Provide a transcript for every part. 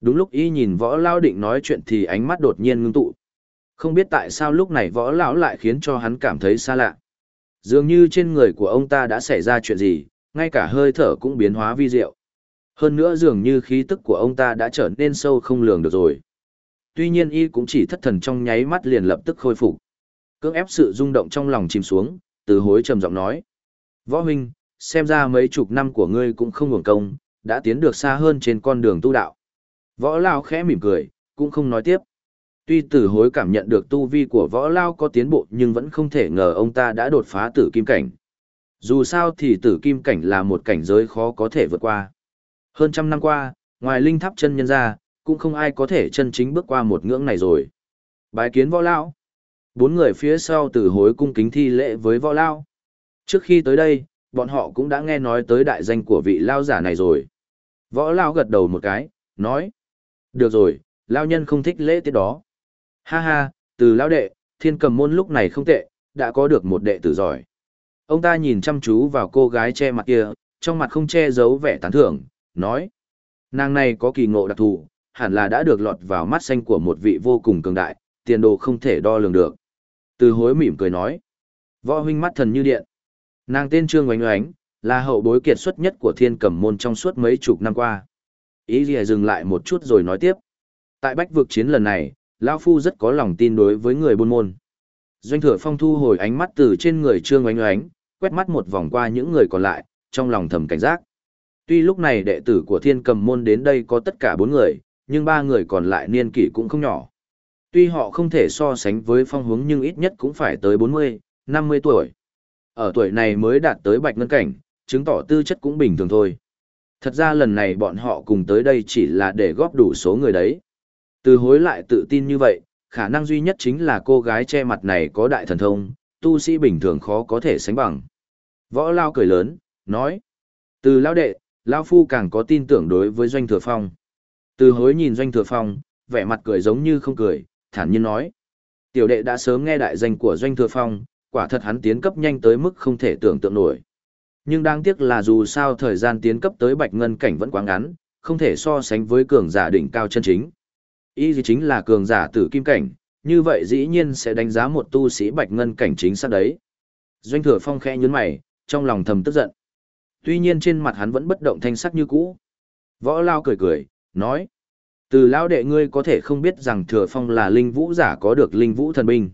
Đúng lúc y nhìn võ lao định nói chuyện thì ánh mắt đột nhiên ngưng tụ. Không biết tại sao lúc này võ lão lại khiến cho hắn cảm thấy xa lạ. Dường như trên người của ông ta đã xảy ra chuyện gì, ngay cả hơi thở cũng biến hóa vi diệu. Hơn nữa dường như khí tức của ông ta đã trở nên sâu không lường được rồi. Tuy nhiên y cũng chỉ thất thần trong nháy mắt liền lập tức khôi phục. Cưỡng ép sự rung động trong lòng chìm xuống, từ hối trầm giọng nói. Võ huynh, xem ra mấy chục năm của ngươi cũng không hưởng công, đã tiến được xa hơn trên con đường tu đạo. Võ Lao khẽ mỉm cười, cũng không nói tiếp. Tuy tử hối cảm nhận được tu vi của võ Lao có tiến bộ nhưng vẫn không thể ngờ ông ta đã đột phá tử kim cảnh. Dù sao thì tử kim cảnh là một cảnh giới khó có thể vượt qua. Hơn trăm năm qua, ngoài linh tháp chân nhân ra, cũng không ai có thể chân chính bước qua một ngưỡng này rồi. Bái kiến võ Lao. Bốn người phía sau tử hối cung kính thi lễ với võ Lao. Trước khi tới đây, bọn họ cũng đã nghe nói tới đại danh của vị Lao giả này rồi. Võ Lao gật đầu một cái, nói. Được rồi, Lao nhân không thích lễ tiết đó. Ha ha, từ Lao đệ, thiên cầm môn lúc này không tệ, đã có được một đệ tử giỏi. Ông ta nhìn chăm chú vào cô gái che mặt kia, trong mặt không che giấu vẻ tán thưởng, nói. Nàng này có kỳ ngộ đặc thù, hẳn là đã được lọt vào mắt xanh của một vị vô cùng cường đại, tiền đồ không thể đo lường được. Từ hối mỉm cười nói. Võ huynh mắt thần như điện. Nàng tên Trương Oánh Oánh, là hậu bối kiệt xuất nhất của thiên cầm môn trong suốt mấy chục năm qua. Ý gì dừng lại một chút rồi nói tiếp. Tại bách vực chiến lần này, Lao Phu rất có lòng tin đối với người buôn môn. Doanh thừa phong thu hồi ánh mắt từ trên người Trương Oánh Oánh, quét mắt một vòng qua những người còn lại, trong lòng thầm cảnh giác. Tuy lúc này đệ tử của thiên cầm môn đến đây có tất cả bốn người, nhưng ba người còn lại niên kỷ cũng không nhỏ. Tuy họ không thể so sánh với phong hướng nhưng ít nhất cũng phải tới 40, 50 tuổi. Ở tuổi này mới đạt tới bạch ngân cảnh, chứng tỏ tư chất cũng bình thường thôi. Thật ra lần này bọn họ cùng tới đây chỉ là để góp đủ số người đấy. Từ hối lại tự tin như vậy, khả năng duy nhất chính là cô gái che mặt này có đại thần thông, tu sĩ bình thường khó có thể sánh bằng. Võ Lao cười lớn, nói. Từ Lao đệ, Lao Phu càng có tin tưởng đối với Doanh Thừa Phong. Từ hối nhìn Doanh Thừa Phong, vẻ mặt cười giống như không cười, thản nhiên nói. Tiểu đệ đã sớm nghe đại danh của Doanh Thừa Phong, quả thật hắn tiến cấp nhanh tới mức không thể tưởng tượng nổi. Nhưng đáng tiếc là dù sao thời gian tiến cấp tới bạch ngân cảnh vẫn quá ngắn, không thể so sánh với cường giả đỉnh cao chân chính. Y gì chính là cường giả tử kim cảnh, như vậy dĩ nhiên sẽ đánh giá một tu sĩ bạch ngân cảnh chính xác đấy. Doanh thừa phong khẽ nhún mày, trong lòng thầm tức giận. Tuy nhiên trên mặt hắn vẫn bất động thanh sắc như cũ. Võ Lao cười cười, nói. Từ Lao đệ ngươi có thể không biết rằng thừa phong là linh vũ giả có được linh vũ thần binh.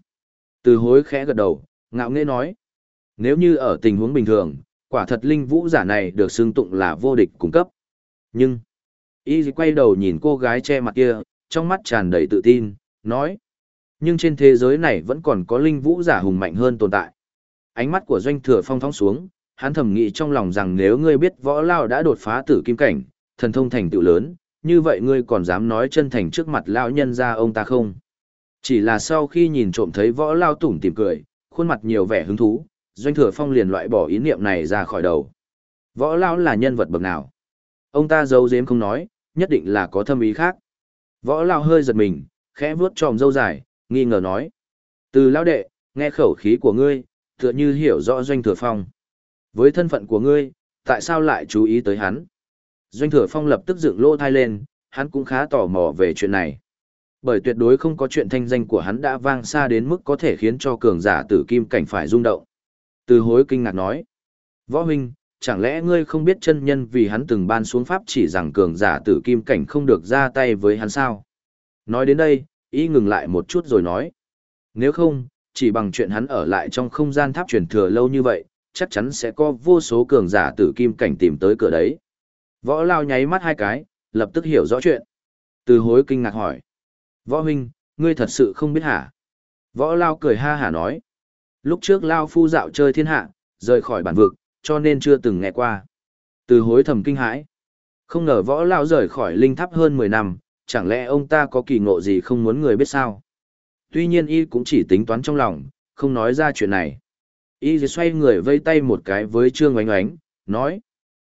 Từ hối khẽ gật đầu, ngạo nghễ nói. Nếu như ở tình huống bình thường, quả thật linh vũ giả này được xưng tụng là vô địch cung cấp. Nhưng, y quay đầu nhìn cô gái che mặt kia, trong mắt tràn đầy tự tin, nói. Nhưng trên thế giới này vẫn còn có linh vũ giả hùng mạnh hơn tồn tại. Ánh mắt của doanh thừa phong thong xuống, hắn thầm nghĩ trong lòng rằng nếu ngươi biết võ lao đã đột phá tử kim cảnh, thần thông thành tựu lớn, như vậy ngươi còn dám nói chân thành trước mặt lão nhân ra ông ta không? Chỉ là sau khi nhìn trộm thấy võ lao tủm tìm cười, khuôn mặt nhiều vẻ hứng thú, doanh thừa phong liền loại bỏ ý niệm này ra khỏi đầu. Võ lao là nhân vật bậc nào? Ông ta giấu dếm không nói, nhất định là có thâm ý khác. Võ lao hơi giật mình, khẽ vuốt tròm râu dài, nghi ngờ nói. Từ lao đệ, nghe khẩu khí của ngươi, tựa như hiểu rõ doanh thừa phong. Với thân phận của ngươi, tại sao lại chú ý tới hắn? Doanh thừa phong lập tức dựng lô thai lên, hắn cũng khá tò mò về chuyện này. Bởi tuyệt đối không có chuyện thanh danh của hắn đã vang xa đến mức có thể khiến cho cường giả tử kim cảnh phải rung động. Từ hối kinh ngạc nói. Võ huynh, chẳng lẽ ngươi không biết chân nhân vì hắn từng ban xuống pháp chỉ rằng cường giả tử kim cảnh không được ra tay với hắn sao? Nói đến đây, y ngừng lại một chút rồi nói. Nếu không, chỉ bằng chuyện hắn ở lại trong không gian tháp truyền thừa lâu như vậy, chắc chắn sẽ có vô số cường giả tử kim cảnh tìm tới cửa đấy. Võ lao nháy mắt hai cái, lập tức hiểu rõ chuyện. Từ hối kinh ngạc hỏi. Võ huynh, ngươi thật sự không biết hả? Võ lao cười ha hả nói. Lúc trước lao phu dạo chơi thiên hạ, rời khỏi bản vực, cho nên chưa từng nghe qua. Từ hối thầm kinh hãi. Không ngờ võ lao rời khỏi linh tháp hơn 10 năm, chẳng lẽ ông ta có kỳ ngộ gì không muốn người biết sao? Tuy nhiên y cũng chỉ tính toán trong lòng, không nói ra chuyện này. Y xoay người vây tay một cái với Trương Oánh Oánh, nói.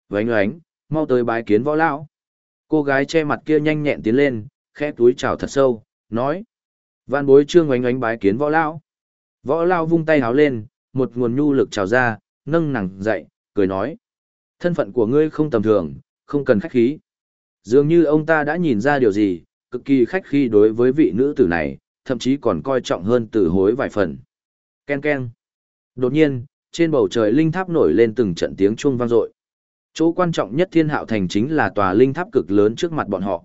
Oánh Oánh, mau tới bái kiến võ lão. Cô gái che mặt kia nhanh nhẹn tiến lên, khẽ túi chào thật sâu, nói. Văn bối Trương Oánh Oánh bái kiến võ lão. Võ Lao vung tay háo lên, một nguồn nhu lực trào ra, nâng nàng dậy, cười nói. Thân phận của ngươi không tầm thường, không cần khách khí. Dường như ông ta đã nhìn ra điều gì, cực kỳ khách khí đối với vị nữ tử này, thậm chí còn coi trọng hơn từ hối vài phần. Ken ken. Đột nhiên, trên bầu trời linh tháp nổi lên từng trận tiếng chuông vang dội. Chỗ quan trọng nhất thiên hạo thành chính là tòa linh tháp cực lớn trước mặt bọn họ.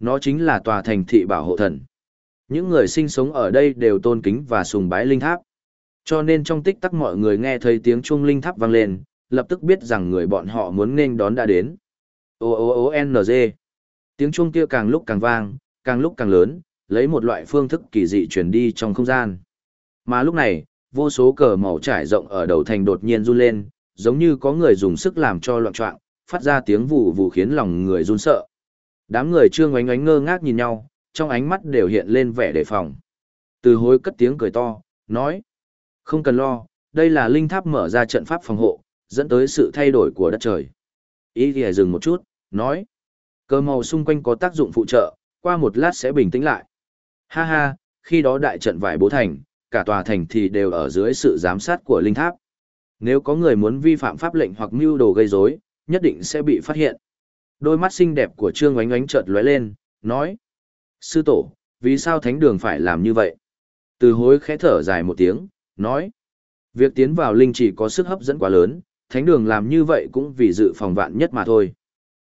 Nó chính là tòa thành thị bảo hộ thần. Những người sinh sống ở đây đều tôn kính và sùng bái linh tháp. Cho nên trong tích tắc mọi người nghe thấy tiếng chuông linh tháp vang lên, lập tức biết rằng người bọn họ muốn nên đón đã đến. O O O N G. Tiếng chuông kia càng lúc càng vang, càng lúc càng lớn, lấy một loại phương thức kỳ dị truyền đi trong không gian. Mà lúc này, vô số cờ màu trải rộng ở đầu thành đột nhiên run lên, giống như có người dùng sức làm cho loạn trọng, phát ra tiếng vụ vụ khiến lòng người run sợ. Đám người trương oánh oánh ngơ ngác nhìn nhau, trong ánh mắt đều hiện lên vẻ đề phòng. Từ hối cất tiếng cười to, nói. Không cần lo, đây là linh tháp mở ra trận pháp phòng hộ, dẫn tới sự thay đổi của đất trời. Ý thì dừng một chút, nói. Cơ màu xung quanh có tác dụng phụ trợ, qua một lát sẽ bình tĩnh lại. Ha ha, khi đó đại trận vải bố thành, cả tòa thành thì đều ở dưới sự giám sát của linh tháp. Nếu có người muốn vi phạm pháp lệnh hoặc mưu đồ gây rối, nhất định sẽ bị phát hiện. Đôi mắt xinh đẹp của Trương Oánh Oánh chợt lóe lên, nói: "Sư tổ, vì sao thánh đường phải làm như vậy?" Từ hối khẽ thở dài một tiếng, nói: "Việc tiến vào linh chỉ có sức hấp dẫn quá lớn, thánh đường làm như vậy cũng vì dự phòng vạn nhất mà thôi."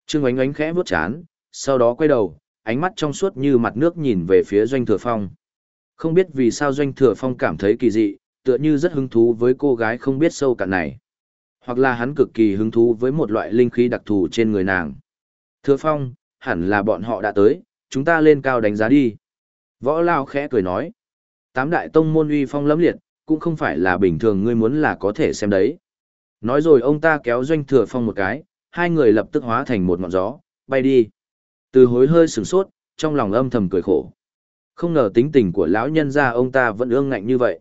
Trương Ánh Ánh khẽ vuốt chán, sau đó quay đầu, ánh mắt trong suốt như mặt nước nhìn về phía Doanh Thừa Phong. Không biết vì sao Doanh Thừa Phong cảm thấy kỳ dị, tựa như rất hứng thú với cô gái không biết sâu cạn này. Hoặc là hắn cực kỳ hứng thú với một loại linh khí đặc thù trên người nàng. Thừa Phong, hẳn là bọn họ đã tới, chúng ta lên cao đánh giá đi. Võ Lao khẽ cười nói. Tám đại tông môn uy phong lẫm liệt, cũng không phải là bình thường ngươi muốn là có thể xem đấy. Nói rồi ông ta kéo Doanh Thừa Phong một cái, hai người lập tức hóa thành một ngọn gió, bay đi. Từ hối hơi sửng sốt, trong lòng âm thầm cười khổ. Không ngờ tính tình của lão nhân gia ông ta vẫn ương ngạnh như vậy.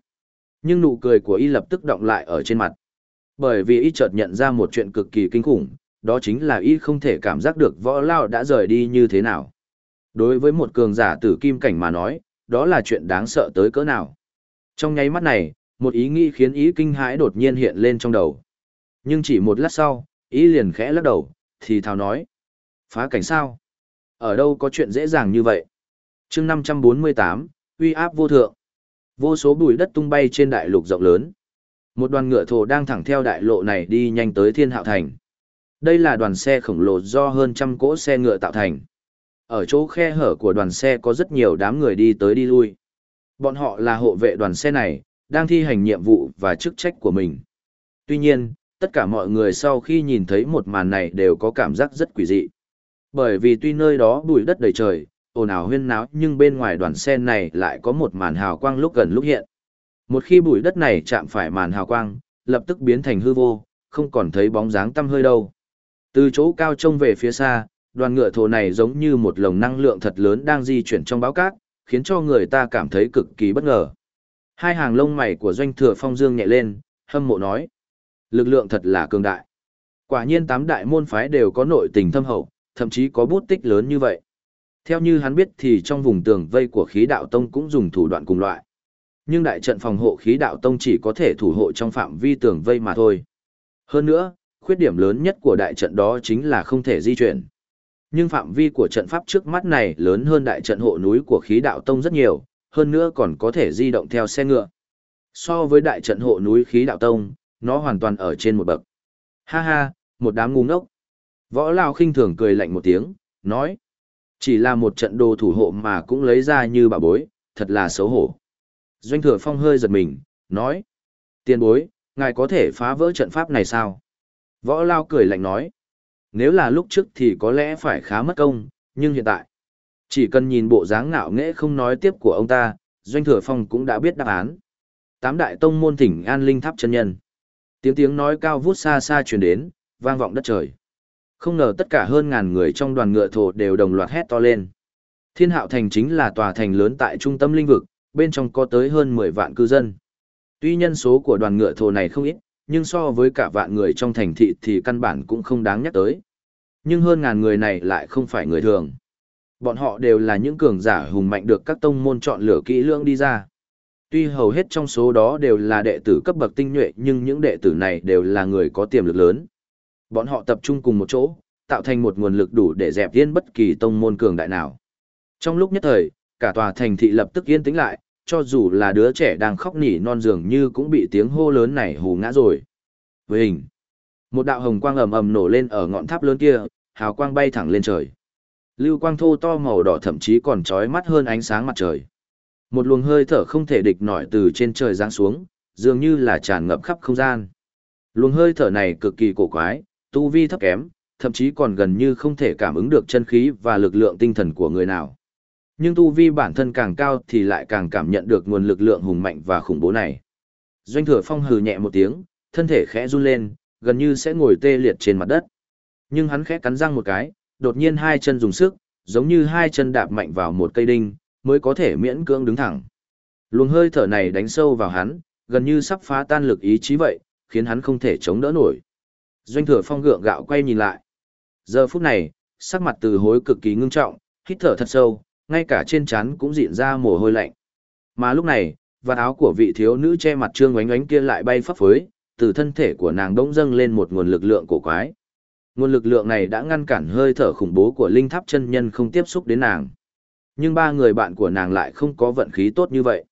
Nhưng nụ cười của y lập tức động lại ở trên mặt. Bởi vì y chợt nhận ra một chuyện cực kỳ kinh khủng, đó chính là y không thể cảm giác được võ lao đã rời đi như thế nào. Đối với một cường giả tử kim cảnh mà nói, đó là chuyện đáng sợ tới cỡ nào. Trong nháy mắt này, một ý nghĩ khiến ý kinh hãi đột nhiên hiện lên trong đầu. Nhưng chỉ một lát sau, ý liền khẽ lắc đầu, thì thào nói. Phá cảnh sao? Ở đâu có chuyện dễ dàng như vậy? chương 548, uy áp vô thượng. Vô số bụi đất tung bay trên đại lục rộng lớn. Một đoàn ngựa thổ đang thẳng theo đại lộ này đi nhanh tới Thiên Hạo Thành. Đây là đoàn xe khổng lồ do hơn trăm cỗ xe ngựa tạo thành. Ở chỗ khe hở của đoàn xe có rất nhiều đám người đi tới đi lui. Bọn họ là hộ vệ đoàn xe này, đang thi hành nhiệm vụ và chức trách của mình. Tuy nhiên, tất cả mọi người sau khi nhìn thấy một màn này đều có cảm giác rất quỷ dị. Bởi vì tuy nơi đó bụi đất đầy trời, ồn ào huyên náo nhưng bên ngoài đoàn xe này lại có một màn hào quang lúc gần lúc hiện. Một khi bụi đất này chạm phải màn hào quang, lập tức biến thành hư vô, không còn thấy bóng dáng tăm hơi đâu. Từ chỗ cao trông về phía xa, đoàn ngựa thổ này giống như một lồng năng lượng thật lớn đang di chuyển trong báo cát, khiến cho người ta cảm thấy cực kỳ bất ngờ. Hai hàng lông mày của doanh thừa phong dương nhẹ lên, hâm mộ nói. Lực lượng thật là cường đại. Quả nhiên tám đại môn phái đều có nội tình thâm hậu, thậm chí có bút tích lớn như vậy. Theo như hắn biết thì trong vùng tường vây của khí đạo tông cũng dùng thủ đoạn cùng loại. Nhưng đại trận phòng hộ khí đạo tông chỉ có thể thủ hộ trong phạm vi tường vây mà thôi. Hơn nữa, khuyết điểm lớn nhất của đại trận đó chính là không thể di chuyển. Nhưng phạm vi của trận pháp trước mắt này lớn hơn đại trận hộ núi của khí đạo tông rất nhiều, hơn nữa còn có thể di động theo xe ngựa. So với đại trận hộ núi khí đạo tông, nó hoàn toàn ở trên một bậc. Ha ha, một đám ngu ngốc. Võ Lao khinh thường cười lạnh một tiếng, nói. Chỉ là một trận đồ thủ hộ mà cũng lấy ra như bà bối, thật là xấu hổ. Doanh thừa phong hơi giật mình, nói. Tiền bối, ngài có thể phá vỡ trận pháp này sao? Võ Lao cười lạnh nói. Nếu là lúc trước thì có lẽ phải khá mất công, nhưng hiện tại. Chỉ cần nhìn bộ dáng ngạo nghễ không nói tiếp của ông ta, Doanh thừa phong cũng đã biết đáp án. Tám đại tông môn thỉnh an linh tháp chân nhân. Tiếng tiếng nói cao vút xa xa truyền đến, vang vọng đất trời. Không ngờ tất cả hơn ngàn người trong đoàn ngựa thổ đều đồng loạt hét to lên. Thiên hạo thành chính là tòa thành lớn tại trung tâm linh vực, bên trong có tới hơn 10 vạn cư dân. Tuy nhân số của đoàn ngựa thổ này không ít, nhưng so với cả vạn người trong thành thị thì căn bản cũng không đáng nhắc tới. Nhưng hơn ngàn người này lại không phải người thường. Bọn họ đều là những cường giả hùng mạnh được các tông môn chọn lựa kỹ lưỡng đi ra. Tuy hầu hết trong số đó đều là đệ tử cấp bậc tinh nhuệ nhưng những đệ tử này đều là người có tiềm lực lớn. Bọn họ tập trung cùng một chỗ, tạo thành một nguồn lực đủ để dẹp yên bất kỳ tông môn cường đại nào. Trong lúc nhất thời, cả tòa thành thị lập tức yên tĩnh lại, cho dù là đứa trẻ đang khóc nỉ non dường như cũng bị tiếng hô lớn này hù ngã rồi. Với hình, một đạo hồng quang ầm ầm nổ lên ở ngọn tháp lớn kia, hào quang bay thẳng lên trời. Lưu quang thô to màu đỏ thậm chí còn chói mắt hơn ánh sáng mặt trời. Một luồng hơi thở không thể địch nổi từ trên trời giáng xuống, dường như là tràn ngập khắp không gian. Luồng hơi thở này cực kỳ cổ quái, tu vi thấp kém, thậm chí còn gần như không thể cảm ứng được chân khí và lực lượng tinh thần của người nào. Nhưng tu vi bản thân càng cao thì lại càng cảm nhận được nguồn lực lượng hùng mạnh và khủng bố này. Doanh thừa phong hừ nhẹ một tiếng, thân thể khẽ run lên, gần như sẽ ngồi tê liệt trên mặt đất. Nhưng hắn khẽ cắn răng một cái, đột nhiên hai chân dùng sức, giống như hai chân đạp mạnh vào một cây đinh, mới có thể miễn cưỡng đứng thẳng. Luồng hơi thở này đánh sâu vào hắn, gần như sắp phá tan lực ý chí vậy, khiến hắn không thể chống đỡ nổi. Doanh thừa phong gượng gạo quay nhìn lại. Giờ phút này, sắc mặt từ hối cực kỳ ngưng trọng, hít thở thật sâu, ngay cả trên trán cũng dịn ra mồ hôi lạnh. Mà lúc này, vạt áo của vị thiếu nữ che mặt trương oánh oánh kia lại bay phấp phới, từ thân thể của nàng đống dâng lên một nguồn lực lượng cổ quái. Nguồn lực lượng này đã ngăn cản hơi thở khủng bố của linh tháp chân nhân không tiếp xúc đến nàng. Nhưng ba người bạn của nàng lại không có vận khí tốt như vậy.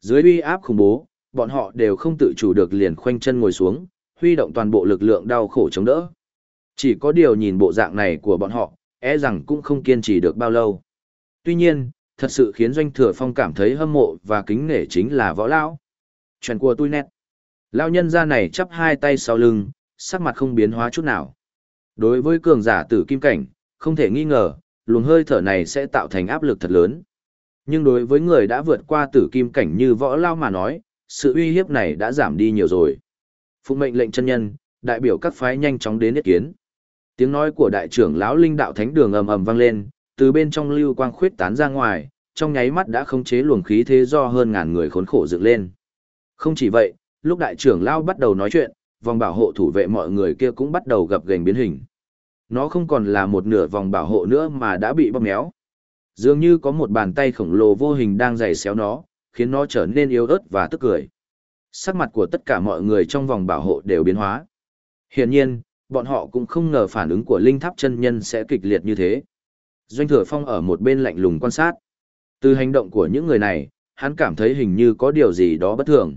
Dưới uy áp khủng bố, bọn họ đều không tự chủ được liền khoanh chân ngồi xuống, huy động toàn bộ lực lượng đau khổ chống đỡ. Chỉ có điều nhìn bộ dạng này của bọn họ, e rằng cũng không kiên trì được bao lâu. Tuy nhiên, thật sự khiến Doanh Thừa Phong cảm thấy hâm mộ và kính nể chính là võ lão. Chuyện của tôi nét. Lão nhân gia này chắp hai tay sau lưng, sắc mặt không biến hóa chút nào. Đối với cường giả tử kim cảnh, không thể nghi ngờ, luồng hơi thở này sẽ tạo thành áp lực thật lớn. Nhưng đối với người đã vượt qua tử kim cảnh như võ lao mà nói, sự uy hiếp này đã giảm đi nhiều rồi. Phụ mệnh lệnh chân nhân, đại biểu các phái nhanh chóng đến ý kiến. Tiếng nói của đại trưởng lão linh đạo thánh đường ầm ầm vang lên, từ bên trong lưu quang khuyết tán ra ngoài, trong nháy mắt đã khống chế luồng khí thế do hơn ngàn người khốn khổ dựng lên. Không chỉ vậy, lúc đại trưởng lão bắt đầu nói chuyện, vòng bảo hộ thủ vệ mọi người kia cũng bắt đầu gập gành biến hình. Nó không còn là một nửa vòng bảo hộ nữa mà đã bị bóp méo. Dường như có một bàn tay khổng lồ vô hình đang giày xéo nó, khiến nó trở nên yếu ớt và tức cười. Sắc mặt của tất cả mọi người trong vòng bảo hộ đều biến hóa. Hiển nhiên, bọn họ cũng không ngờ phản ứng của linh tháp chân nhân sẽ kịch liệt như thế. Doanh thừa phong ở một bên lạnh lùng quan sát. Từ hành động của những người này, hắn cảm thấy hình như có điều gì đó bất thường.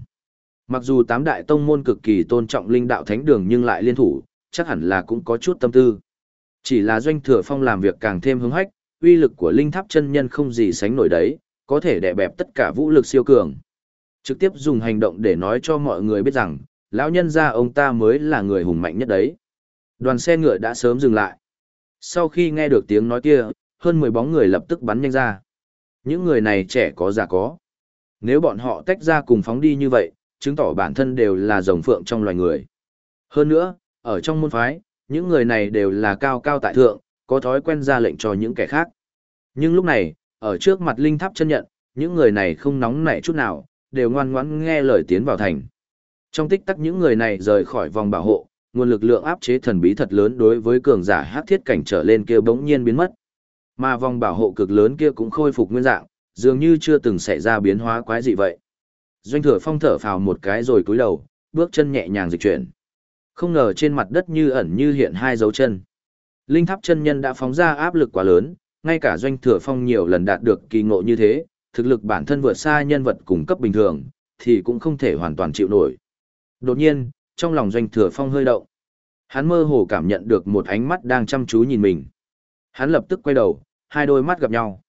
Mặc dù tám đại tông môn cực kỳ tôn trọng linh đạo thánh đường nhưng lại liên thủ, chắc hẳn là cũng có chút tâm tư. Chỉ là doanh thừa phong làm việc càng thêm hứng hách, uy lực của linh tháp chân nhân không gì sánh nổi đấy, có thể đè bẹp tất cả vũ lực siêu cường. Trực tiếp dùng hành động để nói cho mọi người biết rằng, lão nhân gia ông ta mới là người hùng mạnh nhất đấy. Đoàn xe ngựa đã sớm dừng lại. Sau khi nghe được tiếng nói kia, hơn 10 bóng người lập tức bắn nhanh ra. Những người này trẻ có già có. Nếu bọn họ tách ra cùng phóng đi như vậy, chứng tỏ bản thân đều là rồng phượng trong loài người. Hơn nữa, ở trong môn phái, những người này đều là cao cao tại thượng, có thói quen ra lệnh cho những kẻ khác. Nhưng lúc này, ở trước mặt linh tháp chân nhận, những người này không nóng nảy chút nào, đều ngoan ngoãn nghe lời tiến vào thành. Trong tích tắc những người này rời khỏi vòng bảo hộ, nguồn lực lượng áp chế thần bí thật lớn đối với cường giả hắc thiết cảnh trở lên kia bỗng nhiên biến mất. Mà vòng bảo hộ cực lớn kia cũng khôi phục nguyên dạng, dường như chưa từng xảy ra biến hóa quái dị vậy. Doanh thừa phong thở phào một cái rồi cúi đầu, bước chân nhẹ nhàng dịch chuyển. Không ngờ trên mặt đất như ẩn như hiện hai dấu chân. Linh tháp chân nhân đã phóng ra áp lực quá lớn, ngay cả doanh thừa phong nhiều lần đạt được kỳ ngộ như thế, thực lực bản thân vượt xa nhân vật cung cấp bình thường, thì cũng không thể hoàn toàn chịu nổi. Đột nhiên, trong lòng doanh thừa phong hơi động. Hắn mơ hồ cảm nhận được một ánh mắt đang chăm chú nhìn mình. Hắn lập tức quay đầu, hai đôi mắt gặp nhau.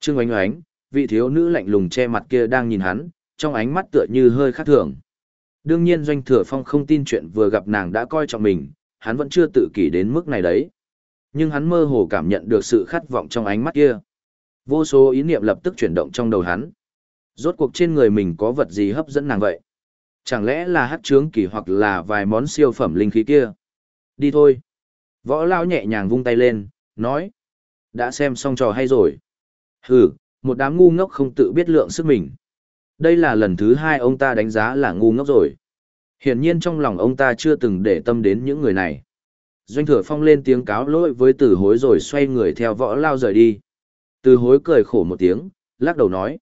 Trương oánh oánh, vị thiếu nữ lạnh lùng che mặt kia đang nhìn hắn, trong ánh mắt tựa như hơi khác thường. Đương nhiên doanh thừa phong không tin chuyện vừa gặp nàng đã coi trọng mình, hắn vẫn chưa tự kỷ đến mức này đấy. Nhưng hắn mơ hồ cảm nhận được sự khát vọng trong ánh mắt kia. Vô số ý niệm lập tức chuyển động trong đầu hắn. Rốt cuộc trên người mình có vật gì hấp dẫn nàng vậy? Chẳng lẽ là hát trướng kỳ hoặc là vài món siêu phẩm linh khí kia? Đi thôi. Võ lao nhẹ nhàng vung tay lên, nói. Đã xem xong trò hay rồi. Hừ, một đám ngu ngốc không tự biết lượng sức mình. Đây là lần thứ hai ông ta đánh giá là ngu ngốc rồi. Hiển nhiên trong lòng ông ta chưa từng để tâm đến những người này. Doanh thừa phong lên tiếng cáo lỗi với tử hối rồi xoay người theo võ lao rời đi. Tử hối cười khổ một tiếng, lắc đầu nói.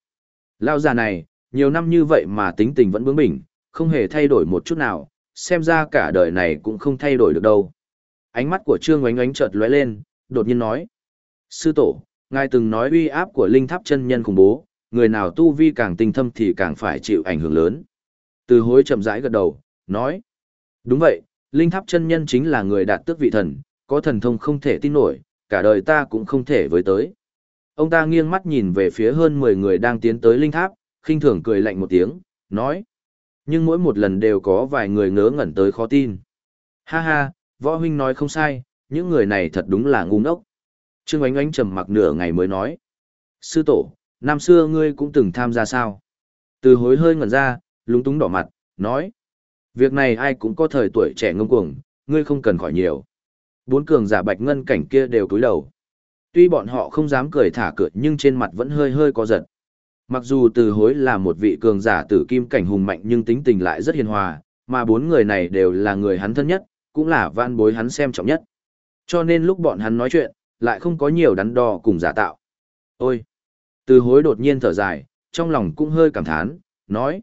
Lao già này, nhiều năm như vậy mà tính tình vẫn bướng bỉnh, không hề thay đổi một chút nào, xem ra cả đời này cũng không thay đổi được đâu. Ánh mắt của Trương Ngoánh Ngoánh chợt lóe lên, đột nhiên nói: "Sư tổ, ngài từng nói uy áp của linh tháp chân nhân khủng bố, người nào tu vi càng tinh thâm thì càng phải chịu ảnh hưởng lớn." Từ hối chậm rãi gật đầu, nói: "Đúng vậy, linh tháp chân nhân chính là người đạt tước vị thần, có thần thông không thể tin nổi, cả đời ta cũng không thể với tới." Ông ta nghiêng mắt nhìn về phía hơn 10 người đang tiến tới linh tháp, khinh thường cười lạnh một tiếng, nói: "Nhưng mỗi một lần đều có vài người ngớ ngẩn tới khó tin." Ha ha, võ huynh nói không sai, những người này thật đúng là ngu ngốc. Trương Ánh Ánh trầm mặc nửa ngày mới nói. Sư tổ, năm xưa ngươi cũng từng tham gia sao? Từ hối hơi ngẩn ra, lúng túng đỏ mặt, nói. Việc này ai cũng có thời tuổi trẻ ngông cuồng, ngươi không cần khỏi nhiều. Bốn cường giả bạch ngân cảnh kia đều cúi đầu. Tuy bọn họ không dám cười thả cửa nhưng trên mặt vẫn hơi hơi có giật. Mặc dù từ hối là một vị cường giả tử kim cảnh hùng mạnh nhưng tính tình lại rất hiền hòa, mà bốn người này đều là người hắn thân nhất, cũng là van bối hắn xem trọng nhất. Cho nên lúc bọn hắn nói chuyện, lại không có nhiều đắn đo cùng giả tạo. Ôi! Từ hối đột nhiên thở dài, trong lòng cũng hơi cảm thán, nói.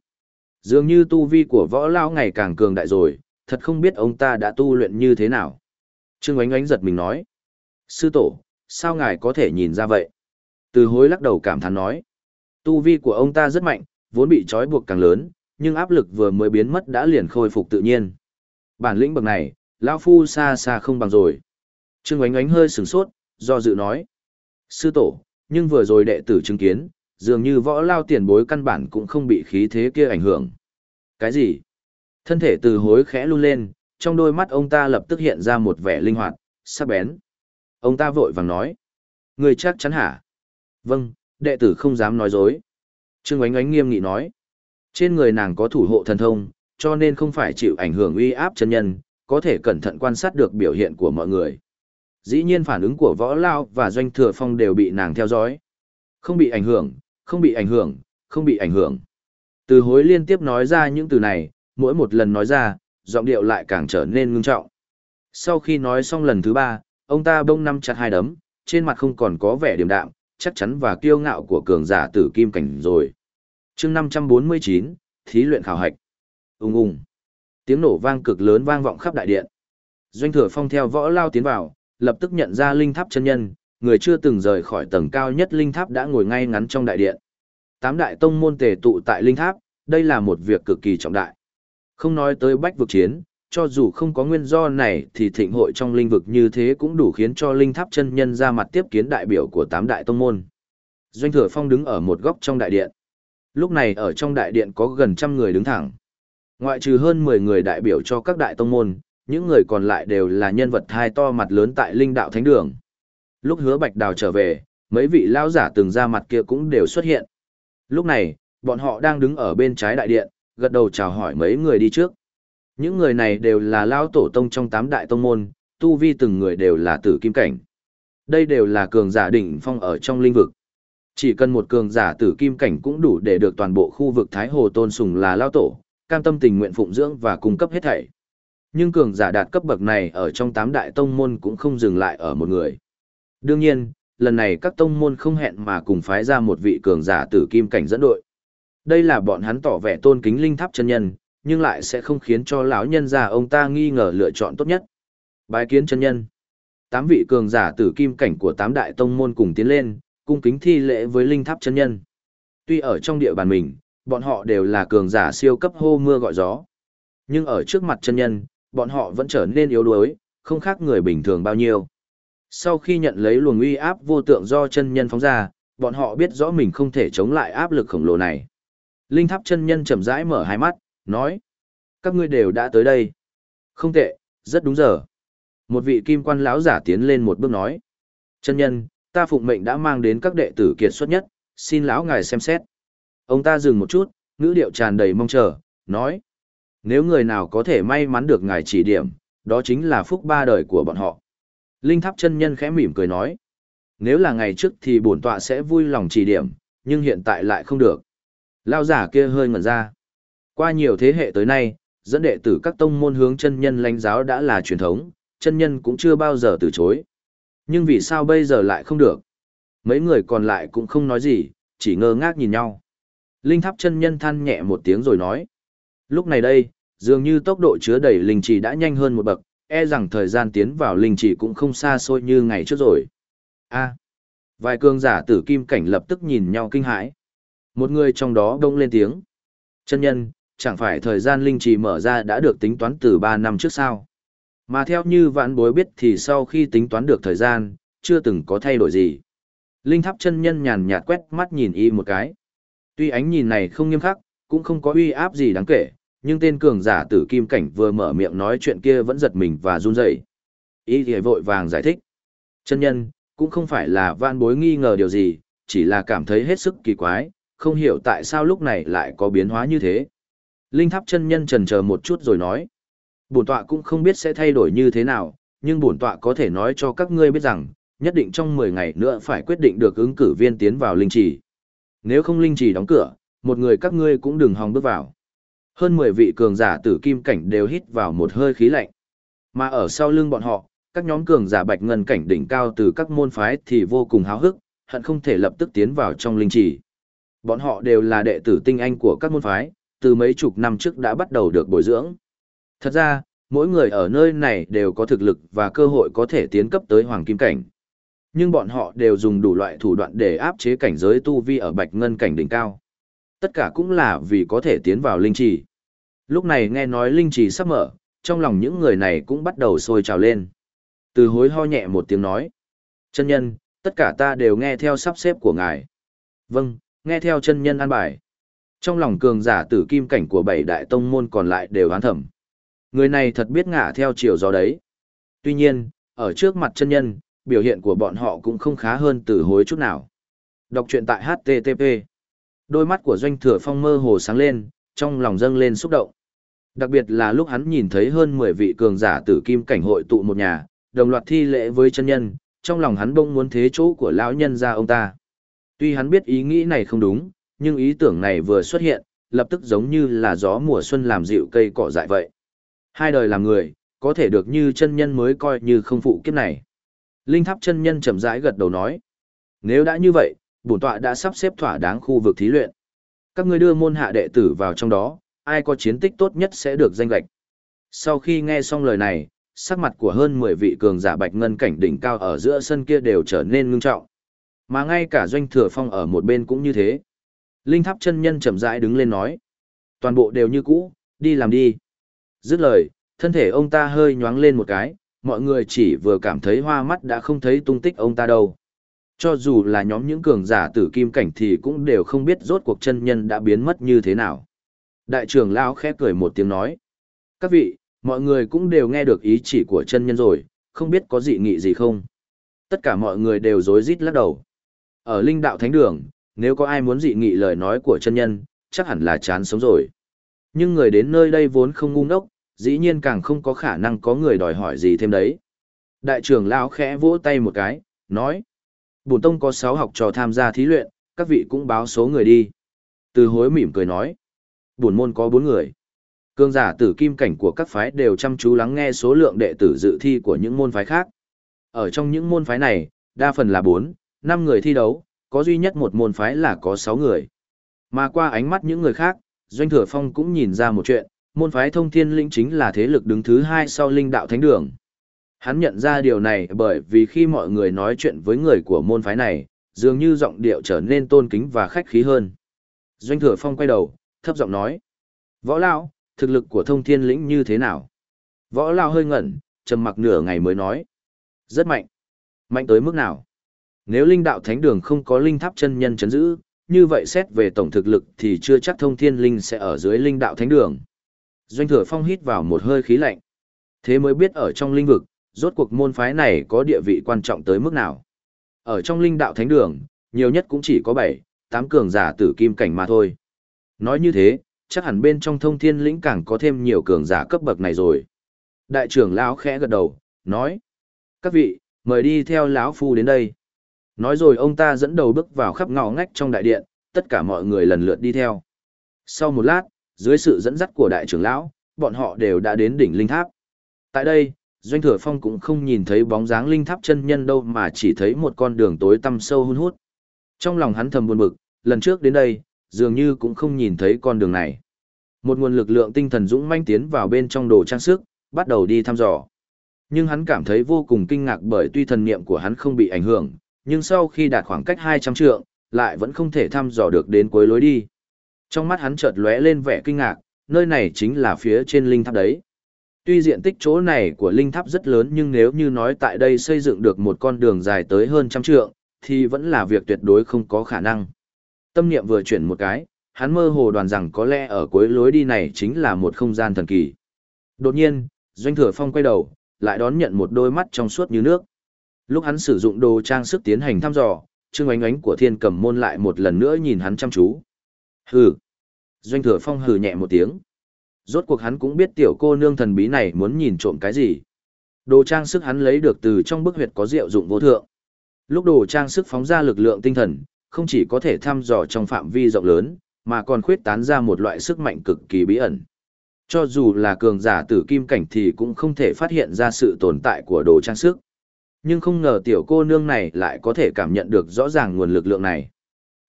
Dường như tu vi của võ lao ngày càng cường đại rồi, thật không biết ông ta đã tu luyện như thế nào. Trương ánh ánh giật mình nói. Sư tổ, sao ngài có thể nhìn ra vậy? Từ hối lắc đầu cảm thán nói. Tu vi của ông ta rất mạnh, vốn bị trói buộc càng lớn, nhưng áp lực vừa mới biến mất đã liền khôi phục tự nhiên. Bản lĩnh bậc này, lão phu xa xa không bằng rồi. Trương Oánh Oánh hơi sửng sốt, do dự nói. Sư tổ, nhưng vừa rồi đệ tử chứng kiến, dường như võ lao tiền bối căn bản cũng không bị khí thế kia ảnh hưởng. Cái gì? Thân thể từ hối khẽ run lên, trong đôi mắt ông ta lập tức hiện ra một vẻ linh hoạt, sắc bén. Ông ta vội vàng nói. Người chắc chắn hả? Vâng, đệ tử không dám nói dối. Trương Ánh Ánh nghiêm nghị nói. Trên người nàng có thủ hộ thần thông, cho nên không phải chịu ảnh hưởng uy áp chân nhân, có thể cẩn thận quan sát được biểu hiện của mọi người. Dĩ nhiên phản ứng của võ lao và doanh thừa phong đều bị nàng theo dõi. Không bị ảnh hưởng, không bị ảnh hưởng, không bị ảnh hưởng. Từ hối liên tiếp nói ra những từ này, mỗi một lần nói ra, giọng điệu lại càng trở nên ngưng trọng. Sau khi nói xong lần thứ ba, ông ta bông năm chặt hai đấm, trên mặt không còn có vẻ điềm đạm, chắc chắn và kiêu ngạo của cường giả tử kim cảnh rồi. chương 549, Thí luyện khảo hạch. Ung ung tiếng nổ vang cực lớn vang vọng khắp đại điện. Doanh thừa phong theo võ lao tiến vào, lập tức nhận ra linh tháp chân nhân, người chưa từng rời khỏi tầng cao nhất linh tháp đã ngồi ngay ngắn trong đại điện. Tám đại tông môn tề tụ tại linh tháp, đây là một việc cực kỳ trọng đại. Không nói tới bách vực chiến, cho dù không có nguyên do này thì thịnh hội trong linh vực như thế cũng đủ khiến cho linh tháp chân nhân ra mặt tiếp kiến đại biểu của tám đại tông môn. Doanh thừa phong đứng ở một góc trong đại điện. Lúc này ở trong đại điện có gần trăm người đứng thẳng. Ngoại trừ hơn 10 người đại biểu cho các đại tông môn, những người còn lại đều là nhân vật thai to mặt lớn tại linh đạo thánh đường. Lúc hứa bạch đào trở về, mấy vị lao giả từng ra mặt kia cũng đều xuất hiện. Lúc này, bọn họ đang đứng ở bên trái đại điện, gật đầu chào hỏi mấy người đi trước. Những người này đều là lao tổ tông trong tám đại tông môn, tu vi từng người đều là tử kim cảnh. Đây đều là cường giả đỉnh phong ở trong linh vực. Chỉ cần một cường giả tử kim cảnh cũng đủ để được toàn bộ khu vực Thái Hồ tôn sùng là lao tổ, cam tâm tình nguyện phụng dưỡng và cung cấp hết thảy. Nhưng cường giả đạt cấp bậc này ở trong tám đại tông môn cũng không dừng lại ở một người. Đương nhiên, lần này các tông môn không hẹn mà cùng phái ra một vị cường giả tử kim cảnh dẫn đội. Đây là bọn hắn tỏ vẻ tôn kính linh tháp chân nhân, nhưng lại sẽ không khiến cho lão nhân già ông ta nghi ngờ lựa chọn tốt nhất. Bái kiến chân nhân. Tám vị cường giả tử kim cảnh của tám đại tông môn cùng tiến lên, cung kính thi lễ với linh tháp chân nhân. Tuy ở trong địa bàn mình, bọn họ đều là cường giả siêu cấp hô mưa gọi gió. Nhưng ở trước mặt chân nhân, bọn họ vẫn trở nên yếu đuối, không khác người bình thường bao nhiêu. Sau khi nhận lấy luồng uy áp vô tượng do chân nhân phóng ra, bọn họ biết rõ mình không thể chống lại áp lực khổng lồ này. Linh tháp chân nhân chậm rãi mở hai mắt, nói. Các ngươi đều đã tới đây. Không tệ, rất đúng giờ. Một vị kim quan lão giả tiến lên một bước nói. Chân nhân, ta phụng mệnh đã mang đến các đệ tử kiệt xuất nhất, xin lão ngài xem xét. Ông ta dừng một chút, ngữ điệu tràn đầy mong chờ, nói. Nếu người nào có thể may mắn được ngài chỉ điểm, đó chính là phúc ba đời của bọn họ. Linh tháp chân nhân khẽ mỉm cười nói. Nếu là ngày trước thì bổn tọa sẽ vui lòng chỉ điểm, nhưng hiện tại lại không được. Lao giả kia hơi ngẩn ra. Qua nhiều thế hệ tới nay, dẫn đệ tử các tông môn hướng chân nhân lãnh giáo đã là truyền thống, chân nhân cũng chưa bao giờ từ chối. Nhưng vì sao bây giờ lại không được? Mấy người còn lại cũng không nói gì, chỉ ngơ ngác nhìn nhau. Linh tháp chân nhân than nhẹ một tiếng rồi nói. Lúc này đây, dường như tốc độ chứa đầy linh trì đã nhanh hơn một bậc, e rằng thời gian tiến vào linh chỉ cũng không xa xôi như ngày trước rồi. A. vài cường giả tử kim cảnh lập tức nhìn nhau kinh hãi. Một người trong đó đông lên tiếng. Chân nhân, chẳng phải thời gian linh trì mở ra đã được tính toán từ 3 năm trước sao? Mà theo như vãn bối biết thì sau khi tính toán được thời gian, chưa từng có thay đổi gì. Linh tháp chân nhân nhàn nhạt quét mắt nhìn y một cái. Tuy ánh nhìn này không nghiêm khắc, cũng không có uy áp gì đáng kể, nhưng tên cường giả tử kim cảnh vừa mở miệng nói chuyện kia vẫn giật mình và run rẩy. Y thì vội vàng giải thích. Chân nhân, cũng không phải là vãn bối nghi ngờ điều gì, chỉ là cảm thấy hết sức kỳ quái, không hiểu tại sao lúc này lại có biến hóa như thế. Linh tháp chân nhân trần chờ một chút rồi nói. Bổn tọa cũng không biết sẽ thay đổi như thế nào, nhưng bổn tọa có thể nói cho các ngươi biết rằng, nhất định trong 10 ngày nữa phải quyết định được ứng cử viên tiến vào linh trì. Nếu không linh trì đóng cửa, một người các ngươi cũng đừng hòng bước vào. Hơn 10 vị cường giả tử kim cảnh đều hít vào một hơi khí lạnh. Mà ở sau lưng bọn họ, các nhóm cường giả bạch ngân cảnh đỉnh cao từ các môn phái thì vô cùng háo hức, hận không thể lập tức tiến vào trong linh trì. Bọn họ đều là đệ tử tinh anh của các môn phái, từ mấy chục năm trước đã bắt đầu được bồi dưỡng. Thật ra, mỗi người ở nơi này đều có thực lực và cơ hội có thể tiến cấp tới hoàng kim cảnh. Nhưng bọn họ đều dùng đủ loại thủ đoạn để áp chế cảnh giới tu vi ở bạch ngân cảnh đỉnh cao. Tất cả cũng là vì có thể tiến vào linh trì. Lúc này nghe nói linh trì sắp mở, trong lòng những người này cũng bắt đầu sôi trào lên. Từ hối ho nhẹ một tiếng nói. Chân nhân, tất cả ta đều nghe theo sắp xếp của ngài. Vâng, nghe theo chân nhân an bài. Trong lòng cường giả tử kim cảnh của bảy đại tông môn còn lại đều hán thẩm. Người này thật biết ngả theo chiều gió đấy. Tuy nhiên, ở trước mặt chân nhân, biểu hiện của bọn họ cũng không khá hơn từ hối chút nào. Đọc truyện tại HTTP. Đôi mắt của doanh thừa phong mơ hồ sáng lên, trong lòng dâng lên xúc động. Đặc biệt là lúc hắn nhìn thấy hơn 10 vị cường giả tử kim cảnh hội tụ một nhà, đồng loạt thi lễ với chân nhân, trong lòng hắn bỗng muốn thế chỗ của lão nhân ra ông ta. Tuy hắn biết ý nghĩ này không đúng, nhưng ý tưởng này vừa xuất hiện, lập tức giống như là gió mùa xuân làm dịu cây cỏ dại vậy. Hai đời làm người, có thể được như chân nhân mới coi như không phụ kiếp này. Linh tháp chân nhân chậm rãi gật đầu nói. Nếu đã như vậy, bổn tọa đã sắp xếp thỏa đáng khu vực thí luyện. Các ngươi đưa môn hạ đệ tử vào trong đó, ai có chiến tích tốt nhất sẽ được danh lệch. Sau khi nghe xong lời này, sắc mặt của hơn 10 vị cường giả bạch ngân cảnh đỉnh cao ở giữa sân kia đều trở nên ngưng trọng. Mà ngay cả doanh thừa phong ở một bên cũng như thế. Linh tháp chân nhân chậm rãi đứng lên nói. Toàn bộ đều như cũ, đi làm đi. Dứt lời, thân thể ông ta hơi nhoáng lên một cái, mọi người chỉ vừa cảm thấy hoa mắt đã không thấy tung tích ông ta đâu. Cho dù là nhóm những cường giả tử kim cảnh thì cũng đều không biết rốt cuộc chân nhân đã biến mất như thế nào. Đại trưởng lão khẽ cười một tiếng nói. Các vị, mọi người cũng đều nghe được ý chỉ của chân nhân rồi, không biết có dị nghị gì không. Tất cả mọi người đều rối rít lắc đầu. Ở linh đạo thánh đường, nếu có ai muốn dị nghị lời nói của chân nhân, chắc hẳn là chán sống rồi. Nhưng người đến nơi đây vốn không ngu ngốc, dĩ nhiên càng không có khả năng có người đòi hỏi gì thêm đấy. Đại trưởng lão khẽ vỗ tay một cái, nói. Bùn tông có 6 học trò tham gia thí luyện, các vị cũng báo số người đi. Từ hối mỉm cười nói. Bùn môn có 4 người. Cương giả tử kim cảnh của các phái đều chăm chú lắng nghe số lượng đệ tử dự thi của những môn phái khác. Ở trong những môn phái này, đa phần là 4, 5 người thi đấu, có duy nhất một môn phái là có 6 người. Mà qua ánh mắt những người khác, Doanh Thừa Phong cũng nhìn ra một chuyện, môn phái thông thiên Lĩnh chính là thế lực đứng thứ hai sau linh đạo thánh đường. Hắn nhận ra điều này bởi vì khi mọi người nói chuyện với người của môn phái này, dường như giọng điệu trở nên tôn kính và khách khí hơn. Doanh Thừa Phong quay đầu, thấp giọng nói. Võ Lão, thực lực của thông thiên lĩnh như thế nào? Võ Lão hơi ngẩn, trầm mặc nửa ngày mới nói. Rất mạnh. Mạnh tới mức nào? Nếu linh đạo thánh đường không có linh tháp chân nhân chấn giữ, như vậy xét về tổng thực lực thì chưa chắc thông thiên linh sẽ ở dưới linh đạo thánh đường. Doanh thừa phong hít vào một hơi khí lạnh. Thế mới biết ở trong linh vực, rốt cuộc môn phái này có địa vị quan trọng tới mức nào. Ở trong linh đạo thánh đường, nhiều nhất cũng chỉ có 7, 8 cường giả tử kim cảnh mà thôi. Nói như thế, chắc hẳn bên trong thông thiên lĩnh càng có thêm nhiều cường giả cấp bậc này rồi. Đại trưởng lão khẽ gật đầu, nói. Các vị, mời đi theo lão phu đến đây. Nói rồi ông ta dẫn đầu bước vào khắp ngõ ngách trong đại điện, tất cả mọi người lần lượt đi theo. Sau một lát, dưới sự dẫn dắt của đại trưởng lão, bọn họ đều đã đến đỉnh linh tháp. Tại đây, Doanh Thừa Phong cũng không nhìn thấy bóng dáng linh tháp chân nhân đâu mà chỉ thấy một con đường tối tăm sâu hun hút. Trong lòng hắn thầm buồn bực, lần trước đến đây, dường như cũng không nhìn thấy con đường này. Một nguồn lực lượng tinh thần dũng manh tiến vào bên trong đồ trang sức, bắt đầu đi thăm dò. Nhưng hắn cảm thấy vô cùng kinh ngạc bởi tuy thần niệm của hắn không bị ảnh hưởng, nhưng sau khi đạt khoảng cách 200 trượng, lại vẫn không thể thăm dò được đến cuối lối đi. Trong mắt hắn chợt lóe lên vẻ kinh ngạc, nơi này chính là phía trên linh tháp đấy. Tuy diện tích chỗ này của linh tháp rất lớn nhưng nếu như nói tại đây xây dựng được một con đường dài tới hơn trăm trượng, thì vẫn là việc tuyệt đối không có khả năng. Tâm niệm vừa chuyển một cái, hắn mơ hồ đoàn rằng có lẽ ở cuối lối đi này chính là một không gian thần kỳ. Đột nhiên, Doanh Thừa Phong quay đầu, lại đón nhận một đôi mắt trong suốt như nước. Lúc hắn sử dụng đồ trang sức tiến hành thăm dò, Trương Ánh Ánh của Thiên Cầm môn lại một lần nữa nhìn hắn chăm chú. Hừ. Doanh Thừa Phong hừ nhẹ một tiếng. Rốt cuộc hắn cũng biết tiểu cô nương thần bí này muốn nhìn trộm cái gì. Đồ trang sức hắn lấy được từ trong bức huyệt có diệu dụng vô thượng. Lúc đồ trang sức phóng ra lực lượng tinh thần, không chỉ có thể thăm dò trong phạm vi rộng lớn, mà còn khuyết tán ra một loại sức mạnh cực kỳ bí ẩn. Cho dù là cường giả tử kim cảnh thì cũng không thể phát hiện ra sự tồn tại của đồ trang sức. Nhưng không ngờ tiểu cô nương này lại có thể cảm nhận được rõ ràng nguồn lực lượng này.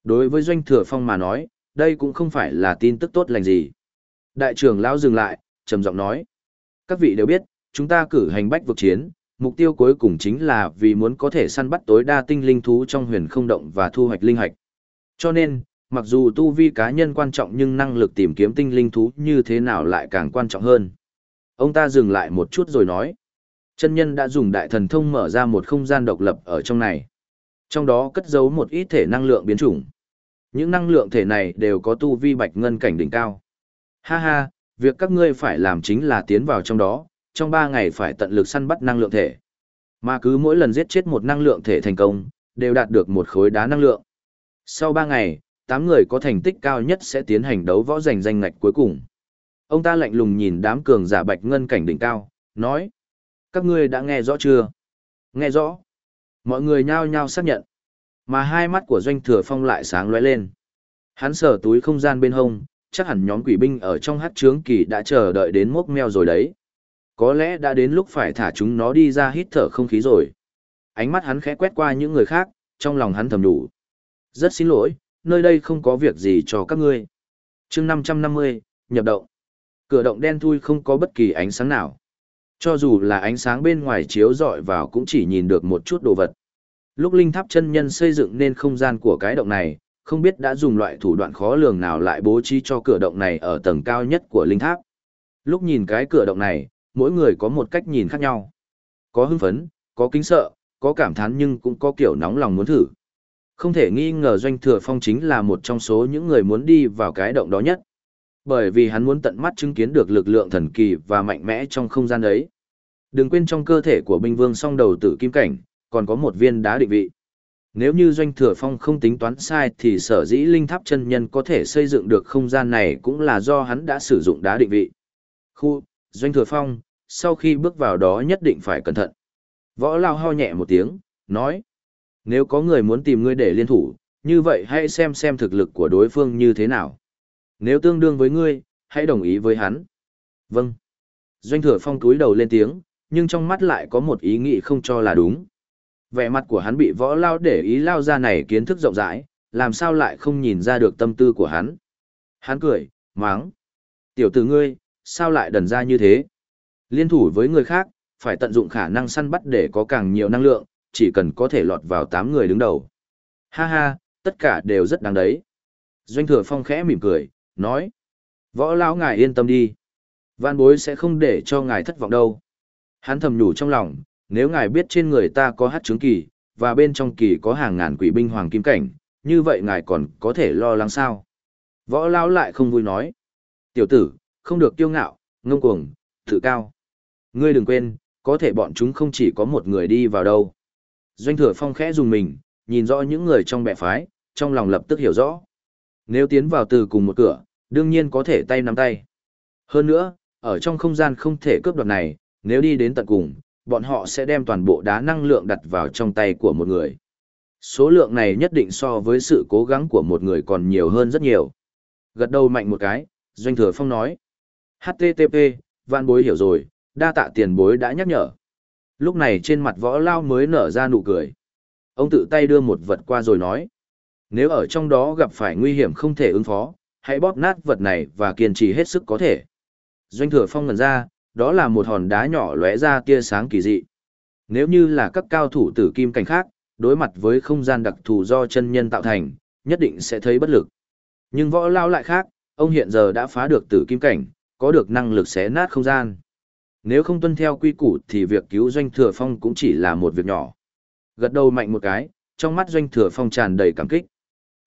Đối với Doanh Thừa Phong mà nói, đây cũng không phải là tin tức tốt lành gì. Đại trưởng lão dừng lại, trầm giọng nói. Các vị đều biết, chúng ta cử hành bách vực chiến, mục tiêu cuối cùng chính là vì muốn có thể săn bắt tối đa tinh linh thú trong huyền không động và thu hoạch linh hạch. Cho nên, mặc dù tu vi cá nhân quan trọng nhưng năng lực tìm kiếm tinh linh thú như thế nào lại càng quan trọng hơn. Ông ta dừng lại một chút rồi nói. Chân nhân đã dùng đại thần thông mở ra một không gian độc lập ở trong này. Trong đó cất giấu một ít thể năng lượng biến chủng. Những năng lượng thể này đều có tu vi bạch ngân cảnh đỉnh cao. Ha ha, việc các ngươi phải làm chính là tiến vào trong đó, trong 3 ngày phải tận lực săn bắt năng lượng thể. Mà cứ mỗi lần giết chết một năng lượng thể thành công, đều đạt được một khối đá năng lượng. Sau 3 ngày, 8 người có thành tích cao nhất sẽ tiến hành đấu võ giành danh ngạch cuối cùng. Ông ta lạnh lùng nhìn đám cường giả bạch ngân cảnh đỉnh cao, nói. Các ngươi đã nghe rõ chưa? Nghe rõ. Mọi người nhao nhao xác nhận. Mà hai mắt của doanh thừa phong lại sáng lóe lên. Hắn sở túi không gian bên hông, chắc hẳn nhóm quỷ binh ở trong hát trướng kỳ đã chờ đợi đến mốc meo rồi đấy. Có lẽ đã đến lúc phải thả chúng nó đi ra hít thở không khí rồi. Ánh mắt hắn khẽ quét qua những người khác, trong lòng hắn thầm đủ. Rất xin lỗi, nơi đây không có việc gì cho các ngươi. chương 550, nhập động. Cửa động đen thui không có bất kỳ ánh sáng nào. Cho dù là ánh sáng bên ngoài chiếu rọi vào cũng chỉ nhìn được một chút đồ vật. Lúc linh tháp chân nhân xây dựng nên không gian của cái động này, không biết đã dùng loại thủ đoạn khó lường nào lại bố trí cho cửa động này ở tầng cao nhất của linh tháp. Lúc nhìn cái cửa động này, mỗi người có một cách nhìn khác nhau. Có hưng phấn, có kính sợ, có cảm thán nhưng cũng có kiểu nóng lòng muốn thử. Không thể nghi ngờ Doanh Thừa Phong chính là một trong số những người muốn đi vào cái động đó nhất. Bởi vì hắn muốn tận mắt chứng kiến được lực lượng thần kỳ và mạnh mẽ trong không gian đấy. Đừng quên trong cơ thể của binh vương song đầu tử kim cảnh, còn có một viên đá định vị. Nếu như Doanh Thừa Phong không tính toán sai thì sở dĩ linh tháp chân nhân có thể xây dựng được không gian này cũng là do hắn đã sử dụng đá định vị. Khu, Doanh Thừa Phong, sau khi bước vào đó nhất định phải cẩn thận. Võ Lao ho nhẹ một tiếng, nói. Nếu có người muốn tìm ngươi để liên thủ, như vậy hãy xem xem thực lực của đối phương như thế nào. Nếu tương đương với ngươi, hãy đồng ý với hắn. Vâng. Doanh thừa phong túi đầu lên tiếng, nhưng trong mắt lại có một ý nghĩ không cho là đúng. Vẻ mặt của hắn bị võ lao để ý lao ra này kiến thức rộng rãi, làm sao lại không nhìn ra được tâm tư của hắn. Hắn cười, máng. Tiểu tử ngươi, sao lại đần ra như thế? Liên thủ với người khác, phải tận dụng khả năng săn bắt để có càng nhiều năng lượng, chỉ cần có thể lọt vào 8 người đứng đầu. Ha ha, tất cả đều rất đáng đấy. Doanh thừa phong khẽ mỉm cười, nói. Võ lão ngài yên tâm đi. Văn bối sẽ không để cho ngài thất vọng đâu. Hắn thầm nhủ trong lòng, nếu ngài biết trên người ta có hát trướng kỳ, và bên trong kỳ có hàng ngàn quỷ binh hoàng kim cảnh, như vậy ngài còn có thể lo lắng sao? Võ lão lại không vui nói. Tiểu tử, không được kiêu ngạo, ngông cuồng, tự cao. Ngươi đừng quên, có thể bọn chúng không chỉ có một người đi vào đâu. Doanh thừa phong khẽ dùng mình, nhìn rõ những người trong bệ phái, trong lòng lập tức hiểu rõ. Nếu tiến vào từ cùng một cửa, đương nhiên có thể tay nắm tay. Hơn nữa, ở trong không gian không thể cướp đoạt này, nếu đi đến tận cùng, bọn họ sẽ đem toàn bộ đá năng lượng đặt vào trong tay của một người. Số lượng này nhất định so với sự cố gắng của một người còn nhiều hơn rất nhiều. Gật đầu mạnh một cái, Doanh Thừa Phong nói. HTTP, vạn bối hiểu rồi, đa tạ tiền bối đã nhắc nhở. Lúc này trên mặt võ lao mới nở ra nụ cười. Ông tự tay đưa một vật qua rồi nói. Nếu ở trong đó gặp phải nguy hiểm không thể ứng phó, hãy bóp nát vật này và kiên trì hết sức có thể. Doanh thừa phong ngần ra, đó là một hòn đá nhỏ lóe ra tia sáng kỳ dị. Nếu như là các cao thủ tử kim cảnh khác, đối mặt với không gian đặc thù do chân nhân tạo thành, nhất định sẽ thấy bất lực. Nhưng võ lao lại khác, ông hiện giờ đã phá được tử kim cảnh, có được năng lực xé nát không gian. Nếu không tuân theo quy củ thì việc cứu doanh thừa phong cũng chỉ là một việc nhỏ. Gật đầu mạnh một cái, trong mắt doanh thừa phong tràn đầy cảm kích.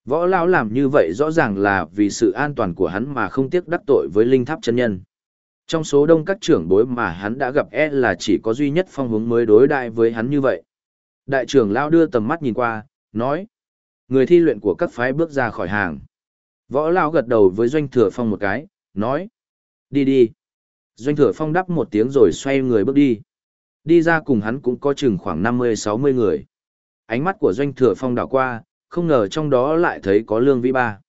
Võ lão làm như vậy rõ ràng là vì sự an toàn của hắn mà không tiếc đắc tội với linh tháp chân nhân. Trong số đông các trưởng bối mà hắn đã gặp e là chỉ có duy nhất phong hướng mới đối đại với hắn như vậy. Đại trưởng lão đưa tầm mắt nhìn qua, nói. Người thi luyện của các phái bước ra khỏi hàng. Võ lão gật đầu với doanh thừa phong một cái, nói. Đi đi. Doanh thừa phong đắp một tiếng rồi xoay người bước đi. Đi ra cùng hắn cũng có chừng khoảng 50-60 người. Ánh mắt của doanh thừa phong đảo qua, không ngờ trong đó lại thấy có lương vĩ ba.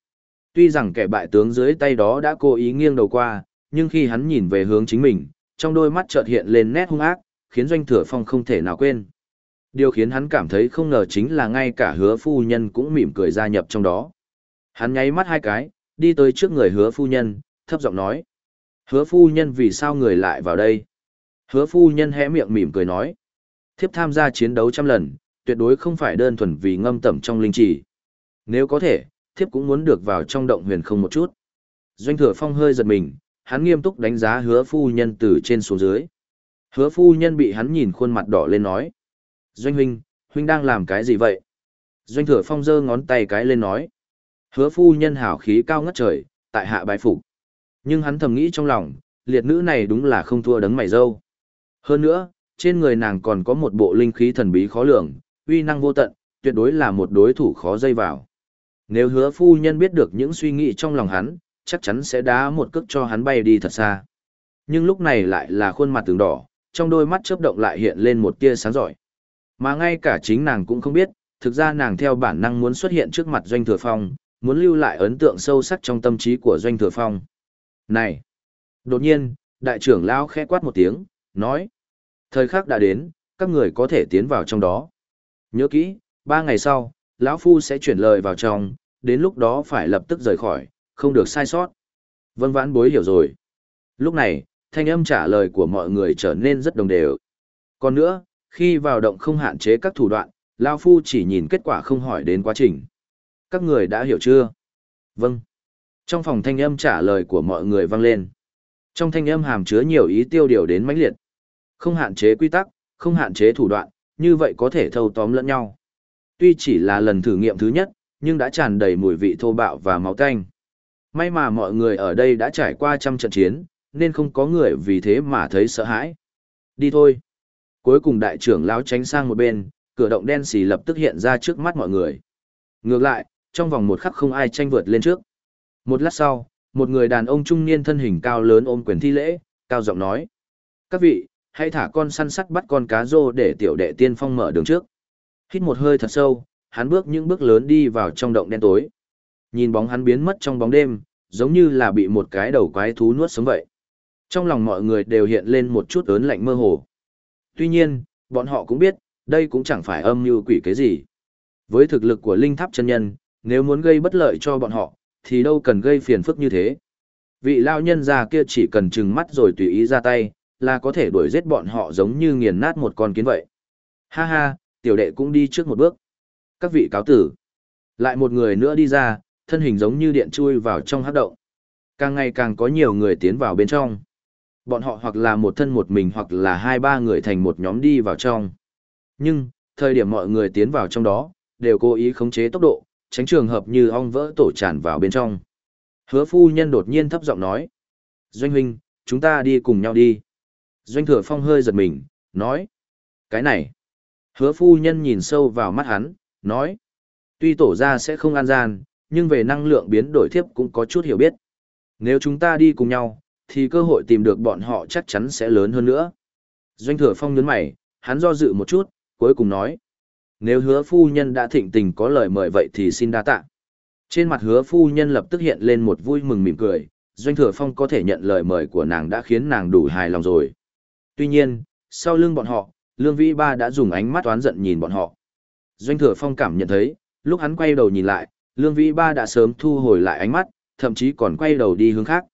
Tuy rằng kẻ bại tướng dưới tay đó đã cố ý nghiêng đầu qua, nhưng khi hắn nhìn về hướng chính mình, trong đôi mắt chợt hiện lên nét hung ác, khiến doanh thừa phong không thể nào quên. Điều khiến hắn cảm thấy không ngờ chính là ngay cả hứa phu nhân cũng mỉm cười gia nhập trong đó. Hắn nháy mắt hai cái, đi tới trước người hứa phu nhân, thấp giọng nói. Hứa phu nhân vì sao người lại vào đây? Hứa phu nhân hé miệng mỉm cười nói. Thiếp tham gia chiến đấu trăm lần, tuyệt đối không phải đơn thuần vì ngâm tẩm trong linh trì. Nếu có thể, thiếp cũng muốn được vào trong động huyền không một chút. Doanh thừa phong hơi giật mình, hắn nghiêm túc đánh giá hứa phu nhân từ trên xuống dưới. Hứa phu nhân bị hắn nhìn khuôn mặt đỏ lên nói. Doanh huynh, huynh đang làm cái gì vậy? Doanh thừa phong giơ ngón tay cái lên nói. Hứa phu nhân hảo khí cao ngất trời, tại hạ bái phục. Nhưng hắn thầm nghĩ trong lòng, liệt nữ này đúng là không thua đấng mày dâu. Hơn nữa, trên người nàng còn có một bộ linh khí thần bí khó lường, uy năng vô tận, tuyệt đối là một đối thủ khó dây vào. Nếu hứa phu nhân biết được những suy nghĩ trong lòng hắn, chắc chắn sẽ đá một cước cho hắn bay đi thật xa. Nhưng lúc này lại là khuôn mặt tướng đỏ, trong đôi mắt chớp động lại hiện lên một tia sáng giỏi. Mà ngay cả chính nàng cũng không biết, thực ra nàng theo bản năng muốn xuất hiện trước mặt Doanh Thừa Phong, muốn lưu lại ấn tượng sâu sắc trong tâm trí của Doanh Thừa Phong. Này! Đột nhiên, đại trưởng lão khẽ quát một tiếng, nói. Thời khắc đã đến, các người có thể tiến vào trong đó. Nhớ kỹ, ba ngày sau, lão Phu sẽ chuyển lời vào trong, đến lúc đó phải lập tức rời khỏi, không được sai sót. Vân vãn bối hiểu rồi. Lúc này, thanh âm trả lời của mọi người trở nên rất đồng đều. Còn nữa, khi vào động không hạn chế các thủ đoạn, Lao Phu chỉ nhìn kết quả không hỏi đến quá trình. Các người đã hiểu chưa? Vâng. Trong phòng thanh âm trả lời của mọi người vang lên. Trong thanh âm hàm chứa nhiều ý tiêu điều đến mãnh liệt. Không hạn chế quy tắc, không hạn chế thủ đoạn, như vậy có thể thâu tóm lẫn nhau. Tuy chỉ là lần thử nghiệm thứ nhất, nhưng đã tràn đầy mùi vị thô bạo và máu tanh. May mà mọi người ở đây đã trải qua trăm trận chiến, nên không có người vì thế mà thấy sợ hãi. Đi thôi. Cuối cùng đại trưởng lão tránh sang một bên, cửa động đen xì lập tức hiện ra trước mắt mọi người. Ngược lại, trong vòng một khắc không ai tranh vượt lên trước. Một lát sau, một người đàn ông trung niên thân hình cao lớn ôm quyền thi lễ, cao giọng nói. Các vị, hãy thả con săn sắt bắt con cá rô để tiểu đệ tiên phong mở đường trước. Hít một hơi thật sâu, hắn bước những bước lớn đi vào trong động đen tối. Nhìn bóng hắn biến mất trong bóng đêm, giống như là bị một cái đầu quái thú nuốt sống vậy. Trong lòng mọi người đều hiện lên một chút ớn lạnh mơ hồ. Tuy nhiên, bọn họ cũng biết, đây cũng chẳng phải âm như quỷ cái gì. Với thực lực của linh tháp chân nhân, nếu muốn gây bất lợi cho bọn họ, thì đâu cần gây phiền phức như thế. Vị lao nhân già kia chỉ cần trừng mắt rồi tùy ý ra tay, là có thể đuổi giết bọn họ giống như nghiền nát một con kiến vậy. Ha ha, tiểu đệ cũng đi trước một bước. Các vị cáo tử. Lại một người nữa đi ra, thân hình giống như điện chui vào trong hát động. Càng ngày càng có nhiều người tiến vào bên trong. Bọn họ hoặc là một thân một mình hoặc là hai ba người thành một nhóm đi vào trong. Nhưng, thời điểm mọi người tiến vào trong đó, đều cố ý khống chế tốc độ, tránh trường hợp như ong vỡ tổ tràn vào bên trong. Hứa phu nhân đột nhiên thấp giọng nói. Doanh huynh, chúng ta đi cùng nhau đi. Doanh thừa phong hơi giật mình, nói. Cái này. Hứa phu nhân nhìn sâu vào mắt hắn, nói. Tuy tổ ra sẽ không an gian, nhưng về năng lượng biến đổi thiếp cũng có chút hiểu biết. Nếu chúng ta đi cùng nhau, thì cơ hội tìm được bọn họ chắc chắn sẽ lớn hơn nữa. Doanh thừa phong nhấn mày, hắn do dự một chút, cuối cùng nói. Nếu hứa phu nhân đã thịnh tình có lời mời vậy thì xin đa tạ. Trên mặt hứa phu nhân lập tức hiện lên một vui mừng mỉm cười, Doanh thừa phong có thể nhận lời mời của nàng đã khiến nàng đủ hài lòng rồi. Tuy nhiên, sau lưng bọn họ, Lương Vĩ Ba đã dùng ánh mắt oán giận nhìn bọn họ. Doanh thừa phong cảm nhận thấy, lúc hắn quay đầu nhìn lại, Lương Vĩ Ba đã sớm thu hồi lại ánh mắt, thậm chí còn quay đầu đi hướng khác.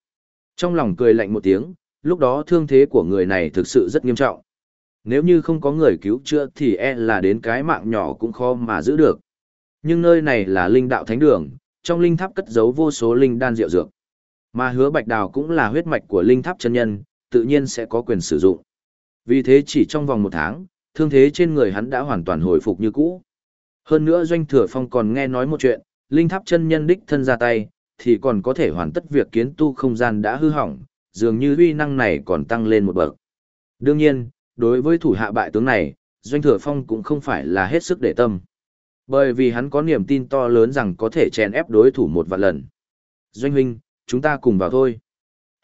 Trong lòng cười lạnh một tiếng, lúc đó thương thế của người này thực sự rất nghiêm trọng. Nếu như không có người cứu chữa thì e là đến cái mạng nhỏ cũng khó mà giữ được. Nhưng nơi này là linh đạo thánh đường, trong linh tháp cất giấu vô số linh đan rượu dược. Mà hứa bạch đào cũng là huyết mạch của linh tháp chân nhân, tự nhiên sẽ có quyền sử dụng. Vì thế chỉ trong vòng một tháng, thương thế trên người hắn đã hoàn toàn hồi phục như cũ. Hơn nữa Doanh Thừa Phong còn nghe nói một chuyện, linh tháp chân nhân đích thân ra tay, thì còn có thể hoàn tất việc kiến tu không gian đã hư hỏng, dường như uy năng này còn tăng lên một bậc. Đương nhiên, đối với thủ hạ bại tướng này, Doanh Thừa Phong cũng không phải là hết sức để tâm. Bởi vì hắn có niềm tin to lớn rằng có thể chèn ép đối thủ một vạn lần. Doanh huynh, chúng ta cùng vào thôi.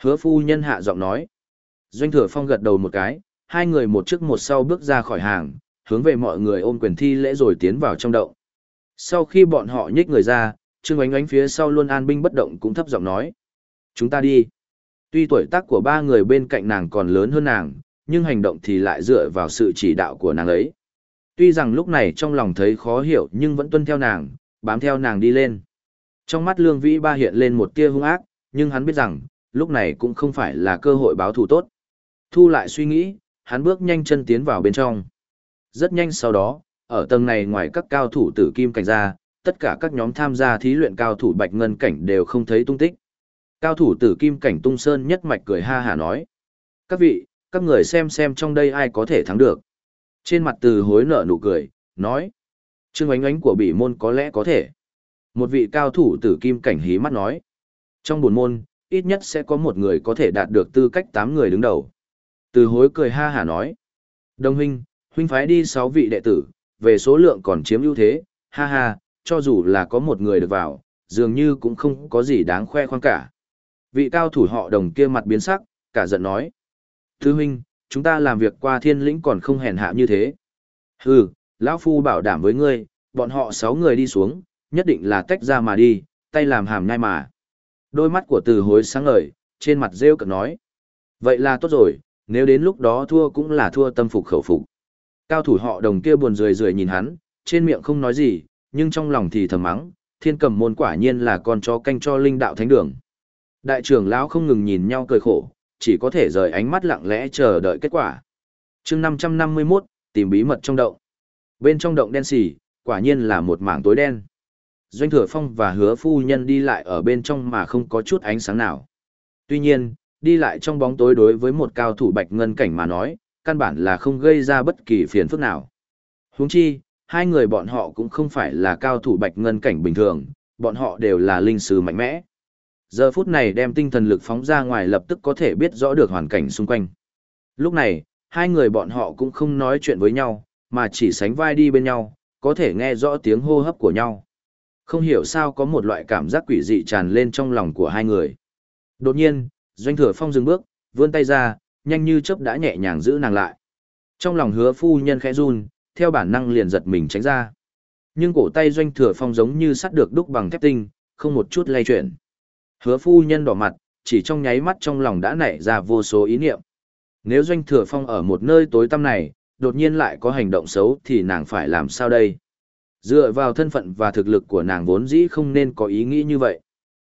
Hứa phu nhân hạ giọng nói. Doanh Thừa Phong gật đầu một cái, hai người một trước một sau bước ra khỏi hàng, hướng về mọi người ôm quyền thi lễ rồi tiến vào trong động. Sau khi bọn họ nhích người ra, Trương Ánh Ánh phía sau luôn an binh bất động cũng thấp giọng nói. Chúng ta đi. Tuy tuổi tác của ba người bên cạnh nàng còn lớn hơn nàng, nhưng hành động thì lại dựa vào sự chỉ đạo của nàng ấy. Tuy rằng lúc này trong lòng thấy khó hiểu nhưng vẫn tuân theo nàng, bám theo nàng đi lên. Trong mắt Lương Vĩ Ba hiện lên một tia hung ác, nhưng hắn biết rằng, lúc này cũng không phải là cơ hội báo thù tốt. Thu lại suy nghĩ, hắn bước nhanh chân tiến vào bên trong. Rất nhanh sau đó, ở tầng này ngoài các cao thủ tử kim cảnh ra, tất cả các nhóm tham gia thí luyện cao thủ bạch ngân cảnh đều không thấy tung tích. Cao thủ tử kim cảnh tung sơn nhất mạch cười ha hà nói. Các vị, các người xem xem trong đây ai có thể thắng được. Trên mặt từ hối nở nụ cười, nói. Trương ánh ánh của bỉ môn có lẽ có thể. Một vị cao thủ tử kim cảnh hí mắt nói. Trong buồn môn, ít nhất sẽ có một người có thể đạt được tư cách 8 người đứng đầu. Từ hối cười ha hả nói. Đồng huynh, huynh phái đi 6 vị đệ tử, về số lượng còn chiếm ưu thế, ha ha, cho dù là có một người được vào, dường như cũng không có gì đáng khoe khoang cả. Vị cao thủ họ đồng kia mặt biến sắc, cả giận nói. Thư huynh, chúng ta làm việc qua thiên lĩnh còn không hèn hạ như thế. Hừ, lão Phu bảo đảm với ngươi, bọn họ 6 người đi xuống, nhất định là tách ra mà đi, tay làm hàm nhai mà. Đôi mắt của từ hối sáng ngời, trên mặt rêu cực nói. Vậy là tốt rồi, nếu đến lúc đó thua cũng là thua tâm phục khẩu phục. Cao thủ họ đồng kia buồn rười rười nhìn hắn, trên miệng không nói gì, nhưng trong lòng thì thầm mắng, thiên cầm môn quả nhiên là con chó canh cho linh đạo thánh đường. Đại trưởng lão không ngừng nhìn nhau cười khổ, chỉ có thể rời ánh mắt lặng lẽ chờ đợi kết quả. chương 551, tìm bí mật trong động. Bên trong động đen xì, quả nhiên là một mảng tối đen. Doanh thừa phong và hứa phu nhân đi lại ở bên trong mà không có chút ánh sáng nào. Tuy nhiên, đi lại trong bóng tối đối với một cao thủ bạch ngân cảnh mà nói, căn bản là không gây ra bất kỳ phiền phức nào. Huống chi, hai người bọn họ cũng không phải là cao thủ bạch ngân cảnh bình thường, bọn họ đều là linh sư mạnh mẽ. Giờ phút này đem tinh thần lực phóng ra ngoài lập tức có thể biết rõ được hoàn cảnh xung quanh. Lúc này, hai người bọn họ cũng không nói chuyện với nhau, mà chỉ sánh vai đi bên nhau, có thể nghe rõ tiếng hô hấp của nhau. Không hiểu sao có một loại cảm giác quỷ dị tràn lên trong lòng của hai người. Đột nhiên, Doanh Thừa Phong dừng bước, vươn tay ra, nhanh như chớp đã nhẹ nhàng giữ nàng lại. Trong lòng hứa phu nhân khẽ run, theo bản năng liền giật mình tránh ra. Nhưng cổ tay Doanh Thừa Phong giống như sắt được đúc bằng thép tinh, không một chút lay chuyển. Hứa phu nhân đỏ mặt, chỉ trong nháy mắt trong lòng đã nảy ra vô số ý niệm. Nếu Doanh Thừa Phong ở một nơi tối tăm này, đột nhiên lại có hành động xấu thì nàng phải làm sao đây? Dựa vào thân phận và thực lực của nàng vốn dĩ không nên có ý nghĩ như vậy.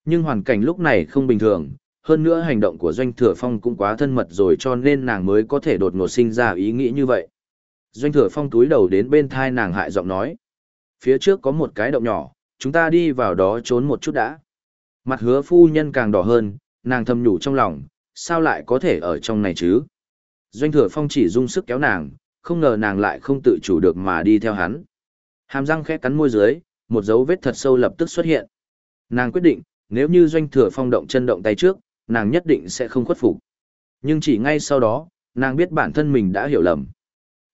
Nhưng hoàn cảnh lúc này không bình thường, hơn nữa hành động của Doanh Thừa Phong cũng quá thân mật rồi cho nên nàng mới có thể đột ngột sinh ra ý nghĩ như vậy. Doanh Thừa Phong túi đầu đến bên thai nàng hại giọng nói. Phía trước có một cái động nhỏ, chúng ta đi vào đó trốn một chút đã. Mặt hứa phu nhân càng đỏ hơn, nàng thầm nhủ trong lòng, sao lại có thể ở trong này chứ? Doanh Thừa Phong chỉ dung sức kéo nàng, không ngờ nàng lại không tự chủ được mà đi theo hắn. Hàm răng khẽ cắn môi dưới, một dấu vết thật sâu lập tức xuất hiện. Nàng quyết định, nếu như doanh thừa phong động chân động tay trước, nàng nhất định sẽ không khuất phục. Nhưng chỉ ngay sau đó, nàng biết bản thân mình đã hiểu lầm.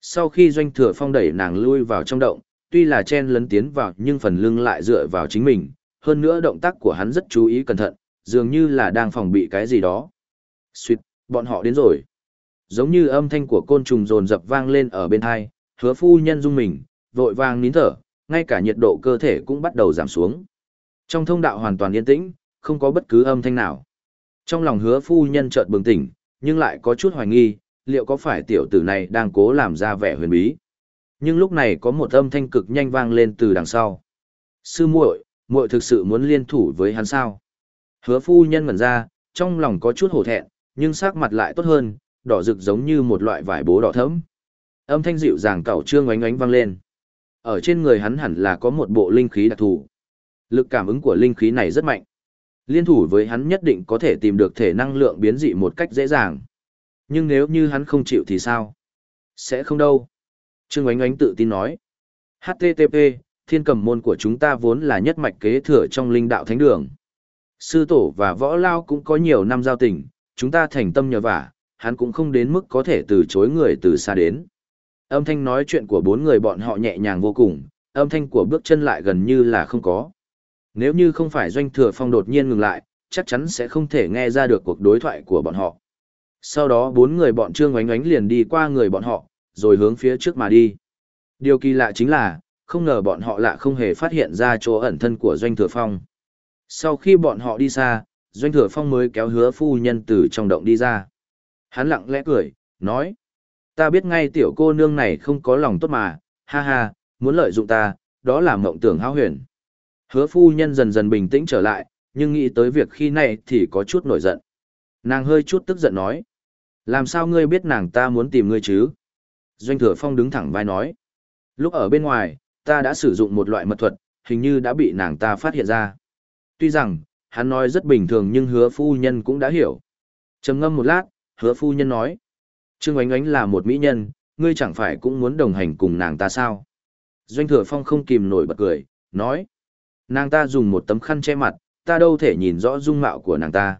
Sau khi doanh thừa phong đẩy nàng lui vào trong động, tuy là chen lấn tiến vào nhưng phần lưng lại dựa vào chính mình, hơn nữa động tác của hắn rất chú ý cẩn thận, dường như là đang phòng bị cái gì đó. Xuyệt, bọn họ đến rồi. Giống như âm thanh của côn trùng rồn dập vang lên ở bên hai, hứa phu nhân rung mình, vội vàng nín thở, ngay cả nhiệt độ cơ thể cũng bắt đầu giảm xuống. Trong thông đạo hoàn toàn yên tĩnh, không có bất cứ âm thanh nào. Trong lòng hứa phu nhân chợt bừng tỉnh, nhưng lại có chút hoài nghi, liệu có phải tiểu tử này đang cố làm ra vẻ huyền bí. Nhưng lúc này có một âm thanh cực nhanh vang lên từ đằng sau. Sư muội, muội thực sự muốn liên thủ với hắn sao? Hứa phu nhân ngẩn ra, trong lòng có chút hổ thẹn, nhưng sắc mặt lại tốt hơn, đỏ rực giống như một loại vải bố đỏ thẫm. Âm thanh dịu dàng cẩu trương oánh oánh vang lên. Ở trên người hắn hẳn là có một bộ linh khí đặc thù. Lực cảm ứng của linh khí này rất mạnh. Liên thủ với hắn nhất định có thể tìm được thể năng lượng biến dị một cách dễ dàng. Nhưng nếu như hắn không chịu thì sao? Sẽ không đâu. Trương Ánh Ánh tự tin nói. HTTP, thiên cầm môn của chúng ta vốn là nhất mạch kế thừa trong linh đạo thánh đường. Sư tổ và võ lao cũng có nhiều năm giao tình, chúng ta thành tâm nhờ vả, hắn cũng không đến mức có thể từ chối người từ xa đến. Âm thanh nói chuyện của bốn người bọn họ nhẹ nhàng vô cùng, âm thanh của bước chân lại gần như là không có. Nếu như không phải doanh thừa phong đột nhiên ngừng lại, chắc chắn sẽ không thể nghe ra được cuộc đối thoại của bọn họ. Sau đó bốn người bọn trương oánh oánh liền đi qua người bọn họ, rồi hướng phía trước mà đi. Điều kỳ lạ chính là, không ngờ bọn họ lạ không hề phát hiện ra chỗ ẩn thân của doanh thừa phong. Sau khi bọn họ đi xa, doanh thừa phong mới kéo hứa phu nhân từ trong động đi ra. Hắn lặng lẽ cười, nói. Ta biết ngay tiểu cô nương này không có lòng tốt mà, ha ha, muốn lợi dụng ta, đó là mộng tưởng hao huyền. Hứa phu nhân dần dần bình tĩnh trở lại, nhưng nghĩ tới việc khi này thì có chút nổi giận. Nàng hơi chút tức giận nói. Làm sao ngươi biết nàng ta muốn tìm ngươi chứ? Doanh thừa phong đứng thẳng vai nói. Lúc ở bên ngoài, ta đã sử dụng một loại mật thuật, hình như đã bị nàng ta phát hiện ra. Tuy rằng, hắn nói rất bình thường nhưng hứa phu nhân cũng đã hiểu. trầm ngâm một lát, hứa phu nhân nói. Trương Ánh Ánh là một mỹ nhân, ngươi chẳng phải cũng muốn đồng hành cùng nàng ta sao? Doanh thừa phong không kìm nổi bật cười, nói. Nàng ta dùng một tấm khăn che mặt, ta đâu thể nhìn rõ dung mạo của nàng ta.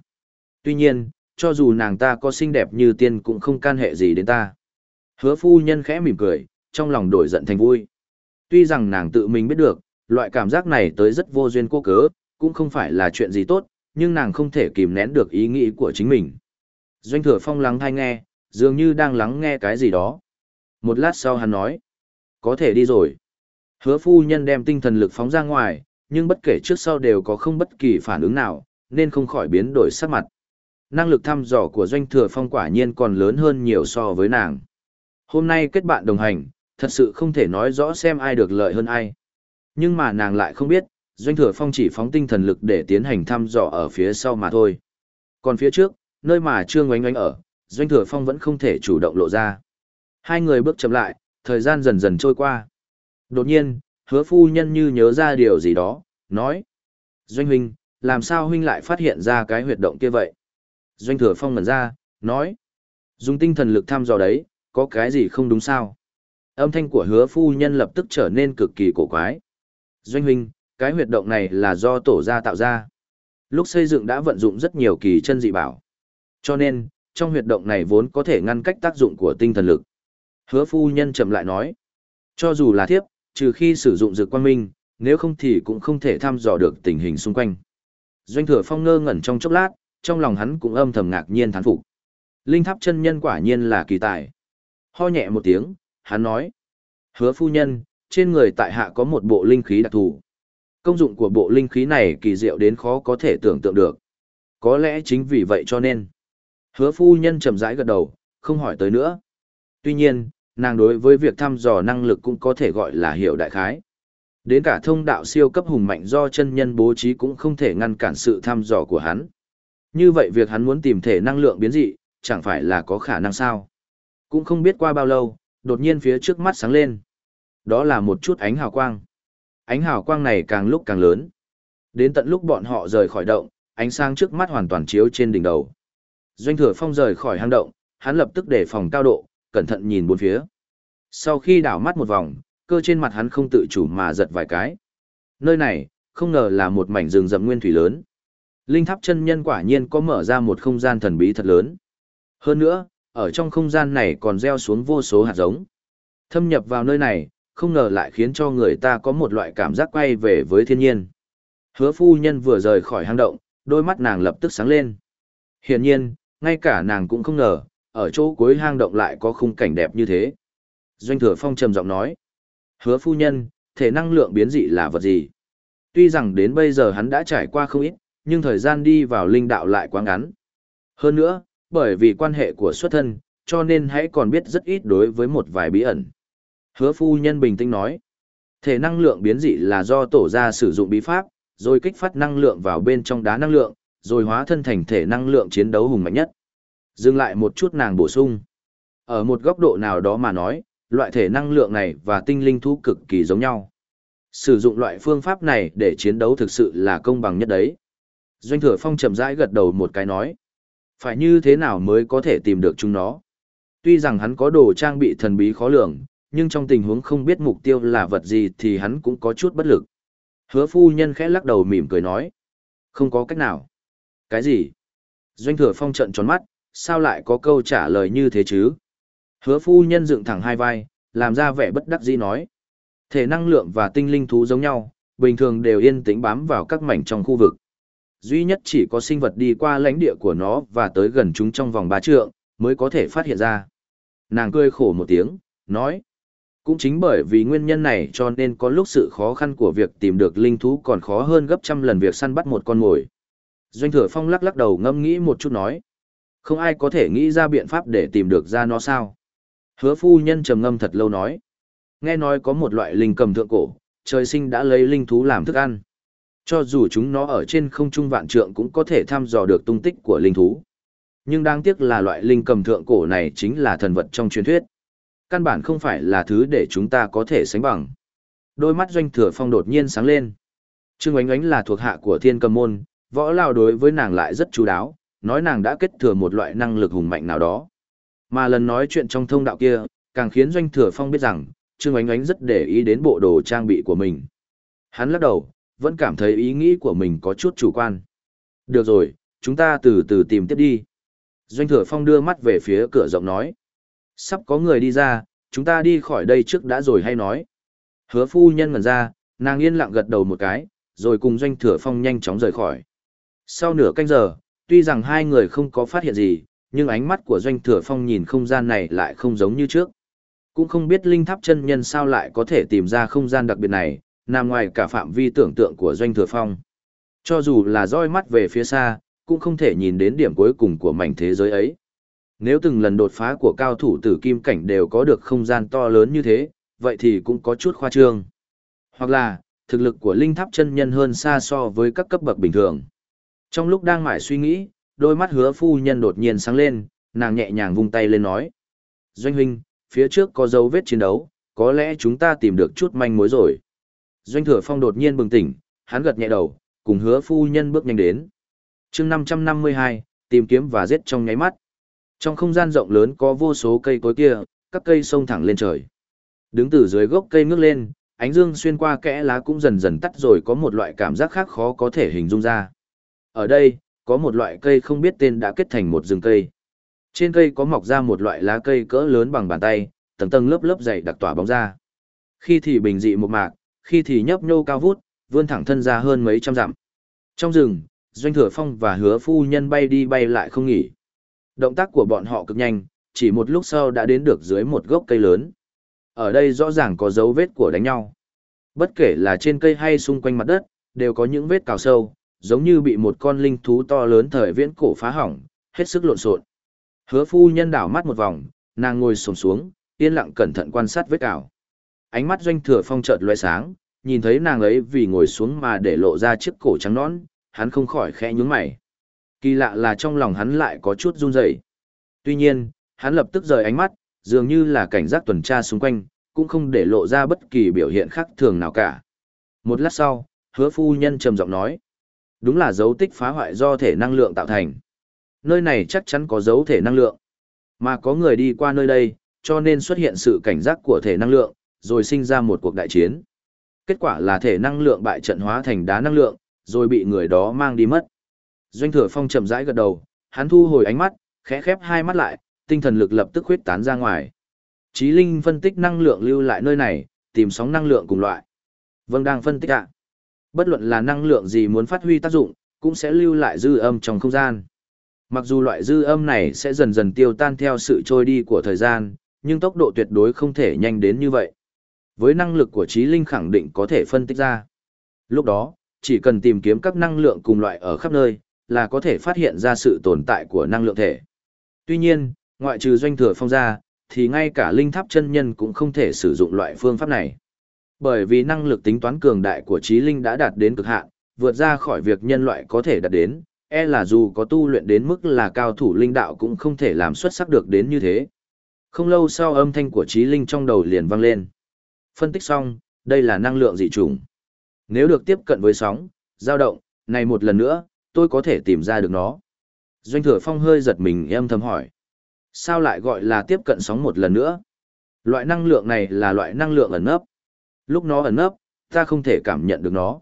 Tuy nhiên, cho dù nàng ta có xinh đẹp như tiên cũng không can hệ gì đến ta. Hứa phu nhân khẽ mỉm cười, trong lòng đổi giận thành vui. Tuy rằng nàng tự mình biết được, loại cảm giác này tới rất vô duyên cô cớ, cũng không phải là chuyện gì tốt, nhưng nàng không thể kìm nén được ý nghĩ của chính mình. Doanh thừa phong lắng hay nghe, dường như đang lắng nghe cái gì đó. Một lát sau hắn nói, có thể đi rồi. Hứa phu nhân đem tinh thần lực phóng ra ngoài, nhưng bất kể trước sau đều có không bất kỳ phản ứng nào, nên không khỏi biến đổi sắc mặt. Năng lực thăm dò của doanh thừa phong quả nhiên còn lớn hơn nhiều so với nàng. Hôm nay kết bạn đồng hành, thật sự không thể nói rõ xem ai được lợi hơn ai. Nhưng mà nàng lại không biết, doanh thừa phong chỉ phóng tinh thần lực để tiến hành thăm dò ở phía sau mà thôi. Còn phía trước, nơi mà Trương Oánh Oánh ở, doanh thừa phong vẫn không thể chủ động lộ ra. Hai người bước chậm lại, thời gian dần dần trôi qua. Đột nhiên, hứa phu nhân như nhớ ra điều gì đó, nói. Doanh huynh, làm sao huynh lại phát hiện ra cái huyệt động kia vậy? Doanh thừa phong ngẩn ra, nói. Dùng tinh thần lực thăm dò đấy, có cái gì không đúng sao? Âm thanh của hứa phu nhân lập tức trở nên cực kỳ cổ quái. Doanh huynh, cái huyệt động này là do tổ gia tạo ra. Lúc xây dựng đã vận dụng rất nhiều kỳ chân dị bảo. Cho nên, trong huyệt động này vốn có thể ngăn cách tác dụng của tinh thần lực. Hứa phu nhân chậm lại nói. Cho dù là thiếp, trừ khi sử dụng dược quan minh, nếu không thì cũng không thể thăm dò được tình hình xung quanh. Doanh thừa phong ngơ ngẩn trong chốc lát, trong lòng hắn cũng âm thầm ngạc nhiên thán phục. Linh tháp chân nhân quả nhiên là kỳ tài. Ho nhẹ một tiếng, hắn nói. Hứa phu nhân, trên người tại hạ có một bộ linh khí đặc thù. Công dụng của bộ linh khí này kỳ diệu đến khó có thể tưởng tượng được. Có lẽ chính vì vậy cho nên. Hứa phu nhân chậm rãi gật đầu, không hỏi tới nữa. Tuy nhiên, nàng đối với việc thăm dò năng lực cũng có thể gọi là hiểu đại khái. Đến cả thông đạo siêu cấp hùng mạnh do chân nhân bố trí cũng không thể ngăn cản sự thăm dò của hắn. Như vậy việc hắn muốn tìm thể năng lượng biến dị, chẳng phải là có khả năng sao. Cũng không biết qua bao lâu, đột nhiên phía trước mắt sáng lên. Đó là một chút ánh hào quang. Ánh hào quang này càng lúc càng lớn. Đến tận lúc bọn họ rời khỏi động, ánh sáng trước mắt hoàn toàn chiếu trên đỉnh đầu. Doanh thừa phong rời khỏi hang động, hắn lập tức để phòng cao độ, cẩn thận nhìn bốn phía. Sau khi đảo mắt một vòng, cơ trên mặt hắn không tự chủ mà giật vài cái. Nơi này, không ngờ là một mảnh rừng rậm nguyên thủy lớn. Linh tháp chân nhân quả nhiên có mở ra một không gian thần bí thật lớn. Hơn nữa, ở trong không gian này còn gieo xuống vô số hạt giống. Thâm nhập vào nơi này, không ngờ lại khiến cho người ta có một loại cảm giác quay về với thiên nhiên. Hứa phu nhân vừa rời khỏi hang động, đôi mắt nàng lập tức sáng lên. Hiển nhiên, ngay cả nàng cũng không ngờ, ở chỗ cuối hang động lại có khung cảnh đẹp như thế. Doanh thừa phong trầm giọng nói. Hứa phu nhân, thể năng lượng biến dị là vật gì? Tuy rằng đến bây giờ hắn đã trải qua không ít, nhưng thời gian đi vào linh đạo lại quá ngắn. Hơn nữa, bởi vì quan hệ của xuất thân, cho nên hãy còn biết rất ít đối với một vài bí ẩn. Hứa phu nhân bình tĩnh nói, thể năng lượng biến dị là do tổ gia sử dụng bí pháp, rồi kích phát năng lượng vào bên trong đá năng lượng, rồi hóa thân thành thể năng lượng chiến đấu hùng mạnh nhất. Dừng lại một chút nàng bổ sung. Ở một góc độ nào đó mà nói, loại thể năng lượng này và tinh linh thú cực kỳ giống nhau. Sử dụng loại phương pháp này để chiến đấu thực sự là công bằng nhất đấy. Doanh thừa phong chậm rãi gật đầu một cái nói. Phải như thế nào mới có thể tìm được chúng nó? Tuy rằng hắn có đồ trang bị thần bí khó lường, nhưng trong tình huống không biết mục tiêu là vật gì thì hắn cũng có chút bất lực. Hứa phu nhân khẽ lắc đầu mỉm cười nói. Không có cách nào. Cái gì? Doanh thừa phong trận tròn mắt, sao lại có câu trả lời như thế chứ? Hứa phu nhân dựng thẳng hai vai, làm ra vẻ bất đắc dĩ nói. Thể năng lượng và tinh linh thú giống nhau, bình thường đều yên tĩnh bám vào các mảnh trong khu vực. Duy nhất chỉ có sinh vật đi qua lãnh địa của nó và tới gần chúng trong vòng ba trượng, mới có thể phát hiện ra. Nàng cười khổ một tiếng, nói. Cũng chính bởi vì nguyên nhân này cho nên có lúc sự khó khăn của việc tìm được linh thú còn khó hơn gấp trăm lần việc săn bắt một con mồi. Doanh thừa phong lắc lắc đầu ngâm nghĩ một chút nói. Không ai có thể nghĩ ra biện pháp để tìm được ra nó sao. Hứa phu nhân trầm ngâm thật lâu nói. Nghe nói có một loại linh cầm thượng cổ, trời sinh đã lấy linh thú làm thức ăn. Cho dù chúng nó ở trên không trung vạn trượng cũng có thể thăm dò được tung tích của linh thú. Nhưng đáng tiếc là loại linh cầm thượng cổ này chính là thần vật trong truyền thuyết. Căn bản không phải là thứ để chúng ta có thể sánh bằng. Đôi mắt doanh thừa phong đột nhiên sáng lên. Trương Ánh Ánh là thuộc hạ của thiên cầm môn, võ lao đối với nàng lại rất chú đáo, nói nàng đã kết thừa một loại năng lực hùng mạnh nào đó. Mà lần nói chuyện trong thông đạo kia, càng khiến doanh thừa phong biết rằng, Trương Ánh Ánh rất để ý đến bộ đồ trang bị của mình. Hắn lắc đầu, vẫn cảm thấy ý nghĩ của mình có chút chủ quan. Được rồi, chúng ta từ từ tìm tiếp đi. Doanh thừa phong đưa mắt về phía cửa rộng nói. Sắp có người đi ra, chúng ta đi khỏi đây trước đã rồi hay nói. Hứa phu nhân ngần ra, nàng yên lặng gật đầu một cái, rồi cùng doanh thừa phong nhanh chóng rời khỏi. Sau nửa canh giờ, tuy rằng hai người không có phát hiện gì, nhưng ánh mắt của doanh thừa phong nhìn không gian này lại không giống như trước. Cũng không biết linh tháp chân nhân sao lại có thể tìm ra không gian đặc biệt này, nằm ngoài cả phạm vi tưởng tượng của doanh thừa phong. Cho dù là roi mắt về phía xa, cũng không thể nhìn đến điểm cuối cùng của mảnh thế giới ấy. Nếu từng lần đột phá của cao thủ tử kim cảnh đều có được không gian to lớn như thế, vậy thì cũng có chút khoa trương. Hoặc là, thực lực của linh tháp chân nhân hơn xa so với các cấp bậc bình thường. Trong lúc đang mải suy nghĩ, đôi mắt hứa phu nhân đột nhiên sáng lên, nàng nhẹ nhàng vung tay lên nói. Doanh huynh, phía trước có dấu vết chiến đấu, có lẽ chúng ta tìm được chút manh mối rồi. Doanh thừa phong đột nhiên bừng tỉnh, hắn gật nhẹ đầu, cùng hứa phu nhân bước nhanh đến. chương 552, tìm kiếm và giết trong nháy mắt. Trong không gian rộng lớn có vô số cây cối kia, các cây sông thẳng lên trời. Đứng từ dưới gốc cây ngước lên, ánh dương xuyên qua kẽ lá cũng dần dần tắt rồi có một loại cảm giác khác khó có thể hình dung ra. Ở đây, có một loại cây không biết tên đã kết thành một rừng cây. Trên cây có mọc ra một loại lá cây cỡ lớn bằng bàn tay, tầng tầng lớp lớp dày đặc tỏa bóng ra. Khi thì bình dị một mạc, khi thì nhấp nhô cao vút, vươn thẳng thân ra hơn mấy trăm dặm. Trong rừng, Doanh Thừa Phong và Hứa Phu Nhân bay đi bay lại không nghỉ. Động tác của bọn họ cực nhanh, chỉ một lúc sau đã đến được dưới một gốc cây lớn. Ở đây rõ ràng có dấu vết của đánh nhau. Bất kể là trên cây hay xung quanh mặt đất, đều có những vết cào sâu, giống như bị một con linh thú to lớn thời viễn cổ phá hỏng, hết sức lộn xộn. Hứa phu nhân đảo mắt một vòng, nàng ngồi xổm xuống, yên lặng cẩn thận quan sát vết ảo. Ánh mắt doanh thừa phong chợt lóe sáng, nhìn thấy nàng ấy vì ngồi xuống mà để lộ ra chiếc cổ trắng nõn, hắn không khỏi khẽ nhướng mày. Kỳ lạ là trong lòng hắn lại có chút run rẩy. Tuy nhiên, hắn lập tức rời ánh mắt, dường như là cảnh giác tuần tra xung quanh, cũng không để lộ ra bất kỳ biểu hiện khác thường nào cả. Một lát sau, hứa phu nhân trầm giọng nói. Đúng là dấu tích phá hoại do thể năng lượng tạo thành. Nơi này chắc chắn có dấu thể năng lượng. Mà có người đi qua nơi đây, cho nên xuất hiện sự cảnh giác của thể năng lượng, rồi sinh ra một cuộc đại chiến. Kết quả là thể năng lượng bại trận hóa thành đá năng lượng, rồi bị người đó mang đi mất. Doanh thừa phong chậm rãi gật đầu, hắn thu hồi ánh mắt, khẽ khép hai mắt lại, tinh thần lực lập tức huyết tán ra ngoài. Chí Linh phân tích năng lượng lưu lại nơi này, tìm sóng năng lượng cùng loại. Vâng đang phân tích ạ. Bất luận là năng lượng gì muốn phát huy tác dụng, cũng sẽ lưu lại dư âm trong không gian. Mặc dù loại dư âm này sẽ dần dần tiêu tan theo sự trôi đi của thời gian, nhưng tốc độ tuyệt đối không thể nhanh đến như vậy. Với năng lực của trí linh khẳng định có thể phân tích ra. Lúc đó, chỉ cần tìm kiếm các năng lượng cùng loại ở khắp nơi, là có thể phát hiện ra sự tồn tại của năng lượng thể. Tuy nhiên, ngoại trừ doanh thừa phong ra, thì ngay cả linh tháp chân nhân cũng không thể sử dụng loại phương pháp này. Bởi vì năng lực tính toán cường đại của trí linh đã đạt đến cực hạn, vượt ra khỏi việc nhân loại có thể đạt đến, e là dù có tu luyện đến mức là cao thủ linh đạo cũng không thể làm xuất sắc được đến như thế. Không lâu sau âm thanh của trí linh trong đầu liền vang lên. Phân tích xong, đây là năng lượng dị trùng. Nếu được tiếp cận với sóng, dao động, này một lần nữa, tôi có thể tìm ra được nó. Doanh thừa phong hơi giật mình em thầm hỏi. Sao lại gọi là tiếp cận sóng một lần nữa? Loại năng lượng này là loại năng lượng ẩn nấp. Lúc nó ẩn nấp, ta không thể cảm nhận được nó.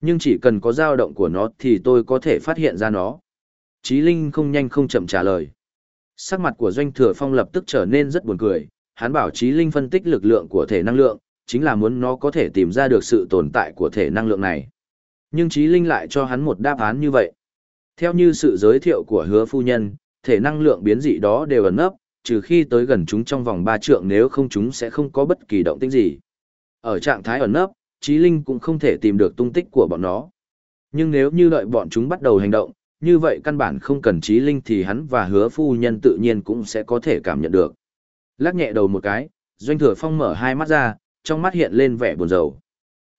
Nhưng chỉ cần có dao động của nó thì tôi có thể phát hiện ra nó. Chí Linh không nhanh không chậm trả lời. Sắc mặt của Doanh Thừa Phong lập tức trở nên rất buồn cười, hắn bảo Chí Linh phân tích lực lượng của thể năng lượng, chính là muốn nó có thể tìm ra được sự tồn tại của thể năng lượng này. Nhưng Chí Linh lại cho hắn một đáp án như vậy. Theo như sự giới thiệu của hứa phu nhân, thể năng lượng biến dị đó đều ẩn nấp, trừ khi tới gần chúng trong vòng ba trượng nếu không chúng sẽ không có bất kỳ động tĩnh gì. Ở trạng thái ẩn nấp, Chí Linh cũng không thể tìm được tung tích của bọn nó. Nhưng nếu như đợi bọn chúng bắt đầu hành động, như vậy căn bản không cần Chí Linh thì hắn và hứa phu nhân tự nhiên cũng sẽ có thể cảm nhận được. Lắc nhẹ đầu một cái, Doanh Thừa Phong mở hai mắt ra, trong mắt hiện lên vẻ buồn rầu.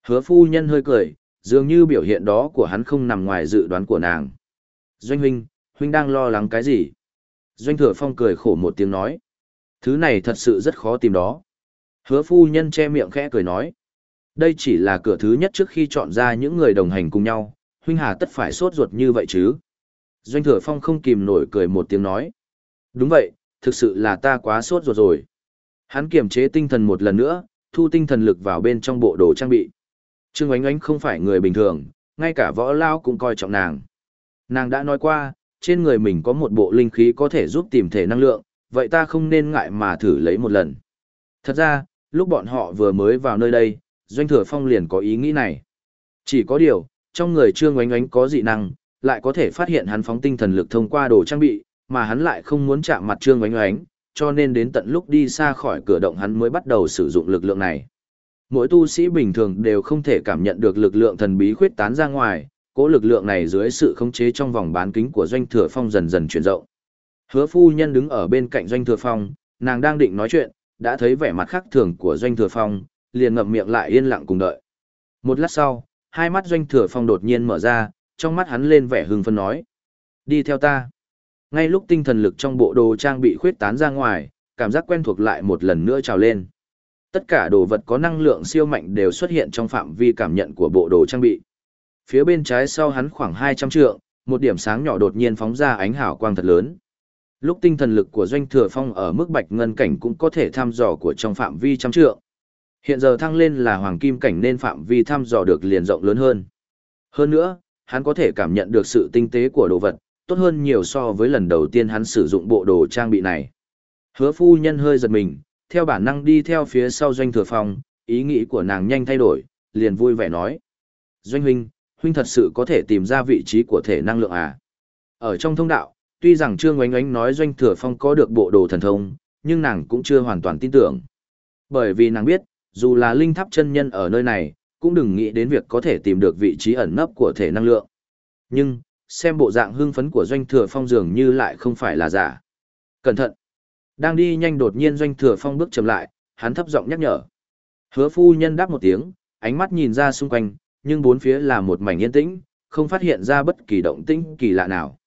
Hứa phu nhân hơi cười, dường như biểu hiện đó của hắn không nằm ngoài dự đoán của nàng. Doanh huynh, huynh đang lo lắng cái gì? Doanh thừa phong cười khổ một tiếng nói. Thứ này thật sự rất khó tìm đó. Hứa phu nhân che miệng khẽ cười nói. Đây chỉ là cửa thứ nhất trước khi chọn ra những người đồng hành cùng nhau, huynh hà tất phải sốt ruột như vậy chứ. Doanh thừa phong không kìm nổi cười một tiếng nói. Đúng vậy, thực sự là ta quá sốt ruột rồi. Hắn kiềm chế tinh thần một lần nữa, thu tinh thần lực vào bên trong bộ đồ trang bị. Trương Ánh Ánh không phải người bình thường, ngay cả võ lao cũng coi trọng nàng. Nàng đã nói qua, trên người mình có một bộ linh khí có thể giúp tìm thể năng lượng, vậy ta không nên ngại mà thử lấy một lần. Thật ra, lúc bọn họ vừa mới vào nơi đây, Doanh Thừa Phong liền có ý nghĩ này. Chỉ có điều, trong người Trương Oánh Oánh có dị năng, lại có thể phát hiện hắn phóng tinh thần lực thông qua đồ trang bị, mà hắn lại không muốn chạm mặt Trương Oánh Oánh, cho nên đến tận lúc đi xa khỏi cửa động hắn mới bắt đầu sử dụng lực lượng này. Mỗi tu sĩ bình thường đều không thể cảm nhận được lực lượng thần bí khuyết tán ra ngoài, cỗ lực lượng này dưới sự khống chế trong vòng bán kính của doanh thừa phong dần dần chuyển rộng. Hứa phu nhân đứng ở bên cạnh doanh thừa phong, nàng đang định nói chuyện, đã thấy vẻ mặt khác thường của doanh thừa phong, liền ngậm miệng lại yên lặng cùng đợi. Một lát sau, hai mắt doanh thừa phong đột nhiên mở ra, trong mắt hắn lên vẻ hưng phấn nói. Đi theo ta. Ngay lúc tinh thần lực trong bộ đồ trang bị khuyết tán ra ngoài, cảm giác quen thuộc lại một lần nữa trào lên. Tất cả đồ vật có năng lượng siêu mạnh đều xuất hiện trong phạm vi cảm nhận của bộ đồ trang bị. Phía bên trái sau hắn khoảng 200 trượng, một điểm sáng nhỏ đột nhiên phóng ra ánh hào quang thật lớn. Lúc tinh thần lực của doanh thừa phong ở mức bạch ngân cảnh cũng có thể thăm dò của trong phạm vi trăm trượng. Hiện giờ thăng lên là hoàng kim cảnh nên phạm vi thăm dò được liền rộng lớn hơn. Hơn nữa, hắn có thể cảm nhận được sự tinh tế của đồ vật, tốt hơn nhiều so với lần đầu tiên hắn sử dụng bộ đồ trang bị này. Hứa phu nhân hơi giật mình, theo bản năng đi theo phía sau doanh thừa phong, ý nghĩ của nàng nhanh thay đổi, liền vui vẻ nói. Doanh huynh, huynh thật sự có thể tìm ra vị trí của thể năng lượng à? Ở trong thông đạo, tuy rằng Trương Oánh Oánh nói Doanh Thừa Phong có được bộ đồ thần thông, nhưng nàng cũng chưa hoàn toàn tin tưởng. Bởi vì nàng biết, dù là linh tháp chân nhân ở nơi này, cũng đừng nghĩ đến việc có thể tìm được vị trí ẩn nấp của thể năng lượng. Nhưng, xem bộ dạng hưng phấn của Doanh Thừa Phong dường như lại không phải là giả. Cẩn thận! Đang đi nhanh đột nhiên Doanh Thừa Phong bước chậm lại, hắn thấp giọng nhắc nhở. Hứa phu nhân đáp một tiếng, ánh mắt nhìn ra xung quanh, nhưng bốn phía là một mảnh yên tĩnh, không phát hiện ra bất kỳ động tĩnh kỳ lạ nào.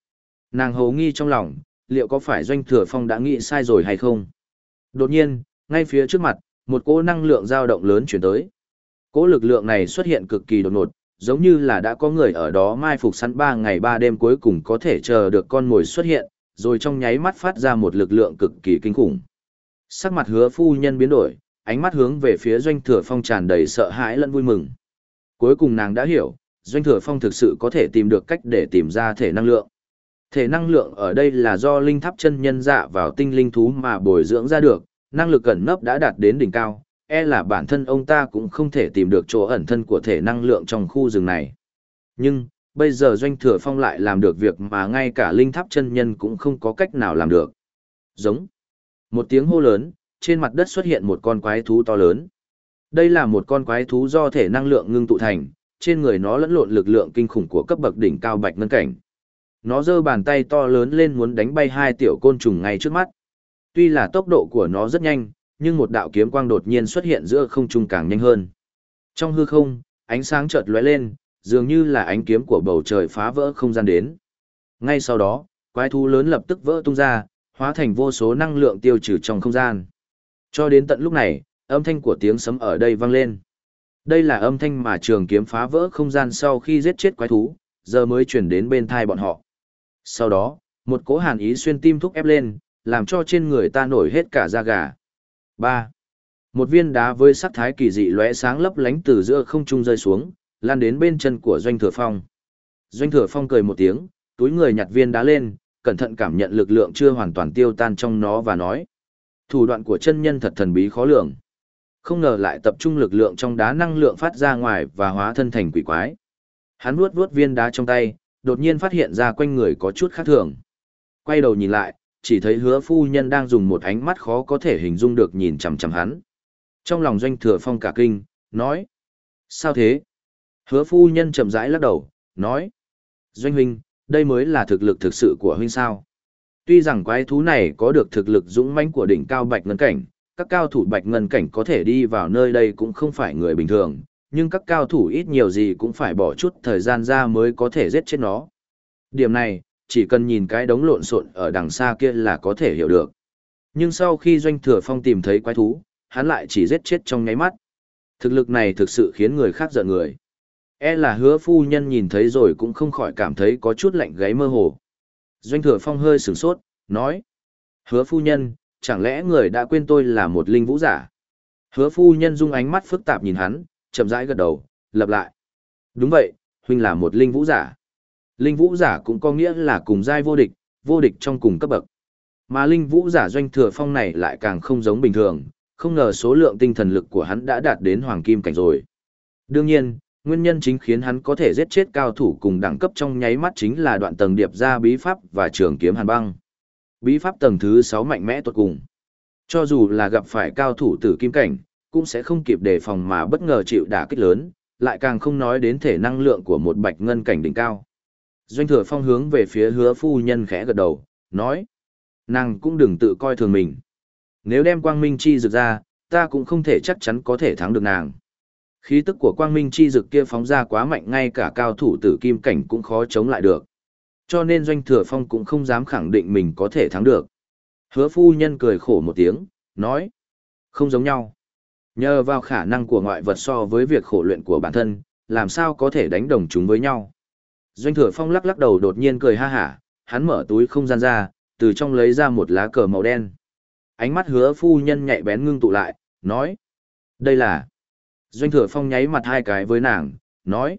Nàng hầu nghi trong lòng, liệu có phải doanh thừa phong đã nghĩ sai rồi hay không? Đột nhiên, ngay phía trước mặt, một cỗ năng lượng dao động lớn chuyển tới. Cỗ lực lượng này xuất hiện cực kỳ đột ngột, giống như là đã có người ở đó mai phục sẵn 3 ngày 3 đêm cuối cùng có thể chờ được con mồi xuất hiện, rồi trong nháy mắt phát ra một lực lượng cực kỳ kinh khủng. Sắc mặt hứa phu nhân biến đổi, ánh mắt hướng về phía doanh thừa phong tràn đầy sợ hãi lẫn vui mừng. Cuối cùng nàng đã hiểu, Doanh Thừa Phong thực sự có thể tìm được cách để tìm ra thể năng lượng. Thể năng lượng ở đây là do linh tháp chân nhân dạ vào tinh linh thú mà bồi dưỡng ra được, năng lực ẩn nấp đã đạt đến đỉnh cao, e là bản thân ông ta cũng không thể tìm được chỗ ẩn thân của thể năng lượng trong khu rừng này. Nhưng, bây giờ Doanh Thừa Phong lại làm được việc mà ngay cả linh tháp chân nhân cũng không có cách nào làm được. Giống. Một tiếng hô lớn, trên mặt đất xuất hiện một con quái thú to lớn. Đây là một con quái thú do thể năng lượng ngưng tụ thành, trên người nó lẫn lộn lực lượng kinh khủng của cấp bậc đỉnh cao bạch ngân cảnh. Nó giơ bàn tay to lớn lên muốn đánh bay hai tiểu côn trùng ngay trước mắt. Tuy là tốc độ của nó rất nhanh, nhưng một đạo kiếm quang đột nhiên xuất hiện giữa không trung càng nhanh hơn. Trong hư không, ánh sáng chợt lóe lên, dường như là ánh kiếm của bầu trời phá vỡ không gian đến. Ngay sau đó, quái thú lớn lập tức vỡ tung ra, hóa thành vô số năng lượng tiêu trừ trong không gian. Cho đến tận lúc này, âm thanh của tiếng sấm ở đây vang lên. Đây là âm thanh mà trường kiếm phá vỡ không gian sau khi giết chết quái thú, giờ mới chuyển đến bên thai bọn họ. Sau đó, một cỗ hàn ý xuyên tim thúc ép lên, làm cho trên người ta nổi hết cả da gà. 3. Một viên đá với sắc thái kỳ dị lóe sáng lấp lánh từ giữa không trung rơi xuống, lan đến bên chân của Doanh Thừa Phong. Doanh Thừa Phong cười một tiếng, túi người nhặt viên đá lên, cẩn thận cảm nhận lực lượng chưa hoàn toàn tiêu tan trong nó và nói. Thủ đoạn của chân nhân thật thần bí khó lường. Không ngờ lại tập trung lực lượng trong đá năng lượng phát ra ngoài và hóa thân thành quỷ quái. Hắn vuốt vuốt viên đá trong tay, đột nhiên phát hiện ra quanh người có chút khác thường. Quay đầu nhìn lại, chỉ thấy hứa phu nhân đang dùng một ánh mắt khó có thể hình dung được nhìn chằm chằm hắn. Trong lòng doanh thừa phong cả kinh, nói. Sao thế? Hứa phu nhân chậm rãi lắc đầu, nói. Doanh huynh, đây mới là thực lực thực sự của huynh sao. Tuy rằng quái thú này có được thực lực dũng mãnh của đỉnh cao bạch ngân cảnh, các cao thủ bạch ngân cảnh có thể đi vào nơi đây cũng không phải người bình thường, nhưng các cao thủ ít nhiều gì cũng phải bỏ chút thời gian ra mới có thể giết chết nó. Điểm này, chỉ cần nhìn cái đống lộn xộn ở đằng xa kia là có thể hiểu được. Nhưng sau khi Doanh Thừa Phong tìm thấy quái thú, hắn lại chỉ giết chết trong nháy mắt. Thực lực này thực sự khiến người khác giận người. E là hứa phu nhân nhìn thấy rồi cũng không khỏi cảm thấy có chút lạnh gáy mơ hồ. Doanh Thừa Phong hơi sửng sốt, nói. Hứa phu nhân, chẳng lẽ người đã quên tôi là một linh vũ giả? Hứa phu nhân dung ánh mắt phức tạp nhìn hắn, chậm rãi gật đầu, lặp lại. Đúng vậy, huynh là một linh vũ giả. Linh vũ giả cũng có nghĩa là cùng giai vô địch, vô địch trong cùng cấp bậc. Mà linh vũ giả doanh thừa phong này lại càng không giống bình thường, không ngờ số lượng tinh thần lực của hắn đã đạt đến hoàng kim cảnh rồi. Đương nhiên, nguyên nhân chính khiến hắn có thể giết chết cao thủ cùng đẳng cấp trong nháy mắt chính là đoạn tầng điệp ra bí pháp và trường kiếm hàn băng. Bí pháp tầng thứ 6 mạnh mẽ tuột cùng. Cho dù là gặp phải cao thủ tử kim cảnh, cũng sẽ không kịp đề phòng mà bất ngờ chịu đả kích lớn, lại càng không nói đến thể năng lượng của một bạch ngân cảnh đỉnh cao. Doanh thừa phong hướng về phía hứa phu nhân khẽ gật đầu, nói. Nàng cũng đừng tự coi thường mình. Nếu đem quang minh chi rực ra, ta cũng không thể chắc chắn có thể thắng được nàng. Khí tức của quang minh chi rực kia phóng ra quá mạnh ngay cả cao thủ tử kim cảnh cũng khó chống lại được. Cho nên doanh thừa phong cũng không dám khẳng định mình có thể thắng được. Hứa phu nhân cười khổ một tiếng, nói. Không giống nhau. Nhờ vào khả năng của ngoại vật so với việc khổ luyện của bản thân, làm sao có thể đánh đồng chúng với nhau. Doanh thừa phong lắc lắc đầu đột nhiên cười ha hả, hắn mở túi không gian ra, từ trong lấy ra một lá cờ màu đen. Ánh mắt hứa phu nhân nhạy bén ngưng tụ lại, nói. Đây là... Doanh thừa phong nháy mặt hai cái với nàng, nói.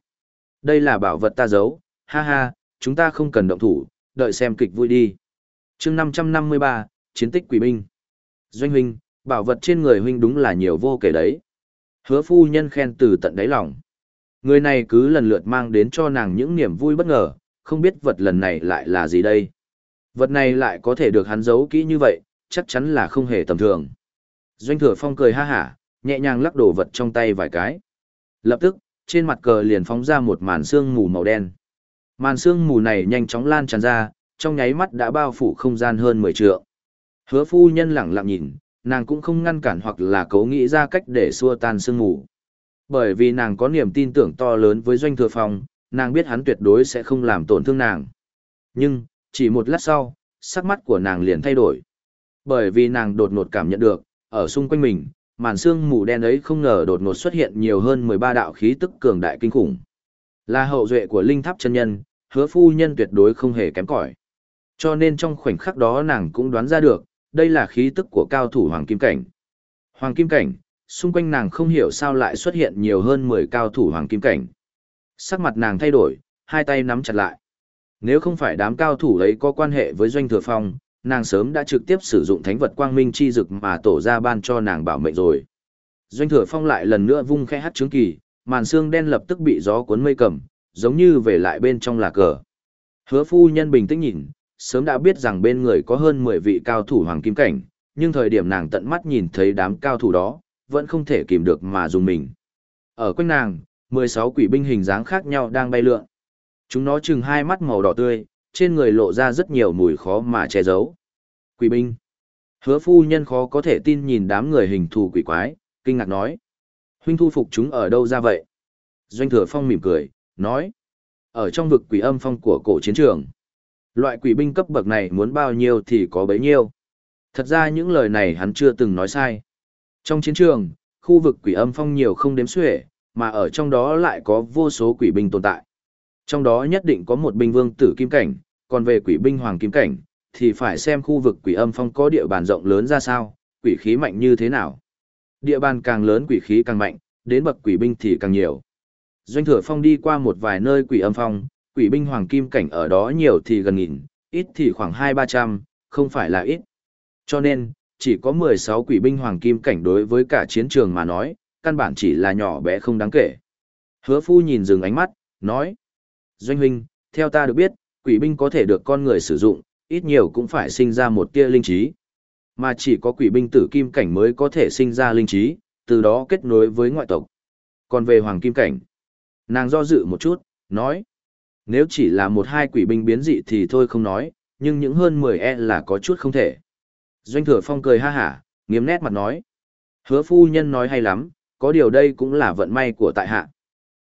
Đây là bảo vật ta giấu, ha ha, chúng ta không cần động thủ, đợi xem kịch vui đi. chương 553, Chiến tích quỷ binh. Doanh huynh, bảo vật trên người huynh đúng là nhiều vô kể đấy. Hứa phu nhân khen từ tận đáy lòng. Người này cứ lần lượt mang đến cho nàng những niềm vui bất ngờ, không biết vật lần này lại là gì đây. Vật này lại có thể được hắn giấu kỹ như vậy, chắc chắn là không hề tầm thường. Doanh thừa phong cười ha hả, nhẹ nhàng lắc đổ vật trong tay vài cái. Lập tức, trên mặt cờ liền phóng ra một màn sương mù màu đen. Màn sương mù này nhanh chóng lan tràn ra, trong nháy mắt đã bao phủ không gian hơn 10 trượng. Hứa phu nhân lẳng lặng nhìn, nàng cũng không ngăn cản hoặc là cố nghĩ ra cách để xua tan sương mù. Bởi vì nàng có niềm tin tưởng to lớn với doanh thừa phong, nàng biết hắn tuyệt đối sẽ không làm tổn thương nàng. Nhưng, chỉ một lát sau, sắc mắt của nàng liền thay đổi. Bởi vì nàng đột ngột cảm nhận được, ở xung quanh mình, màn sương mù đen ấy không ngờ đột ngột xuất hiện nhiều hơn 13 đạo khí tức cường đại kinh khủng. Là hậu duệ của linh tháp chân nhân, hứa phu nhân tuyệt đối không hề kém cỏi. Cho nên trong khoảnh khắc đó nàng cũng đoán ra được, đây là khí tức của cao thủ Hoàng Kim Cảnh. Hoàng Kim Cảnh, xung quanh nàng không hiểu sao lại xuất hiện nhiều hơn 10 cao thủ Hoàng Kim Cảnh. Sắc mặt nàng thay đổi, hai tay nắm chặt lại. Nếu không phải đám cao thủ ấy có quan hệ với Doanh Thừa Phong, nàng sớm đã trực tiếp sử dụng thánh vật quang minh chi dực mà tổ ra ban cho nàng bảo mệnh rồi. Doanh Thừa Phong lại lần nữa vung khẽ hát trướng kỳ, màn xương đen lập tức bị gió cuốn mây cầm, giống như về lại bên trong là cờ. Hứa phu nhân bình tĩnh nhìn, sớm đã biết rằng bên người có hơn 10 vị cao thủ hoàng kim cảnh, nhưng thời điểm nàng tận mắt nhìn thấy đám cao thủ đó, vẫn không thể kìm được mà dùng mình. Ở quanh nàng, 16 quỷ binh hình dáng khác nhau đang bay lượn. Chúng nó chừng hai mắt màu đỏ tươi, trên người lộ ra rất nhiều mùi khó mà che giấu. Quỷ binh. Hứa phu nhân khó có thể tin nhìn đám người hình thù quỷ quái, kinh ngạc nói. Huynh thu phục chúng ở đâu ra vậy? Doanh thừa phong mỉm cười, nói. Ở trong vực quỷ âm phong của cổ chiến trường. Loại quỷ binh cấp bậc này muốn bao nhiêu thì có bấy nhiêu. Thật ra những lời này hắn chưa từng nói sai. Trong chiến trường, khu vực quỷ âm phong nhiều không đếm xuể, mà ở trong đó lại có vô số quỷ binh tồn tại. Trong đó nhất định có một binh vương tử kim cảnh, còn về quỷ binh hoàng kim cảnh, thì phải xem khu vực quỷ âm phong có địa bàn rộng lớn ra sao, quỷ khí mạnh như thế nào. Địa bàn càng lớn quỷ khí càng mạnh, đến bậc quỷ binh thì càng nhiều. Doanh thừa phong đi qua một vài nơi quỷ âm phong, quỷ binh hoàng kim cảnh ở đó nhiều thì gần nghìn, ít thì khoảng hai ba trăm, không phải là ít. Cho nên, chỉ có 16 quỷ binh hoàng kim cảnh đối với cả chiến trường mà nói, căn bản chỉ là nhỏ bé không đáng kể. Hứa phu nhìn dừng ánh mắt, nói. Doanh huynh, theo ta được biết, quỷ binh có thể được con người sử dụng, ít nhiều cũng phải sinh ra một tia linh trí. Mà chỉ có quỷ binh tử kim cảnh mới có thể sinh ra linh trí, từ đó kết nối với ngoại tộc. Còn về hoàng kim cảnh, nàng do dự một chút, nói. Nếu chỉ là một hai quỷ binh biến dị thì thôi không nói, nhưng những hơn 10 e là có chút không thể. Doanh thừa phong cười ha hả, nghiêm nét mặt nói. Hứa phu nhân nói hay lắm, có điều đây cũng là vận may của tại hạ.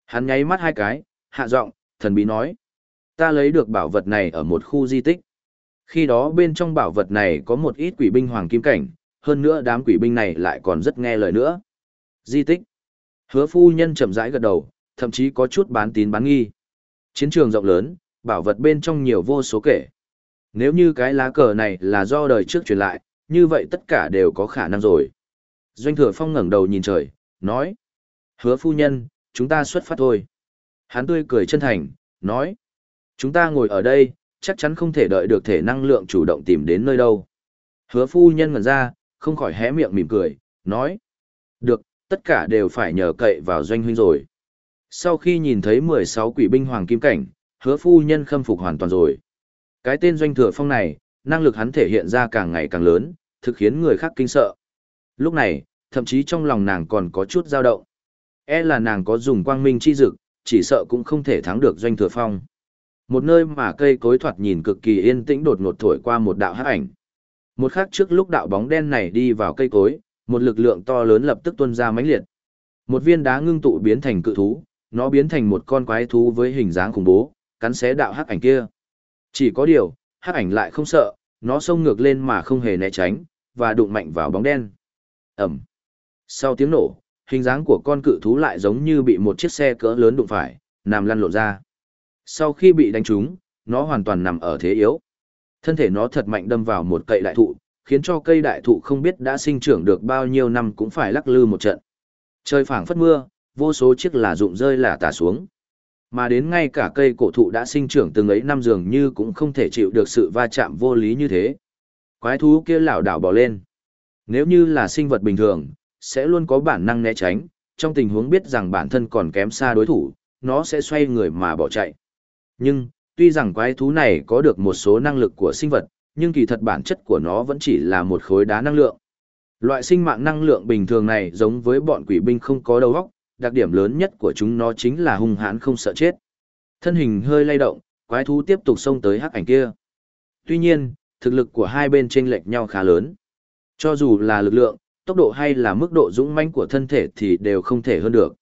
Hắn nháy mắt hai cái, hạ giọng, thần bí nói. Ta lấy được bảo vật này ở một khu di tích. Khi đó bên trong bảo vật này có một ít quỷ binh hoàng kim cảnh, hơn nữa đám quỷ binh này lại còn rất nghe lời nữa. Di tích. Hứa phu nhân chậm rãi gật đầu, thậm chí có chút bán tín bán nghi. Chiến trường rộng lớn, bảo vật bên trong nhiều vô số kể. Nếu như cái lá cờ này là do đời trước truyền lại, như vậy tất cả đều có khả năng rồi. Doanh thừa phong ngẩng đầu nhìn trời, nói. Hứa phu nhân, chúng ta xuất phát thôi. Hắn tươi cười chân thành, nói. Chúng ta ngồi ở đây, chắc chắn không thể đợi được thể năng lượng chủ động tìm đến nơi đâu. Hứa phu nhân ngẩn ra, không khỏi hé miệng mỉm cười, nói. Được, tất cả đều phải nhờ cậy vào doanh huynh rồi. Sau khi nhìn thấy 16 quỷ binh hoàng kim cảnh, hứa phu nhân khâm phục hoàn toàn rồi. Cái tên doanh thừa phong này, năng lực hắn thể hiện ra càng ngày càng lớn, thực khiến người khác kinh sợ. Lúc này, thậm chí trong lòng nàng còn có chút dao động. E là nàng có dùng quang minh chi dực, chỉ sợ cũng không thể thắng được doanh thừa phong. Một nơi mà cây cối thoạt nhìn cực kỳ yên tĩnh đột ngột thổi qua một đạo hắc ảnh. Một khắc trước lúc đạo bóng đen này đi vào cây cối, một lực lượng to lớn lập tức tuôn ra mãnh liệt. Một viên đá ngưng tụ biến thành cự thú, nó biến thành một con quái thú với hình dáng khủng bố, cắn xé đạo hắc ảnh kia. Chỉ có điều, hắc ảnh lại không sợ, nó xông ngược lên mà không hề né tránh, và đụng mạnh vào bóng đen. Ẩm. Sau tiếng nổ, hình dáng của con cự thú lại giống như bị một chiếc xe cỡ lớn đụng phải, nằm lăn lộn ra. Sau khi bị đánh trúng, nó hoàn toàn nằm ở thế yếu. Thân thể nó thật mạnh đâm vào một cây đại thụ, khiến cho cây đại thụ không biết đã sinh trưởng được bao nhiêu năm cũng phải lắc lư một trận. Trời phảng phất mưa, vô số chiếc là rụng rơi là tả xuống. Mà đến ngay cả cây cổ thụ đã sinh trưởng từng ấy năm dường như cũng không thể chịu được sự va chạm vô lý như thế. Quái thú kia lảo đảo bỏ lên. Nếu như là sinh vật bình thường, sẽ luôn có bản năng né tránh, trong tình huống biết rằng bản thân còn kém xa đối thủ, nó sẽ xoay người mà bỏ chạy. Nhưng, tuy rằng quái thú này có được một số năng lực của sinh vật, nhưng kỳ thật bản chất của nó vẫn chỉ là một khối đá năng lượng. Loại sinh mạng năng lượng bình thường này giống với bọn quỷ binh không có đầu óc, đặc điểm lớn nhất của chúng nó chính là hung hãn không sợ chết. Thân hình hơi lay động, quái thú tiếp tục xông tới hắc ảnh kia. Tuy nhiên, thực lực của hai bên chênh lệch nhau khá lớn. Cho dù là lực lượng, tốc độ hay là mức độ dũng mãnh của thân thể thì đều không thể hơn được.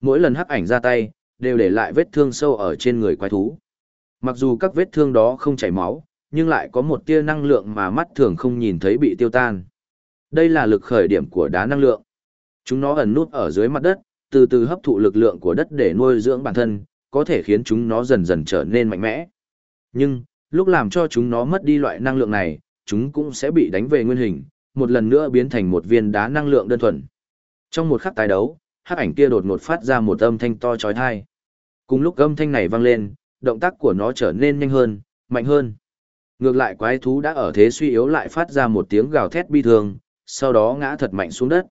Mỗi lần hắc ảnh ra tay, đều để lại vết thương sâu ở trên người quái thú. Mặc dù các vết thương đó không chảy máu, nhưng lại có một tia năng lượng mà mắt thường không nhìn thấy bị tiêu tan. Đây là lực khởi điểm của đá năng lượng. Chúng nó ẩn nút ở dưới mặt đất, từ từ hấp thụ lực lượng của đất để nuôi dưỡng bản thân, có thể khiến chúng nó dần dần trở nên mạnh mẽ. Nhưng, lúc làm cho chúng nó mất đi loại năng lượng này, chúng cũng sẽ bị đánh về nguyên hình, một lần nữa biến thành một viên đá năng lượng đơn thuần. Trong một khắc tái đấu, hắc ảnh kia đột ngột phát ra một âm thanh to chói tai. Cùng lúc âm thanh này vang lên, động tác của nó trở nên nhanh hơn, mạnh hơn. Ngược lại quái thú đã ở thế suy yếu lại phát ra một tiếng gào thét bi thương, sau đó ngã thật mạnh xuống đất.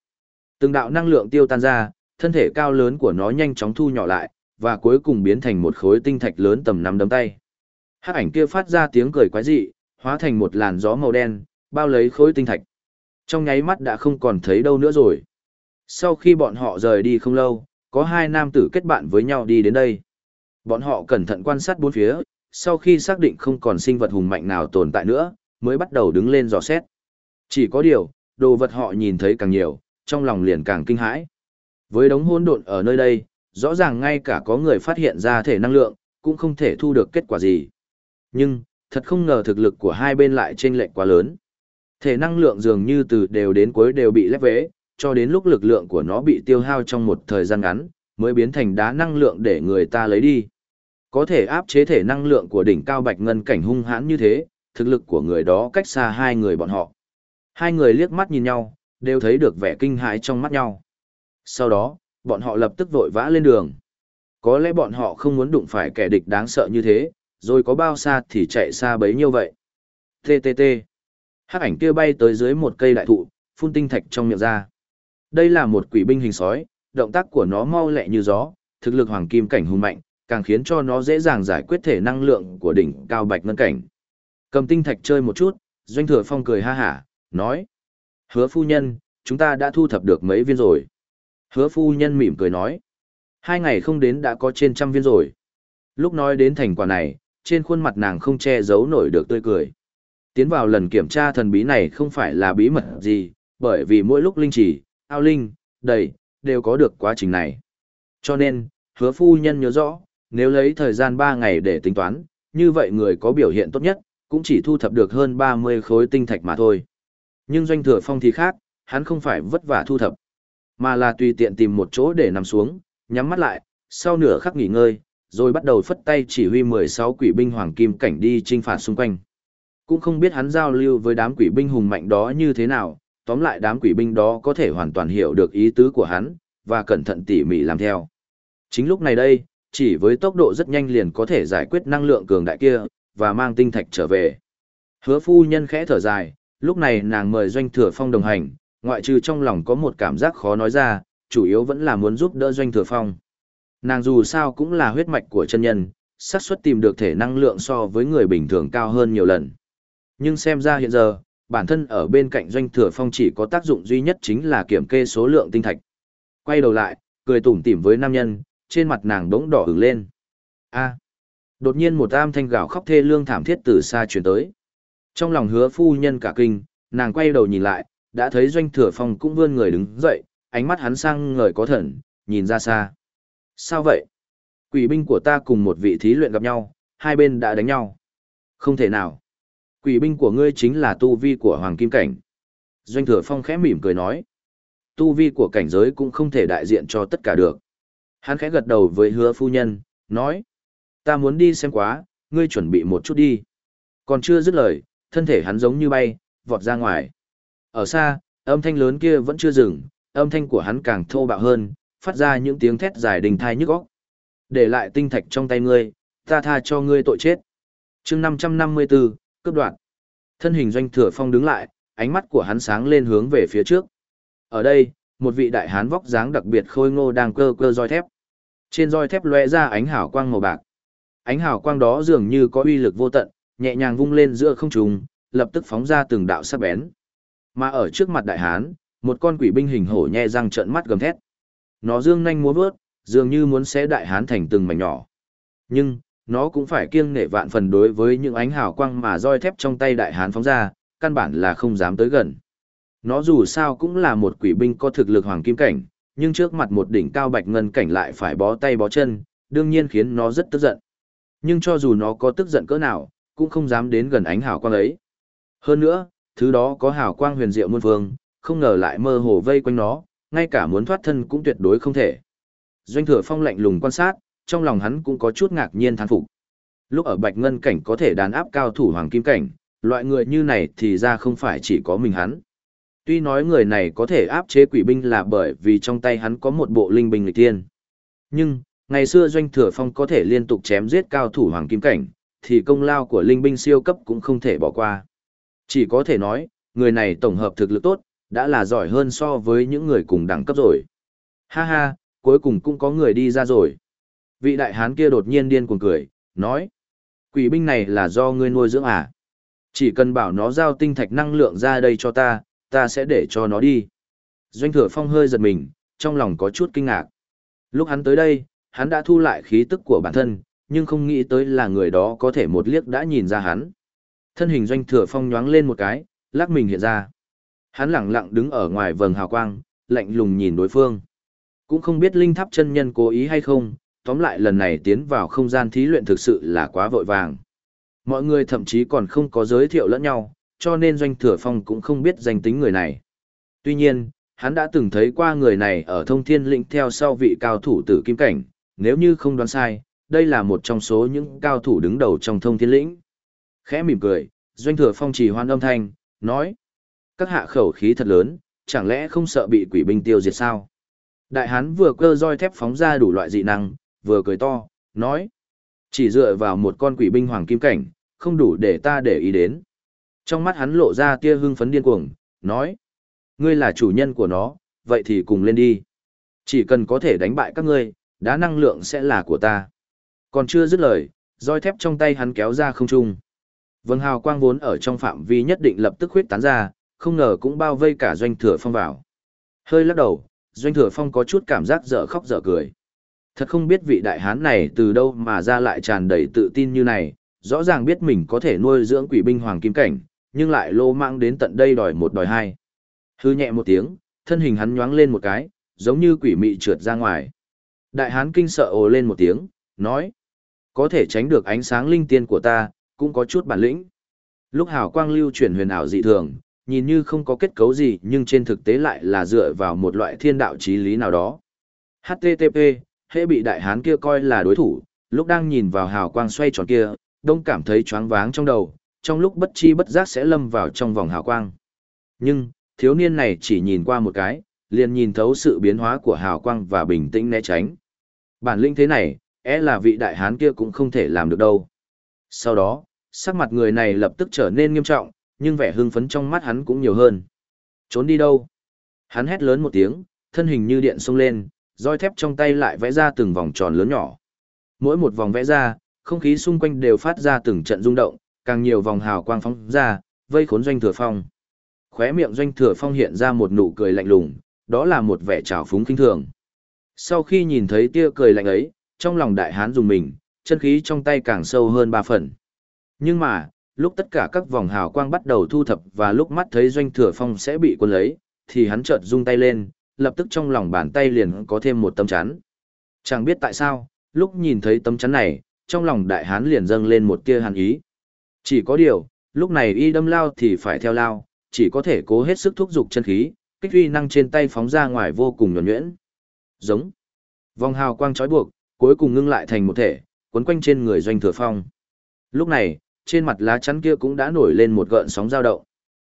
Từng đạo năng lượng tiêu tan ra, thân thể cao lớn của nó nhanh chóng thu nhỏ lại, và cuối cùng biến thành một khối tinh thạch lớn tầm nắm đấm tay. Hắc ảnh kia phát ra tiếng cười quái dị, hóa thành một làn gió màu đen, bao lấy khối tinh thạch. Trong nháy mắt đã không còn thấy đâu nữa rồi. Sau khi bọn họ rời đi không lâu, có hai nam tử kết bạn với nhau đi đến đây. Bọn họ cẩn thận quan sát bốn phía, sau khi xác định không còn sinh vật hùng mạnh nào tồn tại nữa, mới bắt đầu đứng lên dò xét. Chỉ có điều, đồ vật họ nhìn thấy càng nhiều, trong lòng liền càng kinh hãi. Với đống hỗn độn ở nơi đây, rõ ràng ngay cả có người phát hiện ra thể năng lượng, cũng không thể thu được kết quả gì. Nhưng, thật không ngờ thực lực của hai bên lại chênh lệch quá lớn. Thể năng lượng dường như từ đều đến cuối đều bị lép vế, cho đến lúc lực lượng của nó bị tiêu hao trong một thời gian ngắn, mới biến thành đá năng lượng để người ta lấy đi. Có thể áp chế thể năng lượng của đỉnh cao bạch ngân cảnh hung hãn như thế, thực lực của người đó cách xa hai người bọn họ. Hai người liếc mắt nhìn nhau, đều thấy được vẻ kinh hãi trong mắt nhau. Sau đó, bọn họ lập tức vội vã lên đường. Có lẽ bọn họ không muốn đụng phải kẻ địch đáng sợ như thế, rồi có bao xa thì chạy xa bấy nhiêu vậy. TTT. Hắc ảnh kia bay tới dưới một cây đại thụ, phun tinh thạch trong miệng ra. Đây là một quỷ binh hình sói, động tác của nó mau lẹ như gió, thực lực hoàng kim cảnh hùng mạnh, càng khiến cho nó dễ dàng giải quyết thể năng lượng của đỉnh cao bạch ngân cảnh. Cầm tinh thạch chơi một chút, doanh thừa phong cười ha hả, nói. Hứa phu nhân, chúng ta đã thu thập được mấy viên rồi. Hứa phu nhân mỉm cười nói. Hai ngày không đến đã có trên trăm viên rồi. Lúc nói đến thành quả này, trên khuôn mặt nàng không che giấu nổi được tươi cười. Tiến vào lần kiểm tra thần bí này không phải là bí mật gì, bởi vì mỗi lúc linh chỉ, ao linh, đầy, đều có được quá trình này. Cho nên, hứa phu nhân nhớ rõ, nếu lấy thời gian 3 ngày để tính toán, như vậy người có biểu hiện tốt nhất, cũng chỉ thu thập được hơn 30 khối tinh thạch mà thôi. Nhưng doanh thừa phong thì khác, hắn không phải vất vả thu thập, mà là tùy tiện tìm một chỗ để nằm xuống, nhắm mắt lại, sau nửa khắc nghỉ ngơi, rồi bắt đầu phất tay chỉ huy 16 quỷ binh hoàng kim cảnh đi trinh phạt xung quanh. Cũng không biết hắn giao lưu với đám quỷ binh hùng mạnh đó như thế nào, tóm lại đám quỷ binh đó có thể hoàn toàn hiểu được ý tứ của hắn, và cẩn thận tỉ mỉ làm theo. Chính lúc này đây, chỉ với tốc độ rất nhanh liền có thể giải quyết năng lượng cường đại kia, và mang tinh thạch trở về. Hứa phu nhân khẽ thở dài, lúc này nàng mời doanh thừa phong đồng hành, ngoại trừ trong lòng có một cảm giác khó nói ra, chủ yếu vẫn là muốn giúp đỡ doanh thừa phong. Nàng dù sao cũng là huyết mạch của chân nhân, xác suất tìm được thể năng lượng so với người bình thường cao hơn nhiều lần. Nhưng xem ra hiện giờ, bản thân ở bên cạnh doanh thừa phong chỉ có tác dụng duy nhất chính là kiểm kê số lượng tinh thạch. Quay đầu lại, cười tủm tỉm với nam nhân, trên mặt nàng đống đỏ ửng lên. A. Đột nhiên một am thanh gào khóc thê lương thảm thiết từ xa truyền tới. Trong lòng hứa phu nhân cả kinh, nàng quay đầu nhìn lại, đã thấy doanh thừa phong cũng vươn người đứng dậy, ánh mắt hắn sang ngời có thần, nhìn ra xa. Sao vậy? Quỷ binh của ta cùng một vị thí luyện gặp nhau, hai bên đã đánh nhau. Không thể nào. Quỷ binh của ngươi chính là tu vi của Hoàng Kim Cảnh. Doanh thừa phong khẽ mỉm cười nói. Tu vi của cảnh giới cũng không thể đại diện cho tất cả được. Hắn khẽ gật đầu với hứa phu nhân, nói. Ta muốn đi xem quá, ngươi chuẩn bị một chút đi. Còn chưa dứt lời, thân thể hắn giống như bay, vọt ra ngoài. Ở xa, âm thanh lớn kia vẫn chưa dừng, âm thanh của hắn càng thô bạo hơn, phát ra những tiếng thét dài đình thai nhức óc. Để lại tinh thạch trong tay ngươi, ta tha cho ngươi tội chết. chương 554, cướp đoạn. Thân hình doanh thừa phong đứng lại, ánh mắt của hắn sáng lên hướng về phía trước. Ở đây, một vị đại hán vóc dáng đặc biệt khôi ngô đang cơ cơ roi thép. Trên roi thép lóe ra ánh hào quang màu bạc. Ánh hào quang đó dường như có uy lực vô tận, nhẹ nhàng vung lên giữa không trung, lập tức phóng ra từng đạo sắc bén. Mà ở trước mặt đại hán, một con quỷ binh hình hổ nhe răng trợn mắt gầm thét. Nó dương nhanh múa vớt, dường như muốn xé đại hán thành từng mảnh nhỏ. Nhưng, nó cũng phải kiêng nể vạn phần đối với những ánh hào quang mà roi thép trong tay đại hán phóng ra, căn bản là không dám tới gần. Nó dù sao cũng là một quỷ binh có thực lực hoàng kim cảnh, nhưng trước mặt một đỉnh cao bạch ngân cảnh lại phải bó tay bó chân, đương nhiên khiến nó rất tức giận. Nhưng cho dù nó có tức giận cỡ nào, cũng không dám đến gần ánh hào quang ấy. Hơn nữa, thứ đó có hào quang huyền diệu muôn phương, không ngờ lại mơ hồ vây quanh nó, ngay cả muốn thoát thân cũng tuyệt đối không thể. Doanh thừa phong lạnh lùng quan sát, trong lòng hắn cũng có chút ngạc nhiên thán phục. Lúc ở bạch ngân cảnh có thể đàn áp cao thủ hoàng kim cảnh, loại người như này thì ra không phải chỉ có mình hắn. Tuy nói người này có thể áp chế quỷ binh là bởi vì trong tay hắn có một bộ linh binh lịch tiên. Nhưng, ngày xưa doanh thừa phong có thể liên tục chém giết cao thủ hoàng kim cảnh, thì công lao của linh binh siêu cấp cũng không thể bỏ qua. Chỉ có thể nói, người này tổng hợp thực lực tốt, đã là giỏi hơn so với những người cùng đẳng cấp rồi. Ha ha, cuối cùng cũng có người đi ra rồi. Vị đại hán kia đột nhiên điên cuồng cười, nói. Quỷ binh này là do ngươi nuôi dưỡng à? Chỉ cần bảo nó giao tinh thạch năng lượng ra đây cho ta, ta sẽ để cho nó đi. Doanh thừa phong hơi giật mình, trong lòng có chút kinh ngạc. Lúc hắn tới đây, hắn đã thu lại khí tức của bản thân, nhưng không nghĩ tới là người đó có thể một liếc đã nhìn ra hắn. Thân hình doanh thừa phong nhoáng lên một cái, lắc mình hiện ra. Hắn lặng lặng đứng ở ngoài vầng hào quang, lạnh lùng nhìn đối phương. Cũng không biết linh tháp chân nhân cố ý hay không, tóm lại lần này tiến vào không gian thí luyện thực sự là quá vội vàng. Mọi người thậm chí còn không có giới thiệu lẫn nhau, cho nên Doanh Thừa Phong cũng không biết danh tính người này. Tuy nhiên, hắn đã từng thấy qua người này ở thông thiên lĩnh theo sau vị cao thủ tử kim cảnh, nếu như không đoán sai, đây là một trong số những cao thủ đứng đầu trong thông thiên lĩnh. Khẽ mỉm cười, Doanh Thừa Phong chỉ hoan âm thanh, nói. Các hạ khẩu khí thật lớn, chẳng lẽ không sợ bị quỷ binh tiêu diệt sao? Đại hán vừa cơ roi thép phóng ra đủ loại dị năng, vừa cười to, nói. Chỉ dựa vào một con quỷ binh hoàng kim cảnh, không đủ để ta để ý đến. Trong mắt hắn lộ ra tia hưng phấn điên cuồng, nói. Ngươi là chủ nhân của nó, vậy thì cùng lên đi. Chỉ cần có thể đánh bại các ngươi, đá năng lượng sẽ là của ta. Còn chưa dứt lời, roi thép trong tay hắn kéo ra không trung. Vầng hào quang vốn ở trong phạm vi nhất định lập tức huyết tán ra, không ngờ cũng bao vây cả doanh thừa phong vào. Hơi lắc đầu, doanh thừa phong có chút cảm giác dở khóc dở cười. Thật không biết vị đại hán này từ đâu mà ra lại tràn đầy tự tin như này, rõ ràng biết mình có thể nuôi dưỡng quỷ binh hoàng kim cảnh, nhưng lại lô mang đến tận đây đòi một đòi hai. Hư nhẹ một tiếng, thân hình hắn nhoáng lên một cái, giống như quỷ mị trượt ra ngoài. Đại hán kinh sợ ồ lên một tiếng, nói. Có thể tránh được ánh sáng linh tiên của ta, cũng có chút bản lĩnh. Lúc hào quang lưu chuyển huyền ảo dị thường, nhìn như không có kết cấu gì nhưng trên thực tế lại là dựa vào một loại thiên đạo trí lý nào đó. HTTP, hệ bị đại hán kia coi là đối thủ, lúc đang nhìn vào hào quang xoay tròn kia, đông cảm thấy choáng váng trong đầu, trong lúc bất chi bất giác sẽ lâm vào trong vòng hào quang. Nhưng, thiếu niên này chỉ nhìn qua một cái, liền nhìn thấu sự biến hóa của hào quang và bình tĩnh né tránh. Bản lĩnh thế này, é là vị đại hán kia cũng không thể làm được đâu. Sau đó, sắc mặt người này lập tức trở nên nghiêm trọng, nhưng vẻ hưng phấn trong mắt hắn cũng nhiều hơn. Trốn đi đâu? Hắn hét lớn một tiếng, thân hình như điện xông lên, roi thép trong tay lại vẽ ra từng vòng tròn lớn nhỏ. Mỗi một vòng vẽ ra, không khí xung quanh đều phát ra từng trận rung động, càng nhiều vòng hào quang phóng ra, vây khốn doanh thừa phong. Khóe miệng doanh thừa phong hiện ra một nụ cười lạnh lùng, đó là một vẻ trào phúng kinh thường. Sau khi nhìn thấy tia cười lạnh ấy, trong lòng đại hán dùng mình, chân khí trong tay càng sâu hơn ba phần. Nhưng mà, lúc tất cả các vòng hào quang bắt đầu thu thập và lúc mắt thấy doanh thừa phong sẽ bị quân lấy, thì hắn chợt rung tay lên, lập tức trong lòng bàn tay liền có thêm một tấm chắn. Chẳng biết tại sao, lúc nhìn thấy tấm chắn này, trong lòng đại hán liền dâng lên một tia hàn ý. Chỉ có điều, lúc này y đâm lao thì phải theo lao, chỉ có thể cố hết sức thúc giục chân khí, kích uy năng trên tay phóng ra ngoài vô cùng nhuẩn nhuyễn. Giống. Vòng hào quang trói buộc, cuối cùng ngưng lại thành một thể, quấn quanh trên người doanh thừa phong. Lúc này, trên mặt lá chắn kia cũng đã nổi lên một gợn sóng dao động.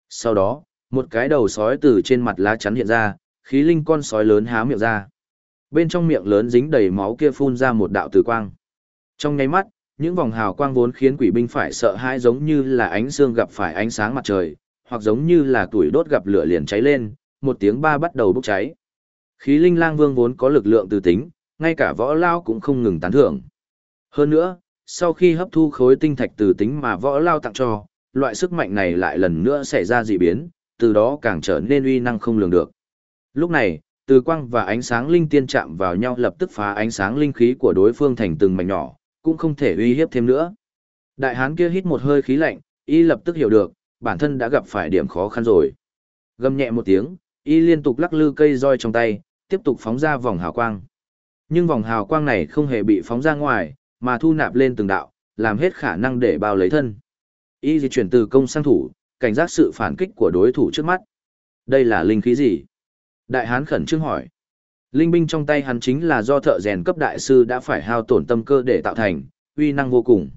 Sau đó, một cái đầu sói từ trên mặt lá chắn hiện ra, khí linh con sói lớn há miệng ra. Bên trong miệng lớn dính đầy máu kia phun ra một đạo tử quang. Trong nháy mắt, những vòng hào quang vốn khiến quỷ binh phải sợ hãi giống như là ánh xương gặp phải ánh sáng mặt trời, hoặc giống như là tuổi đốt gặp lửa liền cháy lên, một tiếng ba bắt đầu bốc cháy. Khí linh lang vương vốn có lực lượng từ tính, ngay cả võ lao cũng không ngừng tán thưởng. Hơn nữa, sau khi hấp thu khối tinh thạch từ tính mà võ lao tặng cho, loại sức mạnh này lại lần nữa xảy ra dị biến, từ đó càng trở nên uy năng không lường được. Lúc này, từ quang và ánh sáng linh tiên chạm vào nhau lập tức phá ánh sáng linh khí của đối phương thành từng mảnh nhỏ, cũng không thể uy hiếp thêm nữa. Đại hán kia hít một hơi khí lạnh, y lập tức hiểu được, bản thân đã gặp phải điểm khó khăn rồi. Gầm nhẹ một tiếng, y liên tục lắc lư cây roi trong tay, tiếp tục phóng ra vòng hào quang. Nhưng vòng hào quang này không hề bị phóng ra ngoài, mà thu nạp lên từng đạo, làm hết khả năng để bao lấy thân. Y di chuyển từ công sang thủ, cảnh giác sự phản kích của đối thủ trước mắt. Đây là linh khí gì? Đại hán khẩn trương hỏi. Linh binh trong tay hắn chính là do thợ rèn cấp đại sư đã phải hao tổn tâm cơ để tạo thành, uy năng vô cùng.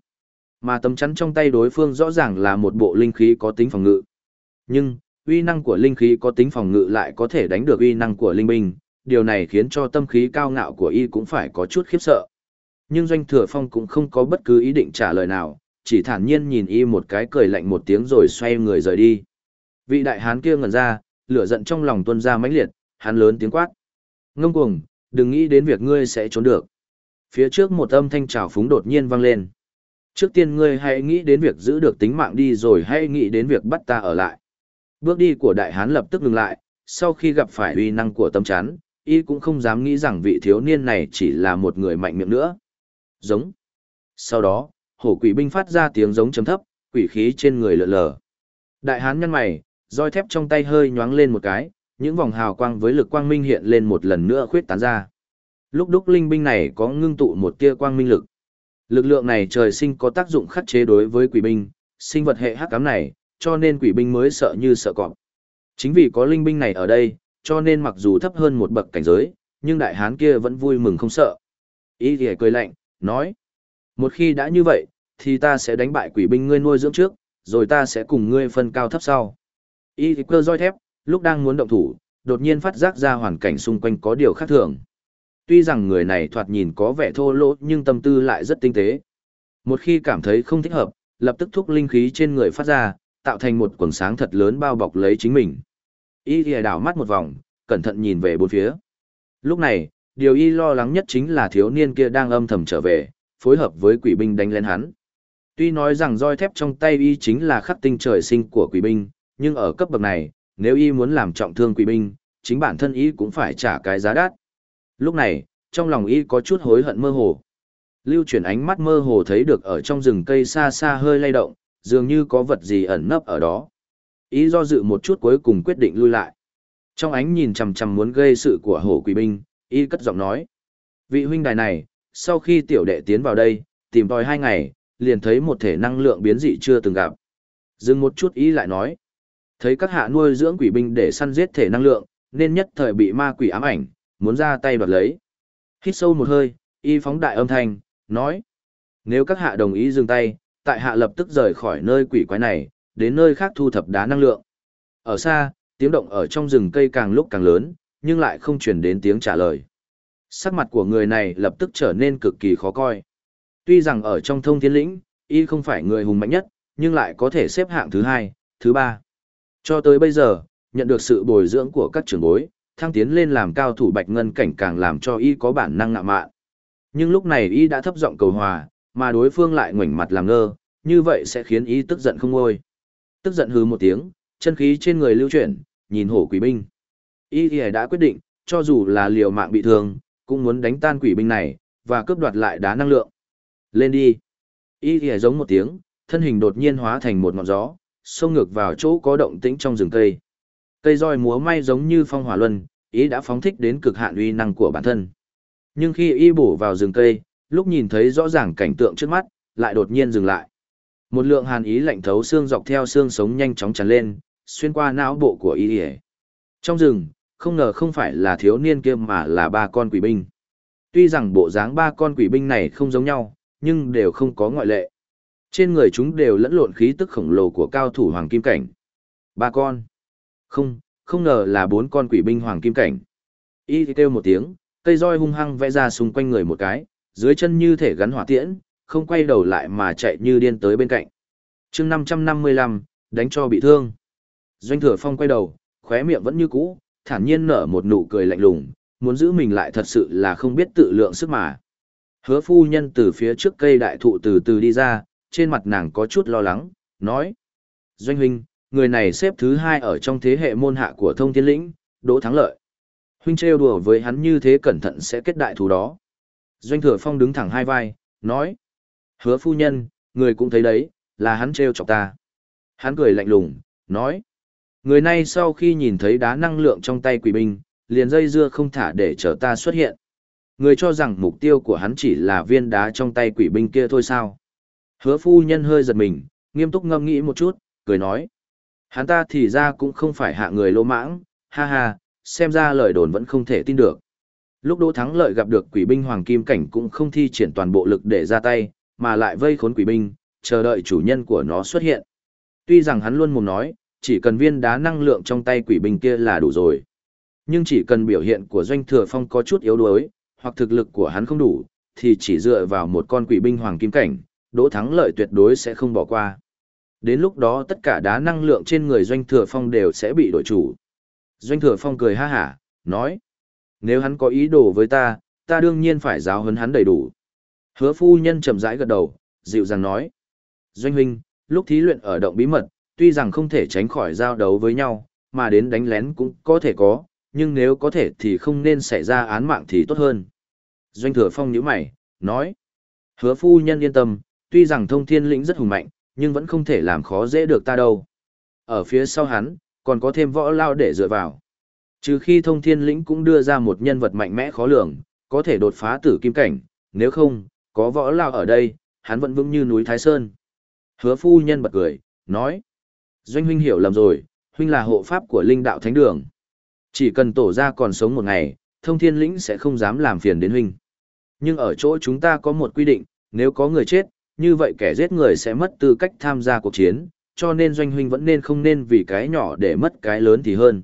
Mà tấm chắn trong tay đối phương rõ ràng là một bộ linh khí có tính phòng ngự. Nhưng, uy năng của linh khí có tính phòng ngự lại có thể đánh được uy năng của linh binh, điều này khiến cho tâm khí cao ngạo của y cũng phải có chút khiếp sợ. Nhưng Doanh Thừa Phong cũng không có bất cứ ý định trả lời nào, chỉ thản nhiên nhìn y một cái cười lạnh một tiếng rồi xoay người rời đi. Vị đại hán kia ngẩn ra, lửa giận trong lòng tuôn ra mãnh liệt, hắn lớn tiếng quát. Ngông cuồng, đừng nghĩ đến việc ngươi sẽ trốn được. Phía trước một âm thanh trào phúng đột nhiên vang lên. Trước tiên ngươi hãy nghĩ đến việc giữ được tính mạng đi rồi hãy nghĩ đến việc bắt ta ở lại. Bước đi của đại hán lập tức ngừng lại, sau khi gặp phải uy năng của tâm chán, y cũng không dám nghĩ rằng vị thiếu niên này chỉ là một người mạnh miệng nữa. Giống. Sau đó, hổ quỷ binh phát ra tiếng giống chấm thấp, quỷ khí trên người lượn lờ. Đại hán nhăn mày, roi thép trong tay hơi nhoáng lên một cái, những vòng hào quang với lực quang minh hiện lên một lần nữa khuyết tán ra. Lúc đúc linh binh này có ngưng tụ một tia quang minh lực. Lực lượng này trời sinh có tác dụng khắc chế đối với quỷ binh, sinh vật hệ hắc ám này, cho nên quỷ binh mới sợ như sợ cọp. Chính vì có linh binh này ở đây, cho nên mặc dù thấp hơn một bậc cảnh giới, nhưng đại hán kia vẫn vui mừng không sợ. Ý thì cười lạnh, nói, một khi đã như vậy, thì ta sẽ đánh bại quỷ binh ngươi nuôi dưỡng trước, rồi ta sẽ cùng ngươi phân cao thấp sau. Y cơ roi thép, lúc đang muốn động thủ, đột nhiên phát giác ra hoàn cảnh xung quanh có điều khác thường. Tuy rằng người này thoạt nhìn có vẻ thô lỗ nhưng tâm tư lại rất tinh tế. Một khi cảm thấy không thích hợp, lập tức thúc linh khí trên người phát ra, tạo thành một quần sáng thật lớn bao bọc lấy chính mình. Y thì đảo mắt một vòng, cẩn thận nhìn về bốn phía. Lúc này, điều y lo lắng nhất chính là thiếu niên kia đang âm thầm trở về, phối hợp với quỷ binh đánh lên hắn. Tuy nói rằng roi thép trong tay y chính là khắc tinh trời sinh của quỷ binh, nhưng ở cấp bậc này, nếu y muốn làm trọng thương quỷ binh, chính bản thân y cũng phải trả cái giá đắt. Lúc này, trong lòng y có chút hối hận mơ hồ. Lưu chuyển ánh mắt mơ hồ thấy được ở trong rừng cây xa xa hơi lay động, dường như có vật gì ẩn nấp ở đó. Y do dự một chút cuối cùng quyết định lui lại. Trong ánh nhìn chằm chằm muốn gây sự của hổ quỷ binh, y cất giọng nói. Vị huynh đài này, sau khi tiểu đệ tiến vào đây, tìm tòi hai ngày, liền thấy một thể năng lượng biến dị chưa từng gặp. Dừng một chút ý lại nói. Thấy các hạ nuôi dưỡng quỷ binh để săn giết thể năng lượng, nên nhất thời bị ma quỷ ám ảnh, muốn ra tay đoạt lấy. Hít sâu một hơi, y phóng đại âm thanh, nói. Nếu các hạ đồng ý dừng tay, tại hạ lập tức rời khỏi nơi quỷ quái này, đến nơi khác thu thập đá năng lượng. Ở xa, tiếng động ở trong rừng cây càng lúc càng lớn, nhưng lại không truyền đến tiếng trả lời. Sắc mặt của người này lập tức trở nên cực kỳ khó coi. Tuy rằng ở trong thông thiên lĩnh, y không phải người hùng mạnh nhất, nhưng lại có thể xếp hạng thứ hai, thứ ba. Cho tới bây giờ, nhận được sự bồi dưỡng của các trưởng bối, thăng tiến lên làm cao thủ bạch ngân cảnh càng làm cho y có bản năng ngạ mạn. Nhưng lúc này y đã thấp giọng cầu hòa, mà đối phương lại ngoảnh mặt làm ngơ, như vậy sẽ khiến y tức giận không ngôi. Tức giận hứ một tiếng, chân khí trên người lưu chuyển, nhìn hổ quỷ binh. Y thì đã quyết định, cho dù là liều mạng bị thương, cũng muốn đánh tan quỷ binh này, và cướp đoạt lại đá năng lượng. Lên đi. Y thì giống một tiếng, thân hình đột nhiên hóa thành một ngọn gió, xông ngược vào chỗ có động tĩnh trong rừng cây. Cây roi múa may giống như phong hỏa luân, ý đã phóng thích đến cực hạn uy năng của bản thân. Nhưng khi y bổ vào rừng cây, lúc nhìn thấy rõ ràng cảnh tượng trước mắt, lại đột nhiên dừng lại. Một lượng hàn ý lạnh thấu xương dọc theo xương sống nhanh chóng tràn lên, xuyên qua não bộ của y. Trong rừng, không ngờ không phải là thiếu niên kia mà là ba con quỷ binh. Tuy rằng bộ dáng ba con quỷ binh này không giống nhau, nhưng đều không có ngoại lệ. Trên người chúng đều lẫn lộn khí tức khổng lồ của cao thủ hoàng kim cảnh. Ba con. Không, không ngờ là bốn con quỷ binh hoàng kim cảnh. Y kêu một tiếng, cây roi hung hăng vẽ ra xung quanh người một cái, dưới chân như thể gắn hỏa tiễn, không quay đầu lại mà chạy như điên tới bên cạnh. chương 555, đánh cho bị thương. Doanh thừa phong quay đầu, khóe miệng vẫn như cũ, thản nhiên nở một nụ cười lạnh lùng, muốn giữ mình lại thật sự là không biết tự lượng sức mà. Hứa phu nhân từ phía trước cây đại thụ từ từ đi ra, trên mặt nàng có chút lo lắng, nói. Doanh huynh, người này xếp thứ hai ở trong thế hệ môn hạ của thông thiên lĩnh, đỗ thắng lợi. Huynh trêu đùa với hắn như thế cẩn thận sẽ kết đại thù đó. Doanh thừa phong đứng thẳng hai vai, nói. Hứa phu nhân, người cũng thấy đấy, là hắn trêu chọc ta. Hắn cười lạnh lùng, nói. Người này sau khi nhìn thấy đá năng lượng trong tay quỷ binh, liền dây dưa không thả để chờ ta xuất hiện. Người cho rằng mục tiêu của hắn chỉ là viên đá trong tay quỷ binh kia thôi sao. Hứa phu nhân hơi giật mình, nghiêm túc ngâm nghĩ một chút, cười nói. Hắn ta thì ra cũng không phải hạ người lô mãng, ha ha, xem ra lời đồn vẫn không thể tin được. Lúc Đỗ Thắng Lợi gặp được quỷ binh Hoàng Kim Cảnh cũng không thi triển toàn bộ lực để ra tay, mà lại vây khốn quỷ binh, chờ đợi chủ nhân của nó xuất hiện. Tuy rằng hắn luôn mồm nói, chỉ cần viên đá năng lượng trong tay quỷ binh kia là đủ rồi. Nhưng chỉ cần biểu hiện của Doanh Thừa Phong có chút yếu đuối, hoặc thực lực của hắn không đủ, thì chỉ dựa vào một con quỷ binh Hoàng Kim Cảnh, Đỗ Thắng Lợi tuyệt đối sẽ không bỏ qua. Đến lúc đó tất cả đá năng lượng trên người Doanh Thừa Phong đều sẽ bị đổi chủ. Doanh Thừa Phong cười ha hả, nói. Nếu hắn có ý đồ với ta, ta đương nhiên phải giáo huấn hắn đầy đủ. Hứa phu nhân chậm rãi gật đầu, dịu dàng nói. Doanh huynh, lúc thí luyện ở động bí mật, tuy rằng không thể tránh khỏi giao đấu với nhau, mà đến đánh lén cũng có thể có, nhưng nếu có thể thì không nên xảy ra án mạng thì tốt hơn. Doanh thừa phong nhíu mày, nói. Hứa phu nhân yên tâm, tuy rằng thông thiên lĩnh rất hùng mạnh, nhưng vẫn không thể làm khó dễ được ta đâu. Ở phía sau hắn, còn có thêm võ lao để dựa vào. Trừ khi thông thiên lĩnh cũng đưa ra một nhân vật mạnh mẽ khó lường, có thể đột phá tử kim cảnh, nếu không, có võ lao ở đây, hắn vẫn vững như núi Thái Sơn. Hứa phu nhân bật cười, nói. Doanh huynh hiểu lầm rồi, huynh là hộ pháp của linh đạo thánh đường. Chỉ cần tổ ra còn sống một ngày, thông thiên lĩnh sẽ không dám làm phiền đến huynh. Nhưng ở chỗ chúng ta có một quy định, nếu có người chết, như vậy kẻ giết người sẽ mất tư cách tham gia cuộc chiến, cho nên doanh huynh vẫn nên không nên vì cái nhỏ để mất cái lớn thì hơn.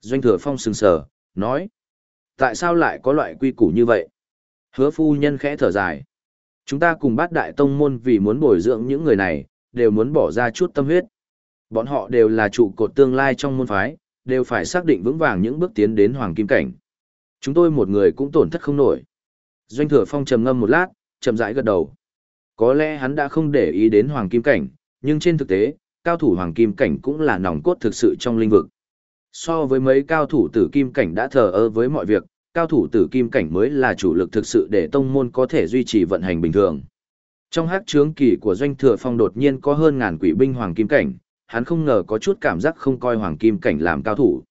Doanh thừa phong sừng sờ, nói. Tại sao lại có loại quy củ như vậy? Hứa phu nhân khẽ thở dài. Chúng ta cùng bát đại tông môn vì muốn bồi dưỡng những người này, đều muốn bỏ ra chút tâm huyết. Bọn họ đều là trụ cột tương lai trong môn phái, đều phải xác định vững vàng những bước tiến đến hoàng kim cảnh. Chúng tôi một người cũng tổn thất không nổi. Doanh thừa phong trầm ngâm một lát, chậm rãi gật đầu. Có lẽ hắn đã không để ý đến hoàng kim cảnh, nhưng trên thực tế, cao thủ hoàng kim cảnh cũng là nòng cốt thực sự trong lĩnh vực. So với mấy cao thủ tử kim cảnh đã thờ ơ với mọi việc, cao thủ tử kim cảnh mới là chủ lực thực sự để tông môn có thể duy trì vận hành bình thường. Trong hắc trướng kỳ của doanh thừa phong đột nhiên có hơn ngàn quỷ binh hoàng kim cảnh, hắn không ngờ có chút cảm giác không coi hoàng kim cảnh làm cao thủ.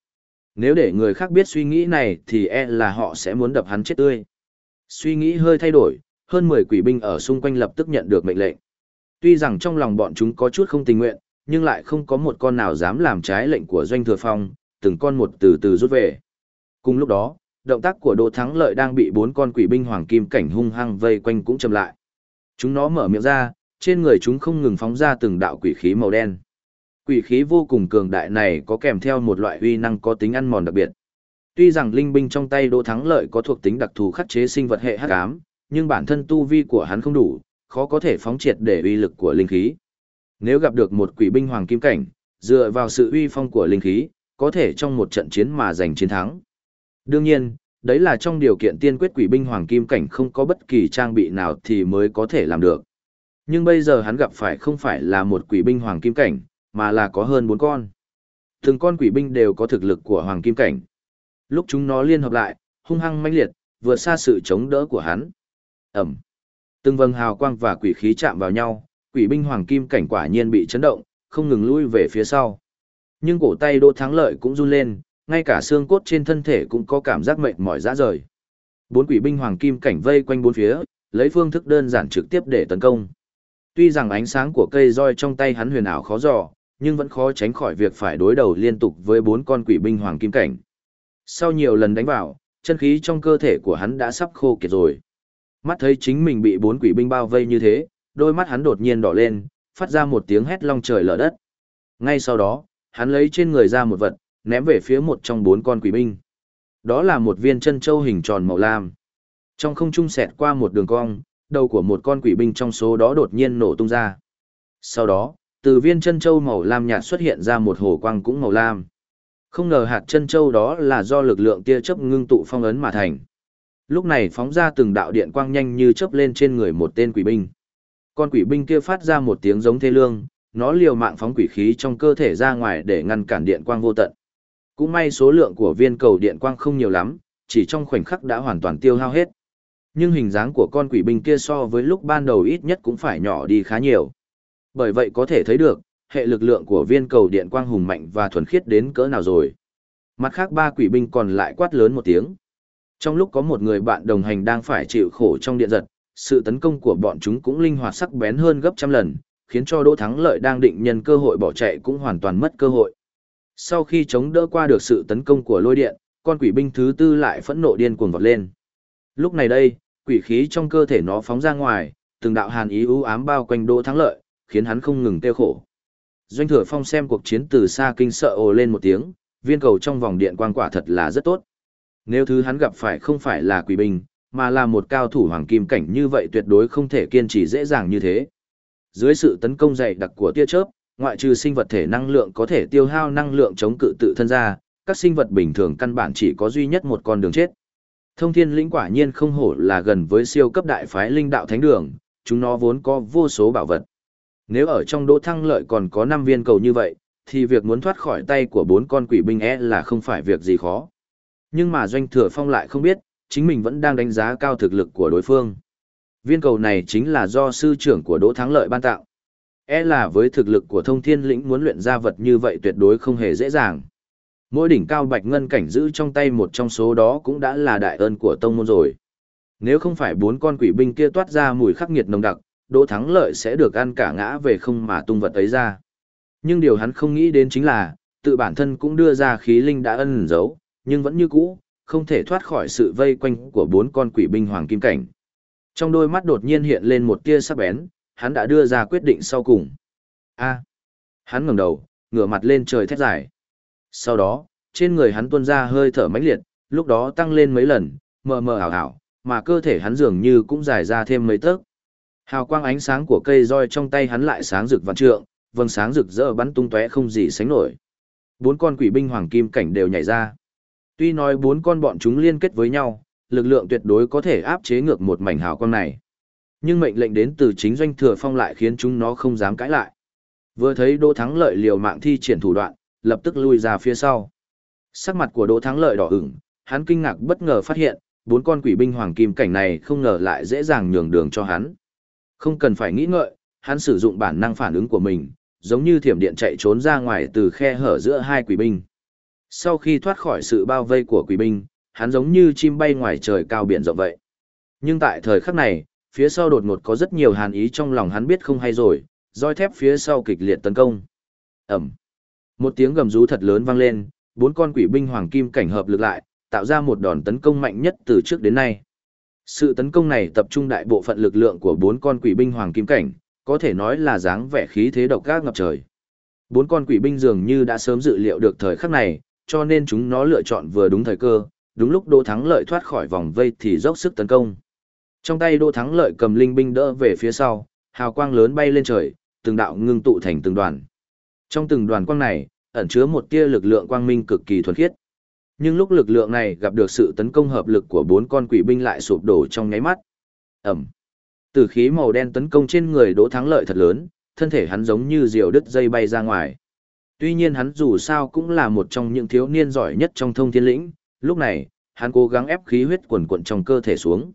Nếu để người khác biết suy nghĩ này thì e là họ sẽ muốn đập hắn chết tươi. Suy nghĩ hơi thay đổi, hơn 10 quỷ binh ở xung quanh lập tức nhận được mệnh lệnh. Tuy rằng trong lòng bọn chúng có chút không tình nguyện, nhưng lại không có một con nào dám làm trái lệnh của doanh thừa phong, từng con một từ từ rút về. Cùng lúc đó, động tác của Đỗ Thắng Lợi đang bị bốn con quỷ binh hoàng kim cảnh hung hăng vây quanh cũng chậm lại. Chúng nó mở miệng ra, trên người chúng không ngừng phóng ra từng đạo quỷ khí màu đen. Quỷ khí vô cùng cường đại này có kèm theo một loại uy năng có tính ăn mòn đặc biệt. Tuy rằng linh binh trong tay Đỗ Thắng Lợi có thuộc tính đặc thù khắc chế sinh vật hệ hắc ám, nhưng bản thân tu vi của hắn không đủ, khó có thể phóng triệt để uy lực của linh khí. Nếu gặp được một quỷ binh hoàng kim cảnh, dựa vào sự uy phong của linh khí, có thể trong một trận chiến mà giành chiến thắng. Đương nhiên, đấy là trong điều kiện tiên quyết quỷ binh hoàng kim cảnh không có bất kỳ trang bị nào thì mới có thể làm được. Nhưng bây giờ hắn gặp phải không phải là một quỷ binh hoàng kim cảnh, mà là có hơn bốn con. Từng con quỷ binh đều có thực lực của hoàng kim cảnh. Lúc chúng nó liên hợp lại, hung hăng mãnh liệt, vượt xa sự chống đỡ của hắn. Ẩm. Từng vầng hào quang và quỷ khí chạm vào nhau, quỷ binh hoàng kim cảnh quả nhiên bị chấn động, không ngừng lui về phía sau. Nhưng cổ tay Đỗ Thắng Lợi cũng run lên, ngay cả xương cốt trên thân thể cũng có cảm giác mệt mỏi rã rời. Bốn quỷ binh hoàng kim cảnh vây quanh bốn phía, lấy phương thức đơn giản trực tiếp để tấn công. Tuy rằng ánh sáng của cây roi trong tay hắn huyền ảo khó dò, nhưng vẫn khó tránh khỏi việc phải đối đầu liên tục với bốn con quỷ binh hoàng kim cảnh. Sau nhiều lần đánh vào, chân khí trong cơ thể của hắn đã sắp khô kiệt rồi. Mắt thấy chính mình bị bốn quỷ binh bao vây như thế, đôi mắt hắn đột nhiên đỏ lên, phát ra một tiếng hét long trời lở đất. Ngay sau đó, hắn lấy trên người ra một vật, ném về phía một trong bốn con quỷ binh. Đó là một viên chân châu hình tròn màu lam. Trong không trung xẹt qua một đường cong, đầu của một con quỷ binh trong số đó đột nhiên nổ tung ra. Sau đó, từ viên chân châu màu lam nhạt xuất hiện ra một hồ quang cũng màu lam. Không ngờ hạt chân châu đó là do lực lượng tia chớp ngưng tụ phong ấn mà thành. Lúc này phóng ra từng đạo điện quang nhanh như chớp lên trên người một tên quỷ binh. Con quỷ binh kia phát ra một tiếng giống thê lương, nó liều mạng phóng quỷ khí trong cơ thể ra ngoài để ngăn cản điện quang vô tận. Cũng may số lượng của viên cầu điện quang không nhiều lắm, chỉ trong khoảnh khắc đã hoàn toàn tiêu hao hết. Nhưng hình dáng của con quỷ binh kia so với lúc ban đầu ít nhất cũng phải nhỏ đi khá nhiều. Bởi vậy có thể thấy được, hệ lực lượng của viên cầu điện quang hùng mạnh và thuần khiết đến cỡ nào rồi. Mặt khác ba quỷ binh còn lại quát lớn một tiếng. Trong lúc có một người bạn đồng hành đang phải chịu khổ trong điện giật, sự tấn công của bọn chúng cũng linh hoạt sắc bén hơn gấp trăm lần, khiến cho Đỗ Thắng Lợi đang định nhân cơ hội bỏ chạy cũng hoàn toàn mất cơ hội. Sau khi chống đỡ qua được sự tấn công của lôi điện, con quỷ binh thứ tư lại phẫn nộ điên cuồng vọt lên. Lúc này đây, quỷ khí trong cơ thể nó phóng ra ngoài, từng đạo hàn ý u ám bao quanh Đỗ Thắng Lợi, khiến hắn không ngừng tiêu khổ. Doanh Thừa Phong xem cuộc chiến từ xa kinh sợ ồ lên một tiếng, viên cầu trong vòng điện quang quả thật là rất tốt. Nếu thứ hắn gặp phải không phải là quỷ binh, mà là một cao thủ hoàng kim cảnh như vậy tuyệt đối không thể kiên trì dễ dàng như thế. Dưới sự tấn công dày đặc của tia chớp, ngoại trừ sinh vật thể năng lượng có thể tiêu hao năng lượng chống cự tự thân ra, các sinh vật bình thường căn bản chỉ có duy nhất một con đường chết. Thông thiên lĩnh quả nhiên không hổ là gần với siêu cấp đại phái linh đạo thánh đường, chúng nó vốn có vô số bảo vật. Nếu ở trong đỗ thăng lợi còn có 5 viên cầu như vậy, thì việc muốn thoát khỏi tay của bốn con quỷ binh e là không phải việc gì khó. Nhưng mà doanh thừa phong lại không biết, chính mình vẫn đang đánh giá cao thực lực của đối phương. Viên cầu này chính là do sư trưởng của Đỗ Thắng Lợi ban tạo. E là với thực lực của thông thiên lĩnh muốn luyện ra vật như vậy tuyệt đối không hề dễ dàng. Mỗi đỉnh cao bạch ngân cảnh giữ trong tay một trong số đó cũng đã là đại ơn của tông môn rồi. Nếu không phải bốn con quỷ binh kia toát ra mùi khắc nghiệt nồng đặc, Đỗ Thắng Lợi sẽ được ăn cả ngã về không mà tung vật ấy ra. Nhưng điều hắn không nghĩ đến chính là, tự bản thân cũng đưa ra khí linh đã ân giấu, nhưng vẫn như cũ, không thể thoát khỏi sự vây quanh của bốn con quỷ binh hoàng kim cảnh. Trong đôi mắt đột nhiên hiện lên một tia sắc bén, hắn đã đưa ra quyết định sau cùng. A. Hắn ngẩng đầu, ngửa mặt lên trời thét dài. Sau đó, trên người hắn tuôn ra hơi thở mãnh liệt, lúc đó tăng lên mấy lần, mờ mờ ảo ảo, mà cơ thể hắn dường như cũng dài ra thêm mấy tấc. Hào quang ánh sáng của cây roi trong tay hắn lại sáng rực vạn trượng, vầng sáng rực rỡ bắn tung tóe không gì sánh nổi. Bốn con quỷ binh hoàng kim cảnh đều nhảy ra. Tuy nói bốn con bọn chúng liên kết với nhau, lực lượng tuyệt đối có thể áp chế ngược một mảnh hào quang này. Nhưng mệnh lệnh đến từ chính doanh thừa phong lại khiến chúng nó không dám cãi lại. Vừa thấy Đỗ Thắng Lợi liều mạng thi triển thủ đoạn, lập tức lui ra phía sau. Sắc mặt của Đỗ Thắng Lợi đỏ ửng, hắn kinh ngạc bất ngờ phát hiện, bốn con quỷ binh hoàng kim cảnh này không ngờ lại dễ dàng nhường đường cho hắn. Không cần phải nghĩ ngợi, hắn sử dụng bản năng phản ứng của mình, giống như thiểm điện chạy trốn ra ngoài từ khe hở giữa hai quỷ binh. Sau khi thoát khỏi sự bao vây của quỷ binh, hắn giống như chim bay ngoài trời cao biển rộng vậy. Nhưng tại thời khắc này, phía sau đột ngột có rất nhiều hàn ý trong lòng hắn biết không hay rồi, roi thép phía sau kịch liệt tấn công. Ẩm. Một tiếng gầm rú thật lớn vang lên, bốn con quỷ binh hoàng kim cảnh hợp lực lại, tạo ra một đòn tấn công mạnh nhất từ trước đến nay. Sự tấn công này tập trung đại bộ phận lực lượng của bốn con quỷ binh hoàng kim cảnh, có thể nói là dáng vẻ khí thế độc ác ngập trời. Bốn con quỷ binh dường như đã sớm dự liệu được thời khắc này, cho nên chúng nó lựa chọn vừa đúng thời cơ, đúng lúc Đỗ Thắng Lợi thoát khỏi vòng vây thì dốc sức tấn công. Trong tay Đỗ Thắng Lợi cầm linh binh đỡ về phía sau, hào quang lớn bay lên trời, từng đạo ngưng tụ thành từng đoàn. Trong từng đoàn quang này, ẩn chứa một tia lực lượng quang minh cực kỳ thuần khiết. Nhưng lúc lực lượng này gặp được sự tấn công hợp lực của bốn con quỷ binh lại sụp đổ trong nháy mắt. Ẩm. Tử khí màu đen tấn công trên người Đỗ Thắng Lợi thật lớn, thân thể hắn giống như diều đứt dây bay ra ngoài. Tuy nhiên hắn dù sao cũng là một trong những thiếu niên giỏi nhất trong thông thiên lĩnh, lúc này, hắn cố gắng ép khí huyết quần quận trong cơ thể xuống.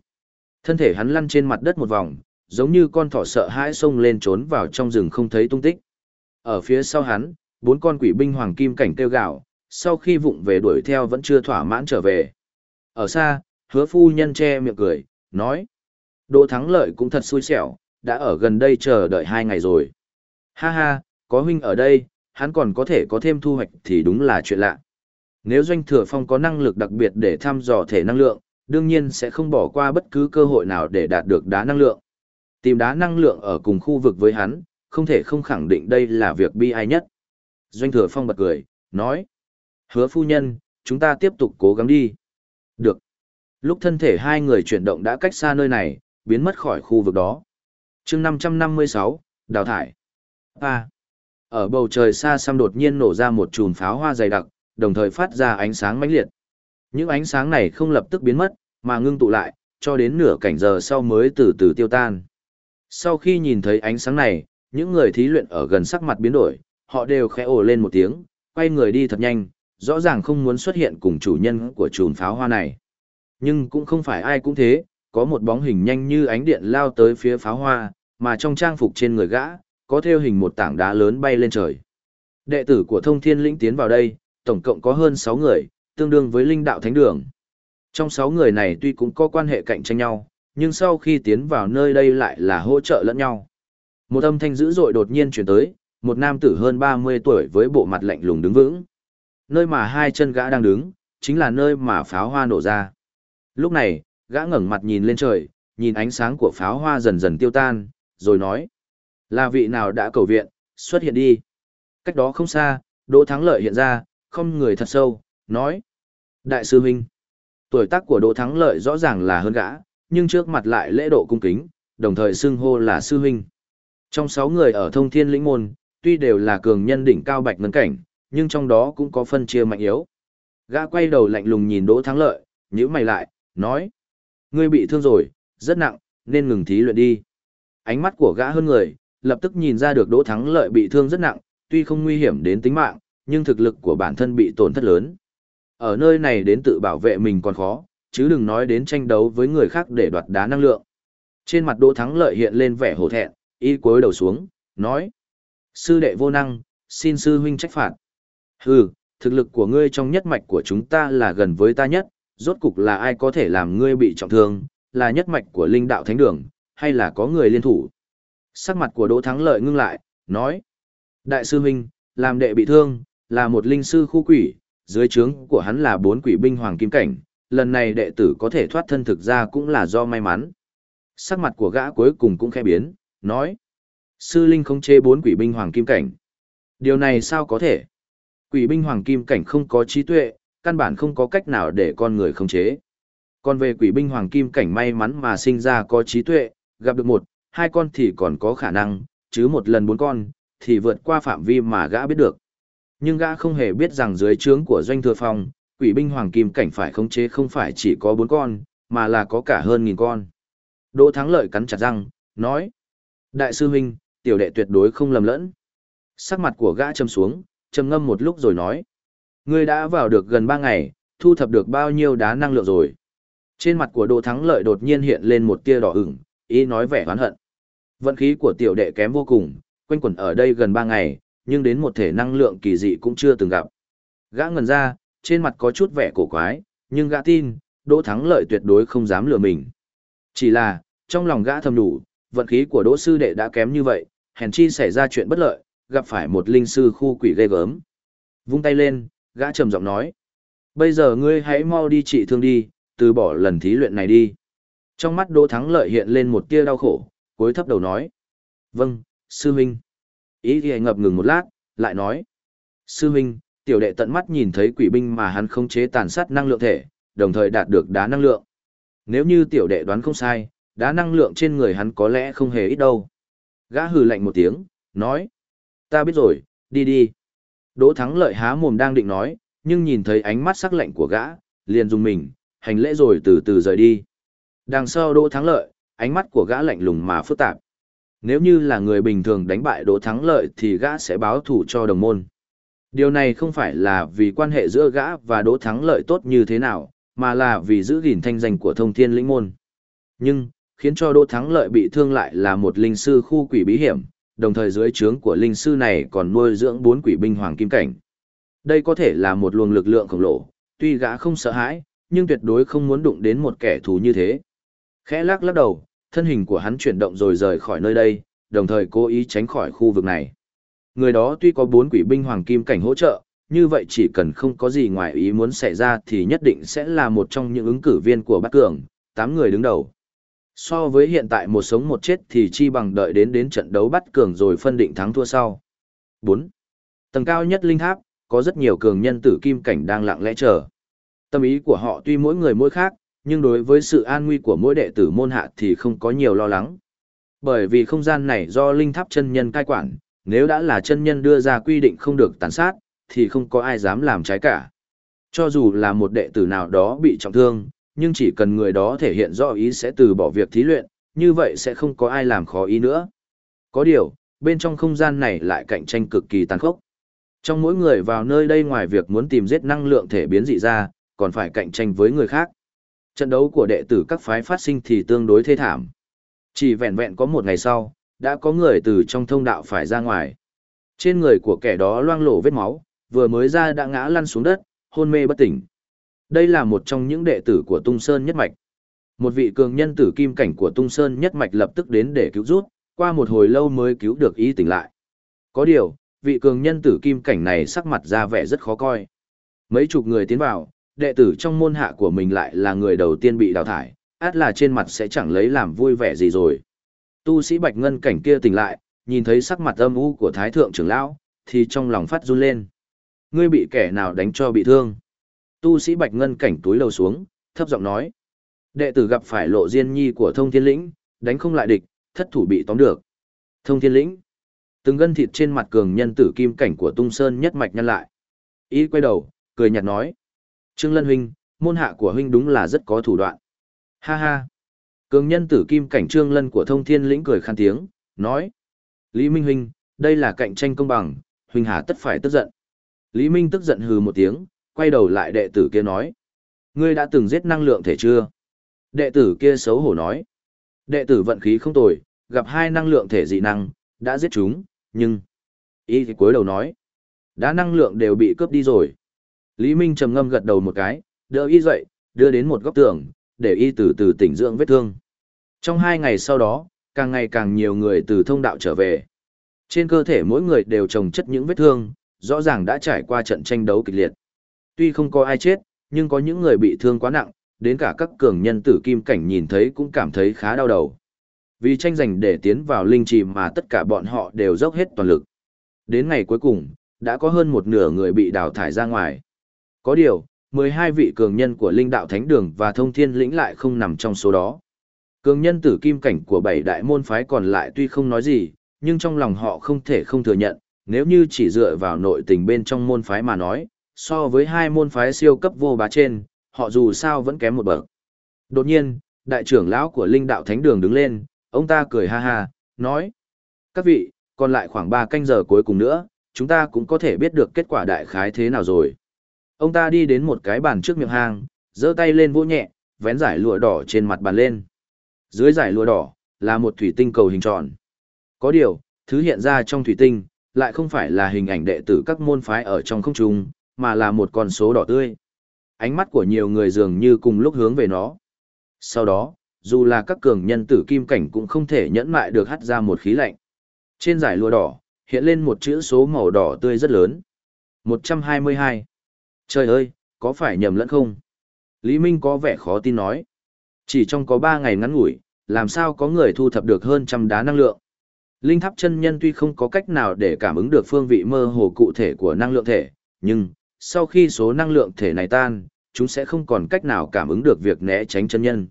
Thân thể hắn lăn trên mặt đất một vòng, giống như con thỏ sợ hãi xông lên trốn vào trong rừng không thấy tung tích. Ở phía sau hắn, bốn con quỷ binh hoàng kim cảnh kêu gạo, sau khi vụng về đuổi theo vẫn chưa thỏa mãn trở về. Ở xa, hứa phu nhân che miệng cười, nói. Đỗ thắng lợi cũng thật xui xẻo, đã ở gần đây chờ đợi hai ngày rồi. Ha ha, có huynh ở đây, hắn còn có thể có thêm thu hoạch thì đúng là chuyện lạ. Nếu doanh thừa phong có năng lực đặc biệt để thăm dò thể năng lượng, đương nhiên sẽ không bỏ qua bất cứ cơ hội nào để đạt được đá năng lượng. Tìm đá năng lượng ở cùng khu vực với hắn, không thể không khẳng định đây là việc bi ai nhất. Doanh thừa phong bật cười, nói. Hứa phu nhân, chúng ta tiếp tục cố gắng đi. Được. Lúc thân thể hai người chuyển động đã cách xa nơi này, biến mất khỏi khu vực đó. chương 556, đào thải. A. Ở bầu trời xa xăm đột nhiên nổ ra một chùm pháo hoa dày đặc, đồng thời phát ra ánh sáng mãnh liệt. Những ánh sáng này không lập tức biến mất, mà ngưng tụ lại, cho đến nửa cảnh giờ sau mới từ từ tiêu tan. Sau khi nhìn thấy ánh sáng này, những người thí luyện ở gần sắc mặt biến đổi, họ đều khẽ ồ lên một tiếng, quay người đi thật nhanh, rõ ràng không muốn xuất hiện cùng chủ nhân của chùm pháo hoa này. Nhưng cũng không phải ai cũng thế, có một bóng hình nhanh như ánh điện lao tới phía pháo hoa, mà trong trang phục trên người gã, có theo hình một tảng đá lớn bay lên trời. Đệ tử của thông thiên lĩnh tiến vào đây, tổng cộng có hơn 6 người, tương đương với linh đạo thánh đường. Trong 6 người này tuy cũng có quan hệ cạnh tranh nhau, nhưng sau khi tiến vào nơi đây lại là hỗ trợ lẫn nhau. Một âm thanh dữ dội đột nhiên chuyển tới, một nam tử hơn 30 tuổi với bộ mặt lạnh lùng đứng vững. Nơi mà hai chân gã đang đứng, chính là nơi mà pháo hoa nổ ra. Lúc này, gã ngẩng mặt nhìn lên trời, nhìn ánh sáng của pháo hoa dần dần tiêu tan, rồi nói. Là vị nào đã cầu viện, xuất hiện đi. Cách đó không xa, Đỗ Thắng Lợi hiện ra, không người thật sâu, nói. Đại sư huynh. Tuổi tác của Đỗ Thắng Lợi rõ ràng là hơn gã, nhưng trước mặt lại lễ độ cung kính, đồng thời xưng hô là sư huynh. Trong sáu người ở thông thiên lĩnh môn, tuy đều là cường nhân đỉnh cao bạch ngân cảnh, nhưng trong đó cũng có phân chia mạnh yếu. Gã quay đầu lạnh lùng nhìn Đỗ Thắng Lợi, nhíu mày lại, nói. Ngươi bị thương rồi, rất nặng, nên ngừng thí luyện đi. Ánh mắt của gã hơn người, lập tức nhìn ra được Đỗ Thắng Lợi bị thương rất nặng, tuy không nguy hiểm đến tính mạng, nhưng thực lực của bản thân bị tổn thất lớn. Ở nơi này đến tự bảo vệ mình còn khó, chứ đừng nói đến tranh đấu với người khác để đoạt đá năng lượng. Trên mặt Đỗ Thắng Lợi hiện lên vẻ hổ thẹn, y cúi đầu xuống, nói: "Sư đệ vô năng, xin sư huynh trách phạt." "Hừ, thực lực của ngươi trong nhất mạch của chúng ta là gần với ta nhất, rốt cục là ai có thể làm ngươi bị trọng thương, là nhất mạch của linh đạo thánh đường, hay là có người liên thủ. Sắc mặt của Đỗ Thắng Lợi ngưng lại, nói. Đại sư huynh, làm đệ bị thương, là một linh sư khu quỷ, dưới trướng của hắn là bốn quỷ binh hoàng kim cảnh, lần này đệ tử có thể thoát thân thực ra cũng là do may mắn. Sắc mặt của gã cuối cùng cũng khẽ biến, nói. Sư linh không chê bốn quỷ binh hoàng kim cảnh. Điều này sao có thể? Quỷ binh hoàng kim cảnh không có trí tuệ, căn bản không có cách nào để con người khống chế. Còn về quỷ binh hoàng kim cảnh may mắn mà sinh ra có trí tuệ, gặp được một, hai con thì còn có khả năng, chứ một lần bốn con, thì vượt qua phạm vi mà gã biết được. Nhưng gã không hề biết rằng dưới trướng của doanh thừa phong, quỷ binh hoàng kim cảnh phải khống chế không phải chỉ có bốn con, mà là có cả hơn nghìn con. Đỗ Thắng Lợi cắn chặt răng, nói. Đại sư huynh, tiểu đệ tuyệt đối không lầm lẫn. Sắc mặt của gã châm xuống, trầm ngâm một lúc rồi nói. Ngươi đã vào được gần ba ngày, thu thập được bao nhiêu đá năng lượng rồi. Trên mặt của Đỗ Thắng Lợi đột nhiên hiện lên một tia đỏ ửng, ý nói vẻ oán hận. Vận khí của tiểu đệ kém vô cùng, quanh quẩn ở đây gần ba ngày, nhưng đến một thể năng lượng kỳ dị cũng chưa từng gặp. Gã ngần ra, trên mặt có chút vẻ cổ quái, nhưng gã tin, Đỗ Thắng Lợi tuyệt đối không dám lừa mình. Chỉ là, trong lòng gã thầm đủ, vận khí của Đỗ Sư Đệ đã kém như vậy, hèn chi xảy ra chuyện bất lợi, gặp phải một linh sư khu quỷ ghê gớm. Vung tay lên, gã trầm giọng nói. Bây giờ ngươi hãy mau đi trị thương đi, từ bỏ lần thí luyện này đi. Trong mắt Đỗ Thắng Lợi hiện lên một tia đau khổ, cuối thấp đầu nói. Vâng, sư huynh. Ý thì ngập ngừng một lát, lại nói. Sư huynh, tiểu đệ tận mắt nhìn thấy quỷ binh mà hắn không chế tàn sát năng lượng thể, đồng thời đạt được đá năng lượng. Nếu như tiểu đệ đoán không sai, đá năng lượng trên người hắn có lẽ không hề ít đâu. Gã hừ lạnh một tiếng, nói. Ta biết rồi, đi đi. Đỗ Thắng lợi há mồm đang định nói, nhưng nhìn thấy ánh mắt sắc lạnh của gã, liền dùng mình, hành lễ rồi từ từ rời đi. Đằng sau Đỗ Thắng lợi, ánh mắt của gã lạnh lùng mà phức tạp. Nếu như là người bình thường đánh bại Đỗ Thắng lợi thì gã sẽ báo thủ cho đồng môn. Điều này không phải là vì quan hệ giữa gã và Đỗ Thắng lợi tốt như thế nào, mà là vì giữ gìn thanh danh của thông thiên lĩnh môn. Nhưng, khiến cho Đỗ Thắng lợi bị thương lại là một linh sư khu quỷ bí hiểm, đồng thời dưới trướng của linh sư này còn nuôi dưỡng bốn quỷ binh hoàng kim cảnh. Đây có thể là một luồng lực lượng khổng lồ, tuy gã không sợ hãi, nhưng tuyệt đối không muốn đụng đến một kẻ thù như thế. Khẽ lắc lắc đầu, thân hình của hắn chuyển động rồi rời khỏi nơi đây, đồng thời cố ý tránh khỏi khu vực này. Người đó tuy có bốn quỷ binh hoàng kim cảnh hỗ trợ, như vậy chỉ cần không có gì ngoài ý muốn xảy ra thì nhất định sẽ là một trong những ứng cử viên của Bát Cường, tám người đứng đầu. So với hiện tại một sống một chết thì chi bằng đợi đến đến trận đấu bắt Cường rồi phân định thắng thua sau. 4. Tầng cao nhất linh tháp, có rất nhiều cường nhân tử kim cảnh đang lặng lẽ chờ. Tâm ý của họ tuy mỗi người mỗi khác, nhưng đối với sự an nguy của mỗi đệ tử môn hạ thì không có nhiều lo lắng. Bởi vì không gian này do linh tháp chân nhân cai quản, nếu đã là chân nhân đưa ra quy định không được tàn sát, thì không có ai dám làm trái cả. Cho dù là một đệ tử nào đó bị trọng thương, nhưng chỉ cần người đó thể hiện rõ ý sẽ từ bỏ việc thí luyện, như vậy sẽ không có ai làm khó ý nữa. Có điều, bên trong không gian này lại cạnh tranh cực kỳ tàn khốc. Trong mỗi người vào nơi đây ngoài việc muốn tìm giết năng lượng thể biến dị ra, còn phải cạnh tranh với người khác. Trận đấu của đệ tử các phái phát sinh thì tương đối thê thảm. Chỉ vẹn vẹn có một ngày sau, đã có người từ trong thông đạo phải ra ngoài. Trên người của kẻ đó loang lổ vết máu, vừa mới ra đã ngã lăn xuống đất, hôn mê bất tỉnh. Đây là một trong những đệ tử của Tung Sơn Nhất Mạch. Một vị cường nhân tử kim cảnh của Tung Sơn Nhất Mạch lập tức đến để cứu rút, qua một hồi lâu mới cứu được ý tỉnh lại. Có điều, vị cường nhân tử kim cảnh này sắc mặt ra vẻ rất khó coi. Mấy chục người tiến vào, đệ tử trong môn hạ của mình lại là người đầu tiên bị đào thải, át là trên mặt sẽ chẳng lấy làm vui vẻ gì rồi. Tu sĩ Bạch Ngân cảnh kia tỉnh lại, nhìn thấy sắc mặt âm u của Thái Thượng trưởng lão, thì trong lòng phát run lên. Ngươi bị kẻ nào đánh cho bị thương? Tu sĩ Bạch Ngân cảnh túi lầu xuống, thấp giọng nói. Đệ tử gặp phải lộ diên nhi của thông thiên lĩnh, đánh không lại địch, thất thủ bị tóm được. Thông thiên lĩnh. Từng gân thịt trên mặt cường nhân tử kim cảnh của tung sơn nhất mạch nhân lại. Ý quay đầu, cười nhạt nói. Trương Lân Huynh, môn hạ của Huynh đúng là rất có thủ đoạn. Ha ha. Cường nhân tử kim cảnh Trương Lân của thông thiên lĩnh cười khan tiếng, nói. Lý Minh Huynh, đây là cạnh tranh công bằng, Huynh hà tất phải tức giận. Lý Minh tức giận hừ một tiếng, quay đầu lại đệ tử kia nói. Ngươi đã từng giết năng lượng thể chưa? Đệ tử kia xấu hổ nói. Đệ tử vận khí không tồi, gặp hai năng lượng thể dị năng, đã giết chúng, nhưng... Ý thì cuối đầu nói. Đã năng lượng đều bị cướp đi rồi. Lý Minh trầm ngâm gật đầu một cái, đỡ y dậy, đưa đến một góc tường, để y từ từ tỉnh dưỡng vết thương. Trong hai ngày sau đó, càng ngày càng nhiều người từ thông đạo trở về. Trên cơ thể mỗi người đều trồng chất những vết thương, rõ ràng đã trải qua trận tranh đấu kịch liệt. Tuy không có ai chết, nhưng có những người bị thương quá nặng, đến cả các cường nhân tử kim cảnh nhìn thấy cũng cảm thấy khá đau đầu. Vì tranh giành để tiến vào linh trì mà tất cả bọn họ đều dốc hết toàn lực. Đến ngày cuối cùng, đã có hơn một nửa người bị đào thải ra ngoài. Có điều, 12 vị cường nhân của linh đạo thánh đường và thông thiên lĩnh lại không nằm trong số đó. Cường nhân tử kim cảnh của bảy đại môn phái còn lại tuy không nói gì, nhưng trong lòng họ không thể không thừa nhận, nếu như chỉ dựa vào nội tình bên trong môn phái mà nói, so với hai môn phái siêu cấp vô bá trên, họ dù sao vẫn kém một bậc. Đột nhiên, đại trưởng lão của linh đạo thánh đường đứng lên, ông ta cười ha ha, nói. Các vị, còn lại khoảng 3 canh giờ cuối cùng nữa, chúng ta cũng có thể biết được kết quả đại khái thế nào rồi. Ông ta đi đến một cái bàn trước miệng hang, giơ tay lên vỗ nhẹ, vén giải lụa đỏ trên mặt bàn lên. Dưới giải lụa đỏ, là một thủy tinh cầu hình tròn. Có điều, thứ hiện ra trong thủy tinh, lại không phải là hình ảnh đệ tử các môn phái ở trong không trung, mà là một con số đỏ tươi. Ánh mắt của nhiều người dường như cùng lúc hướng về nó. Sau đó, dù là các cường nhân tử kim cảnh cũng không thể nhẫn mại được hắt ra một khí lạnh. Trên giải lụa đỏ, hiện lên một chữ số màu đỏ tươi rất lớn. 122. Trời ơi, có phải nhầm lẫn không? Lý Minh có vẻ khó tin nói. Chỉ trong có 3 ngày ngắn ngủi, làm sao có người thu thập được hơn trăm đá năng lượng. Linh tháp chân nhân tuy không có cách nào để cảm ứng được phương vị mơ hồ cụ thể của năng lượng thể, nhưng, sau khi số năng lượng thể này tan, chúng sẽ không còn cách nào cảm ứng được việc né tránh chân nhân.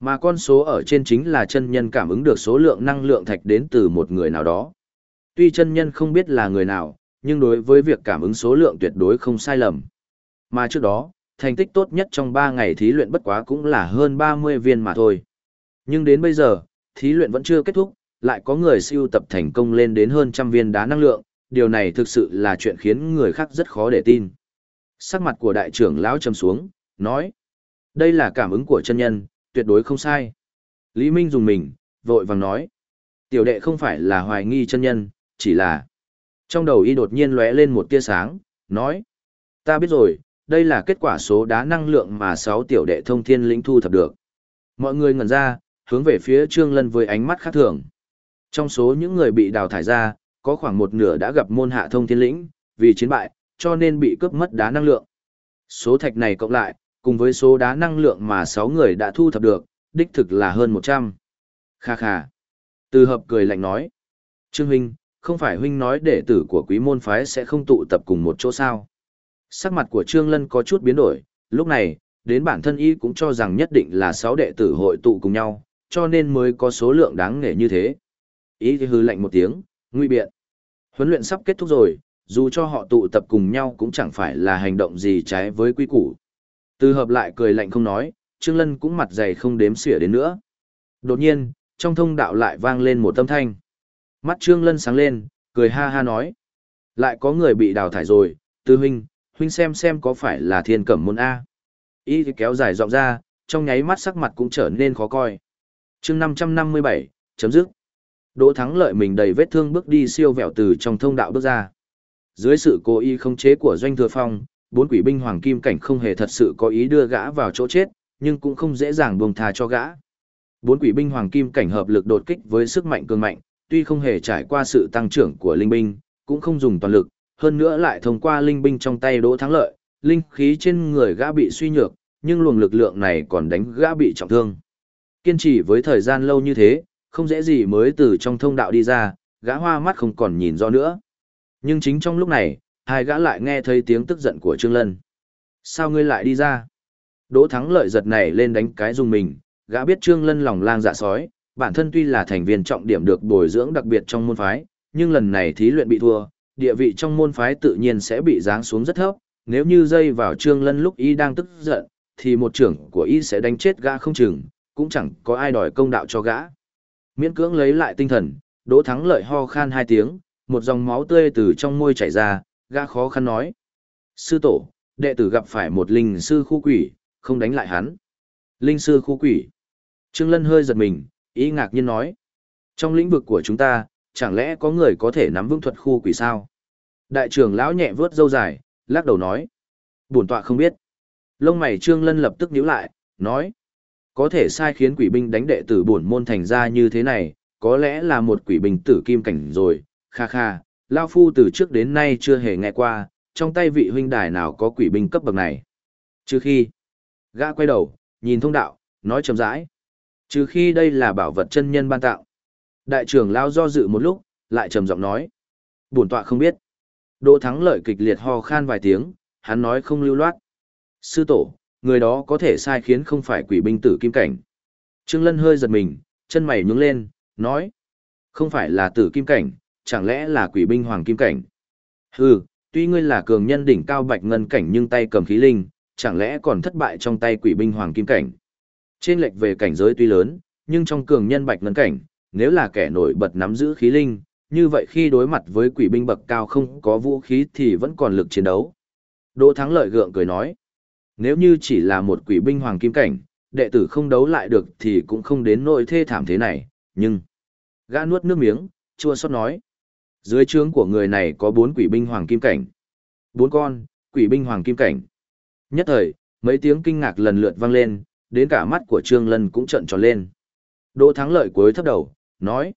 Mà con số ở trên chính là chân nhân cảm ứng được số lượng năng lượng thạch đến từ một người nào đó. Tuy chân nhân không biết là người nào, nhưng đối với việc cảm ứng số lượng tuyệt đối không sai lầm. Mà trước đó, thành tích tốt nhất trong 3 ngày thí luyện bất quá cũng là hơn 30 viên mà thôi. Nhưng đến bây giờ, thí luyện vẫn chưa kết thúc, lại có người siêu tập thành công lên đến hơn trăm viên đá năng lượng, điều này thực sự là chuyện khiến người khác rất khó để tin. Sắc mặt của đại trưởng lão trầm xuống, nói, đây là cảm ứng của chân nhân, tuyệt đối không sai. Lý Minh dùng mình, vội vàng nói, tiểu đệ không phải là hoài nghi chân nhân, chỉ là... Trong đầu y đột nhiên lóe lên một tia sáng, nói, ta biết rồi, đây là kết quả số đá năng lượng mà sáu tiểu đệ thông thiên lĩnh thu thập được. Mọi người ngẩn ra, hướng về phía Trương Lân với ánh mắt khác thường. Trong số những người bị đào thải ra, có khoảng một nửa đã gặp môn hạ thông thiên lĩnh, vì chiến bại, cho nên bị cướp mất đá năng lượng. Số thạch này cộng lại, cùng với số đá năng lượng mà 6 người đã thu thập được, đích thực là hơn 100. Kha kha. Từ hợp cười lạnh nói. Trương Huynh, không phải Huynh nói đệ tử của quý môn phái sẽ không tụ tập cùng một chỗ sao. Sắc mặt của Trương Lân có chút biến đổi, lúc này, đến bản thân y cũng cho rằng nhất định là 6 đệ tử hội tụ cùng nhau, cho nên mới có số lượng đáng nể như thế. Ý thì hư lạnh một tiếng, nguy biện. Huấn luyện sắp kết thúc rồi, dù cho họ tụ tập cùng nhau cũng chẳng phải là hành động gì trái với quy củ. Từ hợp lại cười lạnh không nói, Trương Lân cũng mặt dày không đếm xỉa đến nữa. Đột nhiên, trong thông đạo lại vang lên một âm thanh. Mắt Trương Lân sáng lên, cười ha ha nói. Lại có người bị đào thải rồi, tư huynh, huynh xem xem có phải là thiên cẩm môn A. Ý kéo dài giọng ra, trong nháy mắt sắc mặt cũng trở nên khó coi. chương 557, chấm dứt. Đỗ thắng lợi mình đầy vết thương bước đi siêu vẹo từ trong thông đạo bước ra. Dưới sự cố ý khống chế của doanh thừa phong, bốn quỷ binh hoàng kim cảnh không hề thật sự có ý đưa gã vào chỗ chết, nhưng cũng không dễ dàng buông tha cho gã. Bốn quỷ binh hoàng kim cảnh hợp lực đột kích với sức mạnh cường mạnh, tuy không hề trải qua sự tăng trưởng của linh binh, cũng không dùng toàn lực, hơn nữa lại thông qua linh binh trong tay đỗ thắng lợi, linh khí trên người gã bị suy nhược, nhưng luồng lực lượng này còn đánh gã bị trọng thương. Kiên trì với thời gian lâu như thế, không dễ gì mới từ trong thông đạo đi ra, gã hoa mắt không còn nhìn rõ nữa. Nhưng chính trong lúc này, hai gã lại nghe thấy tiếng tức giận của Trương Lân. Sao ngươi lại đi ra? Đỗ thắng lợi giật này lên đánh cái dùng mình, gã biết Trương Lân lòng lang dạ sói, bản thân tuy là thành viên trọng điểm được bồi dưỡng đặc biệt trong môn phái, nhưng lần này thí luyện bị thua, địa vị trong môn phái tự nhiên sẽ bị giáng xuống rất thấp, nếu như dây vào Trương Lân lúc y đang tức giận, thì một trưởng của y sẽ đánh chết gã không chừng, cũng chẳng có ai đòi công đạo cho gã. Miễn cưỡng lấy lại tinh thần, Đỗ Thắng lợi ho khan hai tiếng, một dòng máu tươi từ trong môi chảy ra, gã khó khăn nói. Sư tổ, đệ tử gặp phải một linh sư khu quỷ, không đánh lại hắn. Linh sư khu quỷ. Trương Lân hơi giật mình, ý ngạc nhiên nói. Trong lĩnh vực của chúng ta, chẳng lẽ có người có thể nắm vững thuật khu quỷ sao? Đại trưởng lão nhẹ vớt dâu dài, lắc đầu nói. Bổn tọa không biết. Lông mày Trương Lân lập tức nhíu lại, nói. Có thể sai khiến quỷ binh đánh đệ tử bổn môn thành ra như thế này, có lẽ là một quỷ binh tử kim cảnh rồi, kha kha, Lao Phu từ trước đến nay chưa hề nghe qua, trong tay vị huynh đài nào có quỷ binh cấp bậc này. Trừ khi, gã quay đầu, nhìn thông đạo, nói chậm rãi. Trừ khi đây là bảo vật chân nhân ban tạo. Đại trưởng Lao do dự một lúc, lại trầm giọng nói. Bổn tọa không biết. Đỗ thắng lợi kịch liệt ho khan vài tiếng, hắn nói không lưu loát. Sư tổ, người đó có thể sai khiến không phải quỷ binh tử kim cảnh. Trương Lân hơi giật mình, chân mày nhướng lên, nói. Không phải là tử kim cảnh, chẳng lẽ là quỷ binh hoàng kim cảnh? Hừ, tuy ngươi là cường nhân đỉnh cao bạch ngân cảnh nhưng tay cầm khí linh, chẳng lẽ còn thất bại trong tay quỷ binh hoàng kim cảnh? Trên lệch về cảnh giới tuy lớn, nhưng trong cường nhân bạch ngân cảnh, nếu là kẻ nổi bật nắm giữ khí linh, như vậy khi đối mặt với quỷ binh bậc cao không có vũ khí thì vẫn còn lực chiến đấu. Đỗ Thắng lợi gượng cười nói, nếu như chỉ là một quỷ binh hoàng kim cảnh, đệ tử không đấu lại được thì cũng không đến nỗi thê thảm thế này, nhưng... Gã nuốt nước miếng, chua xót nói. Dưới trướng của người này có bốn quỷ binh hoàng kim cảnh. Bốn con, quỷ binh hoàng kim cảnh. Nhất thời, mấy tiếng kinh ngạc lần lượt vang lên, đến cả mắt của Trương Lân cũng trợn tròn lên. Đỗ thắng lợi cuối thấp đầu, nói.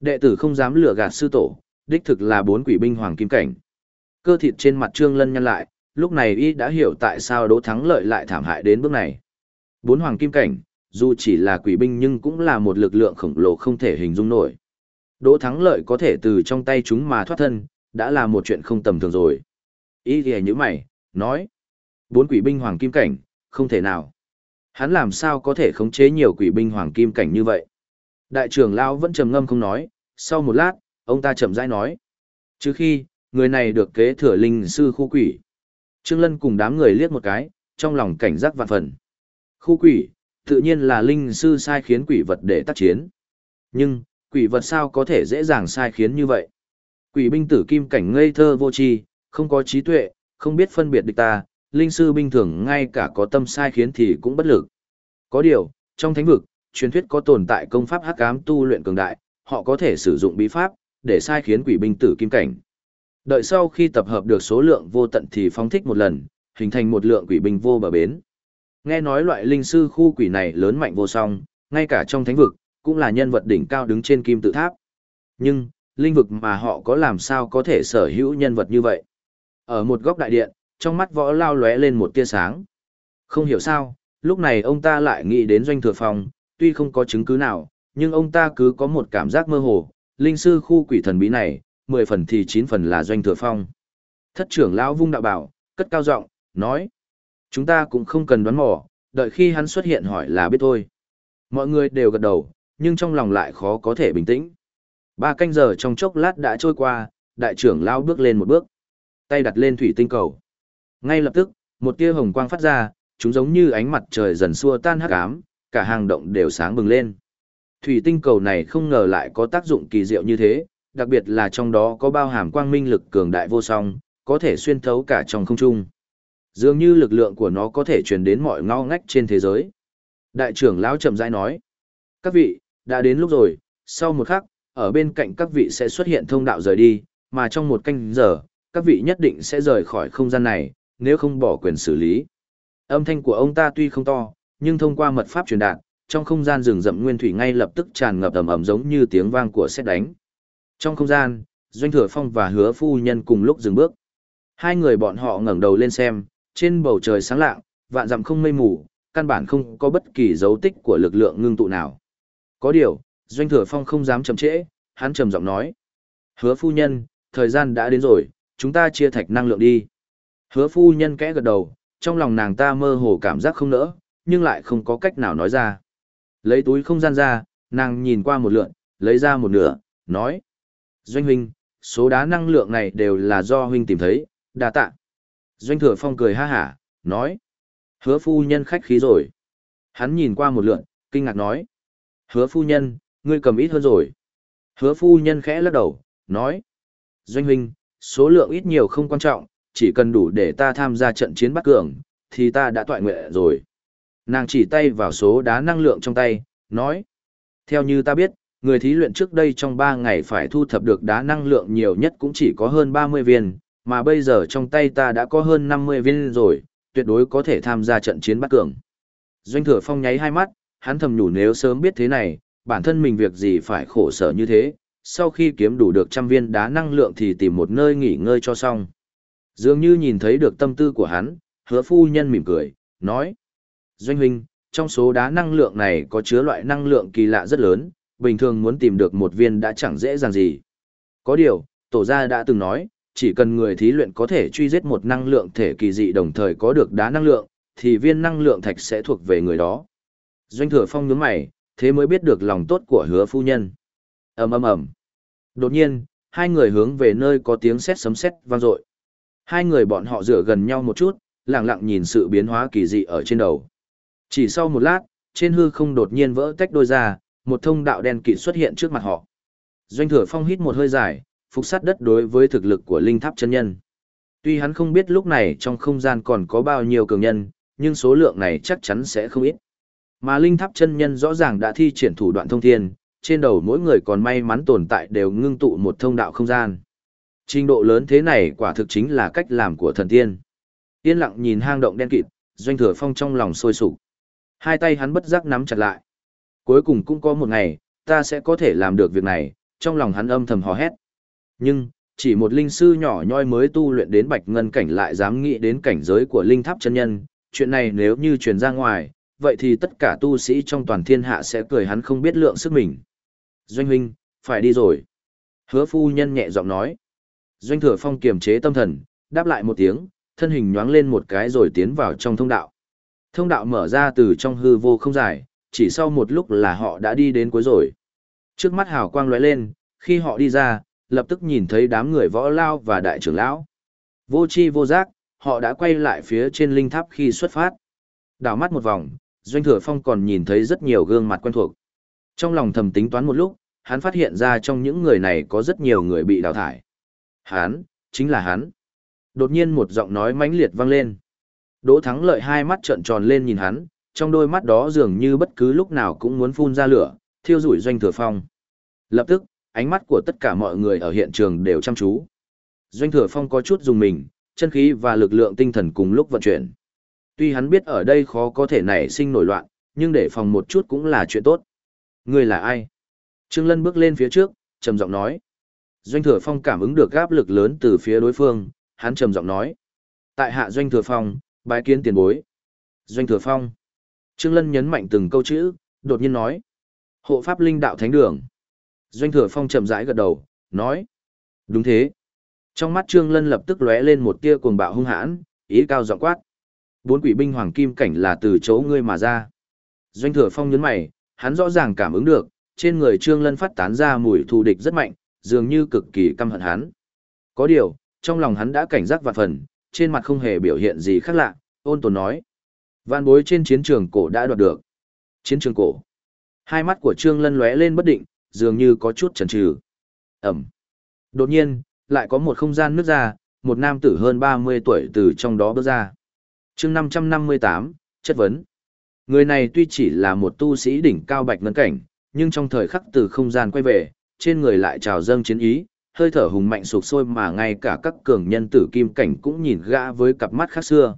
Đệ tử không dám lừa gạt sư tổ, đích thực là bốn quỷ binh hoàng kim cảnh. Cơ thịt trên mặt Trương Lân nhăn lại, lúc này y đã hiểu tại sao Đỗ thắng lợi lại thảm hại đến bước này. Bốn hoàng kim cảnh, dù chỉ là quỷ binh nhưng cũng là một lực lượng khổng lồ không thể hình dung nổi. Đỗ thắng lợi có thể từ trong tay chúng mà thoát thân, đã là một chuyện không tầm thường rồi. y thì như mày, nói. Bốn quỷ binh hoàng kim cảnh, không thể nào. Hắn làm sao có thể khống chế nhiều quỷ binh hoàng kim cảnh như vậy? Đại trưởng Lao vẫn trầm ngâm không nói, sau một lát, ông ta chậm rãi nói. Trước khi, người này được kế thừa linh sư khu quỷ. Trương Lân cùng đám người liếc một cái, trong lòng cảnh giác vạn phần. Khu quỷ, tự nhiên là linh sư sai khiến quỷ vật để tác chiến. Nhưng, quỷ vật sao có thể dễ dàng sai khiến như vậy? Quỷ binh tử kim cảnh ngây thơ vô tri, không có trí tuệ, không biết phân biệt địch ta, linh sư binh thường ngay cả có tâm sai khiến thì cũng bất lực. Có điều, trong thánh vực, truyền thuyết có tồn tại công pháp hắc ám tu luyện cường đại, họ có thể sử dụng bí pháp để sai khiến quỷ binh tử kim cảnh. Đợi sau khi tập hợp được số lượng vô tận thì phóng thích một lần, hình thành một lượng quỷ binh vô bờ bến. Nghe nói loại linh sư khu quỷ này lớn mạnh vô song, ngay cả trong thánh vực, cũng là nhân vật đỉnh cao đứng trên kim tự tháp. Nhưng, linh vực mà họ có làm sao có thể sở hữu nhân vật như vậy? Ở một góc đại điện, trong mắt võ lao lóe lên một tia sáng. Không hiểu sao, lúc này ông ta lại nghĩ đến doanh thừa phòng, tuy không có chứng cứ nào, nhưng ông ta cứ có một cảm giác mơ hồ, linh sư khu quỷ thần bí này, 10 phần thì 9 phần là doanh thừa phong. Thất trưởng lão vung đạo bảo, cất cao giọng, nói. Chúng ta cũng không cần đoán mò, đợi khi hắn xuất hiện hỏi là biết thôi. Mọi người đều gật đầu, nhưng trong lòng lại khó có thể bình tĩnh. Ba canh giờ trong chốc lát đã trôi qua, đại trưởng lão bước lên một bước. Tay đặt lên thủy tinh cầu. Ngay lập tức, một tia hồng quang phát ra, chúng giống như ánh mặt trời dần xua tan hắc ám, cả hang động đều sáng bừng lên. Thủy tinh cầu này không ngờ lại có tác dụng kỳ diệu như thế, đặc biệt là trong đó có bao hàm quang minh lực cường đại vô song, có thể xuyên thấu cả trong không trung. Dường như lực lượng của nó có thể truyền đến mọi ngõ ngách trên thế giới. Đại trưởng lão chậm rãi nói: "Các vị, đã đến lúc rồi, sau một khắc, ở bên cạnh các vị sẽ xuất hiện thông đạo rời đi, mà trong một canh giờ, các vị nhất định sẽ rời khỏi không gian này, nếu không bỏ quyền xử lý." Âm thanh của ông ta tuy không to, nhưng thông qua mật pháp truyền đạt, trong không gian rừng rậm nguyên thủy ngay lập tức tràn ngập ầm ầm giống như tiếng vang của sét đánh. Trong không gian, Doanh Thừa Phong và Hứa phu nhân cùng lúc dừng bước. Hai người bọn họ ngẩng đầu lên xem, trên bầu trời sáng lạng, vạn dặm không mây mù, căn bản không có bất kỳ dấu tích của lực lượng ngưng tụ nào. Có điều, Doanh Thừa Phong không dám chậm trễ, hắn trầm giọng nói: "Hứa phu nhân, thời gian đã đến rồi, chúng ta chia thạch năng lượng đi." Hứa phu nhân kẽ gật đầu, trong lòng nàng ta mơ hồ cảm giác không nỡ, nhưng lại không có cách nào nói ra. Lấy túi không gian ra, nàng nhìn qua một lượn, lấy ra một nửa, nói: "Doanh huynh, số đá năng lượng này đều là do huynh tìm thấy, đa tạ." Doanh thừa phong cười ha hả, nói. Hứa phu nhân khách khí rồi. Hắn nhìn qua một lượn, kinh ngạc nói. Hứa phu nhân, ngươi cầm ít hơn rồi. Hứa phu nhân khẽ lắc đầu, nói. Doanh huynh, số lượng ít nhiều không quan trọng, chỉ cần đủ để ta tham gia trận chiến bắt cường, thì ta đã tọa nguyện rồi. Nàng chỉ tay vào số đá năng lượng trong tay, nói. Theo như ta biết, người thí luyện trước đây trong 3 ngày phải thu thập được đá năng lượng nhiều nhất cũng chỉ có hơn 30 viên, mà bây giờ trong tay ta đã có hơn 50 viên rồi, tuyệt đối có thể tham gia trận chiến bắt cường. Doanh thừa phong nháy hai mắt, hắn thầm nhủ nếu sớm biết thế này, bản thân mình việc gì phải khổ sở như thế, sau khi kiếm đủ được trăm viên đá năng lượng thì tìm một nơi nghỉ ngơi cho xong. Dường như nhìn thấy được tâm tư của hắn, hứa phu nhân mỉm cười, nói. Doanh huynh, trong số đá năng lượng này có chứa loại năng lượng kỳ lạ rất lớn, bình thường muốn tìm được một viên đã chẳng dễ dàng gì. Có điều, tổ gia đã từng nói, chỉ cần người thí luyện có thể truy giết một năng lượng thể kỳ dị đồng thời có được đá năng lượng, thì viên năng lượng thạch sẽ thuộc về người đó. Doanh thừa phong nhướng mày, thế mới biết được lòng tốt của hứa phu nhân. ầm ầm ầm. Đột nhiên, hai người hướng về nơi có tiếng sét sấm sét vang dội. Hai người bọn họ dựa gần nhau một chút, lặng lặng nhìn sự biến hóa kỳ dị ở trên đầu. Chỉ sau một lát, trên hư không đột nhiên vỡ tách đôi ra, một thông đạo đen kịt xuất hiện trước mặt họ. Doanh thừa phong hít một hơi dài, phục sát đất đối với thực lực của linh tháp chân nhân. Tuy hắn không biết lúc này trong không gian còn có bao nhiêu cường nhân, nhưng số lượng này chắc chắn sẽ không ít. Mà linh tháp chân nhân rõ ràng đã thi triển thủ đoạn thông thiên, trên đầu mỗi người còn may mắn tồn tại đều ngưng tụ một thông đạo không gian. Trình độ lớn thế này quả thực chính là cách làm của thần tiên. Yên lặng nhìn hang động đen kịt, doanh thừa phong trong lòng sôi sục. Hai tay hắn bất giác nắm chặt lại. Cuối cùng cũng có một ngày, ta sẽ có thể làm được việc này, trong lòng hắn âm thầm hò hét. Nhưng, chỉ một linh sư nhỏ nhoi mới tu luyện đến bạch ngân cảnh lại dám nghĩ đến cảnh giới của linh tháp chân nhân, chuyện này nếu như truyền ra ngoài, vậy thì tất cả tu sĩ trong toàn thiên hạ sẽ cười hắn không biết lượng sức mình. Doanh huynh, phải đi rồi. Hứa phu nhân nhẹ giọng nói. Doanh thừa phong kiềm chế tâm thần, đáp lại một tiếng, thân hình nhoáng lên một cái rồi tiến vào trong thông đạo. Thông đạo mở ra từ trong hư vô không dài, chỉ sau một lúc là họ đã đi đến cuối rồi. Trước mắt hào quang lóe lên, khi họ đi ra, lập tức nhìn thấy đám người võ lao và đại trưởng lão. Vô chi vô giác, họ đã quay lại phía trên linh tháp khi xuất phát. Đảo mắt một vòng, Doanh Thừa Phong còn nhìn thấy rất nhiều gương mặt quen thuộc. Trong lòng thầm tính toán một lúc, hắn phát hiện ra trong những người này có rất nhiều người bị đào thải. Hắn, chính là hắn. Đột nhiên một giọng nói mãnh liệt vang lên. Đỗ Thắng lợi hai mắt trợn tròn lên nhìn hắn, trong đôi mắt đó dường như bất cứ lúc nào cũng muốn phun ra lửa, thiêu rủi Doanh Thừa Phong. Lập tức, ánh mắt của tất cả mọi người ở hiện trường đều chăm chú. Doanh Thừa Phong có chút dùng mình, chân khí và lực lượng tinh thần cùng lúc vận chuyển. Tuy hắn biết ở đây khó có thể nảy sinh nổi loạn, nhưng để phòng một chút cũng là chuyện tốt. Người là ai? Trương Lân bước lên phía trước, trầm giọng nói. Doanh Thừa Phong cảm ứng được áp lực lớn từ phía đối phương, hắn trầm giọng nói. Tại hạ Doanh Thừa Phong, bái kiến tiền bối. Doanh Thừa Phong. Trương Lân nhấn mạnh từng câu chữ, đột nhiên nói. Hộ pháp linh đạo thánh đường. Doanh Thừa Phong chậm rãi gật đầu, nói. Đúng thế. Trong mắt Trương Lân lập tức lóe lên một tia cuồng bạo hung hãn, ý cao giọng quát. Bốn quỷ binh hoàng kim cảnh là từ chỗ ngươi mà ra. Doanh Thừa Phong nhấn mày, hắn rõ ràng cảm ứng được, trên người Trương Lân phát tán ra mùi thù địch rất mạnh, dường như cực kỳ căm hận hắn. Có điều, trong lòng hắn đã cảnh giác vạn phần, trên mặt không hề biểu hiện gì khác lạ, ôn tồn nói. Vạn bối trên chiến trường cổ đã đoạt được. Chiến trường cổ. Hai mắt của Trương Lân lóe lên bất định, dường như có chút chần chừ. Ẩm. Đột nhiên, lại có một không gian nước ra, một nam tử hơn 30 tuổi từ trong đó bước ra. chương 558, chất vấn. Người này tuy chỉ là một tu sĩ đỉnh cao bạch ngân cảnh, nhưng trong thời khắc từ không gian quay về, trên người lại trào dâng chiến ý, hơi thở hùng mạnh sụp sôi mà ngay cả các cường nhân tử kim cảnh cũng nhìn gã với cặp mắt khác xưa.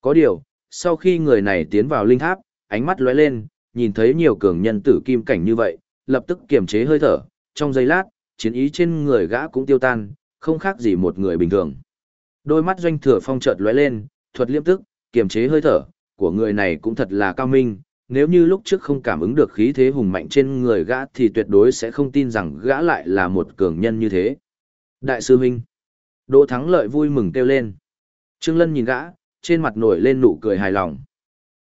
Có điều, sau khi người này tiến vào linh tháp, ánh mắt lóe lên, nhìn thấy nhiều cường nhân tử kim cảnh như vậy, lập tức kiềm chế hơi thở, trong giây lát, chiến ý trên người gã cũng tiêu tan, không khác gì một người bình thường. Đôi mắt doanh thừa phong chợt lóe lên, thuật liêm tức, kiềm chế hơi thở, của người này cũng thật là cao minh, nếu như lúc trước không cảm ứng được khí thế hùng mạnh trên người gã thì tuyệt đối sẽ không tin rằng gã lại là một cường nhân như thế. Đại sư huynh. Đỗ Thắng Lợi vui mừng kêu lên. Trương Lân nhìn gã, trên mặt nổi lên nụ cười hài lòng.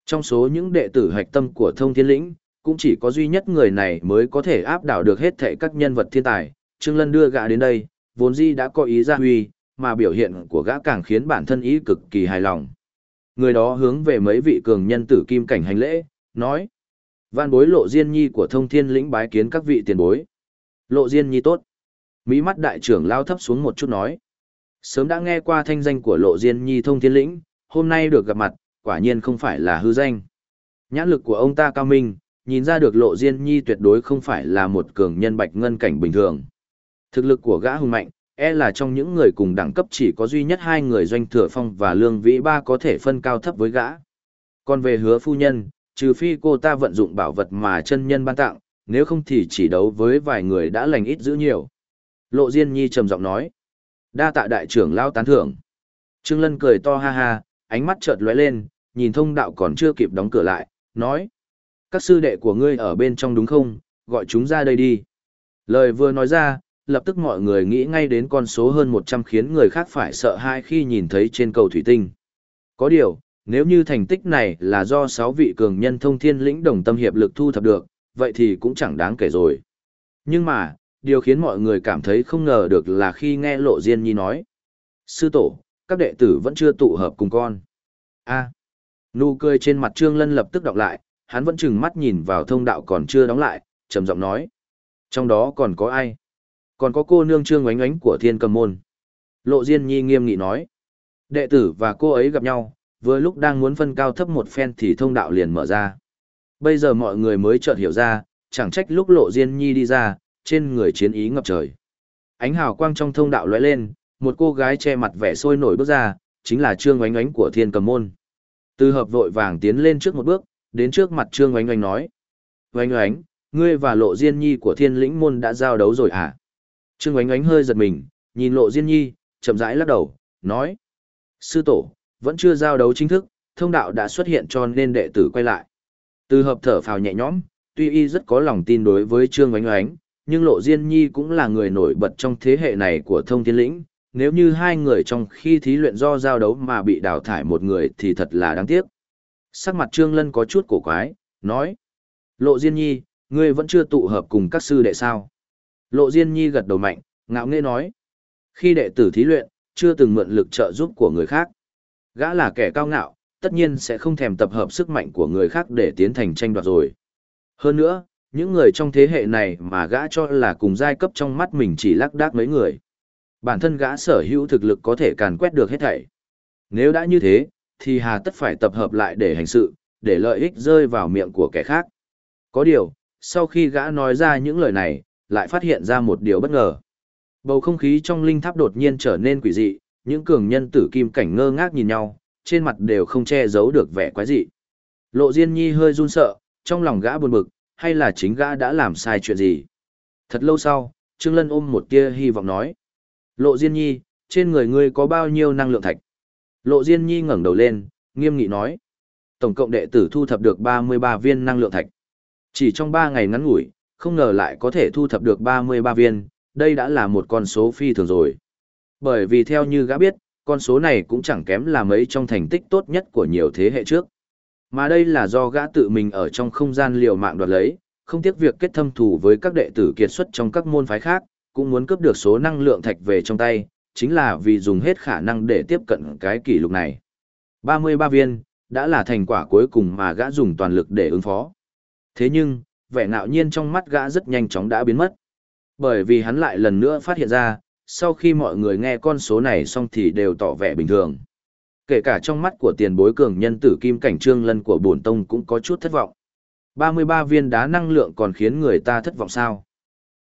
Trong số những đệ tử hạch tâm của thông thiên lĩnh, cũng chỉ có duy nhất người này mới có thể áp đảo được hết thảy các nhân vật thiên tài. Trương Lân đưa gã đến đây, vốn di đã có ý ra huy, mà biểu hiện của gã càng khiến bản thân ý cực kỳ hài lòng. Người đó hướng về mấy vị cường nhân tử kim cảnh hành lễ, nói. Văn bối lộ diên nhi của thông thiên lĩnh bái kiến các vị tiền bối. Lộ diên nhi tốt. Mỹ mắt đại trưởng lao thấp xuống một chút nói. Sớm đã nghe qua thanh danh của lộ diên nhi thông thiên lĩnh, hôm nay được gặp mặt, quả nhiên không phải là hư danh. Nhãn lực của ông ta cao minh, nhìn ra được lộ diên nhi tuyệt đối không phải là một cường nhân bạch ngân cảnh bình thường. Thực lực của gã hùng mạnh, e là trong những người cùng đẳng cấp chỉ có duy nhất hai người doanh thừa phong và lương vĩ ba có thể phân cao thấp với gã. Còn về hứa phu nhân, trừ phi cô ta vận dụng bảo vật mà chân nhân ban tặng, nếu không thì chỉ đấu với vài người đã lành ít giữ nhiều. Lộ Diên Nhi trầm giọng nói. Đa tạ đại trưởng lao tán thưởng. Trương Lân cười to ha ha, ánh mắt chợt lóe lên, nhìn thông đạo còn chưa kịp đóng cửa lại, nói. Các sư đệ của ngươi ở bên trong đúng không, gọi chúng ra đây đi. Lời vừa nói ra, lập tức mọi người nghĩ ngay đến con số hơn 100 khiến người khác phải sợ hãi khi nhìn thấy trên cầu thủy tinh. Có điều, nếu như thành tích này là do 6 vị cường nhân thông thiên lĩnh đồng tâm hiệp lực thu thập được, vậy thì cũng chẳng đáng kể rồi. Nhưng mà, điều khiến mọi người cảm thấy không ngờ được là khi nghe Lộ Diên Nhi nói. Sư tổ, các đệ tử vẫn chưa tụ hợp cùng con. a nụ cười trên mặt Trương Lân lập tức đọc lại, hắn vẫn chừng mắt nhìn vào thông đạo còn chưa đóng lại, trầm giọng nói. Trong đó còn có ai? Còn có cô nương Trương oánh oánh của thiên cầm môn. Lộ Diên Nhi nghiêm nghị nói. Đệ tử và cô ấy gặp nhau, vừa lúc đang muốn phân cao thấp một phen thì thông đạo liền mở ra. Bây giờ mọi người mới chợt hiểu ra, chẳng trách lúc Lộ Diên Nhi đi ra, trên người chiến ý ngập trời. Ánh hào quang trong thông đạo lóe lên, một cô gái che mặt vẻ sôi nổi bước ra, chính là Trương Oánh Oánh của Thiên Cầm Môn. Từ hợp vội vàng tiến lên trước một bước, đến trước mặt Trương Oánh Oánh nói: "Oánh Oánh, ngươi và Lộ Diên Nhi của Thiên Lĩnh Môn đã giao đấu rồi à?" Trương Oánh Oánh hơi giật mình, nhìn Lộ Diên Nhi, chậm rãi lắc đầu, nói: "Sư tổ, vẫn chưa giao đấu chính thức, thông đạo đã xuất hiện cho nên đệ tử quay lại." Từ hợp thở phào nhẹ nhõm, tuy y rất có lòng tin đối với Trương Oánh Oánh, nhưng Lộ Diên Nhi cũng là người nổi bật trong thế hệ này của thông thiên lĩnh. Nếu như hai người trong khi thí luyện do giao đấu mà bị đào thải một người thì thật là đáng tiếc. Sắc mặt Trương Lân có chút cổ quái, nói. Lộ Diên Nhi, ngươi vẫn chưa tụ hợp cùng các sư đệ sao? Lộ Diên Nhi gật đầu mạnh, ngạo nghễ nói. Khi đệ tử thí luyện, chưa từng mượn lực trợ giúp của người khác. Gã là kẻ cao ngạo, tất nhiên sẽ không thèm tập hợp sức mạnh của người khác để tiến thành tranh đoạt rồi. Hơn nữa, những người trong thế hệ này mà gã cho là cùng giai cấp trong mắt mình chỉ lắc đác mấy người. Bản thân gã sở hữu thực lực có thể càn quét được hết thảy. Nếu đã như thế, thì hà tất phải tập hợp lại để hành sự, để lợi ích rơi vào miệng của kẻ khác. Có điều, sau khi gã nói ra những lời này, lại phát hiện ra một điều bất ngờ. Bầu không khí trong linh tháp đột nhiên trở nên quỷ dị, những cường nhân tử kim cảnh ngơ ngác nhìn nhau, trên mặt đều không che giấu được vẻ quái dị. Lộ Diên Nhi hơi run sợ, trong lòng gã buồn bực, hay là chính gã đã làm sai chuyện gì? Thật lâu sau, Trương Lân ôm một tia hy vọng nói. Lộ Diên Nhi, trên người ngươi có bao nhiêu năng lượng thạch? Lộ Diên Nhi ngẩng đầu lên, nghiêm nghị nói. Tổng cộng đệ tử thu thập được 33 viên năng lượng thạch. Chỉ trong 3 ngày ngắn ngủi, không ngờ lại có thể thu thập được 33 viên, đây đã là một con số phi thường rồi. Bởi vì theo như gã biết, con số này cũng chẳng kém là mấy trong thành tích tốt nhất của nhiều thế hệ trước. Mà đây là do gã tự mình ở trong không gian liều mạng đoạt lấy, không tiếc việc kết thâm thủ với các đệ tử kiệt xuất trong các môn phái khác, cũng muốn cướp được số năng lượng thạch về trong tay, chính là vì dùng hết khả năng để tiếp cận cái kỷ lục này. 33 viên, đã là thành quả cuối cùng mà gã dùng toàn lực để ứng phó. Thế nhưng, vẻ ngạo nhiên trong mắt gã rất nhanh chóng đã biến mất. Bởi vì hắn lại lần nữa phát hiện ra, sau khi mọi người nghe con số này xong thì đều tỏ vẻ bình thường. Kể cả trong mắt của tiền bối cường nhân tử kim cảnh trương lân của bổn tông cũng có chút thất vọng. 33 viên đá năng lượng còn khiến người ta thất vọng sao?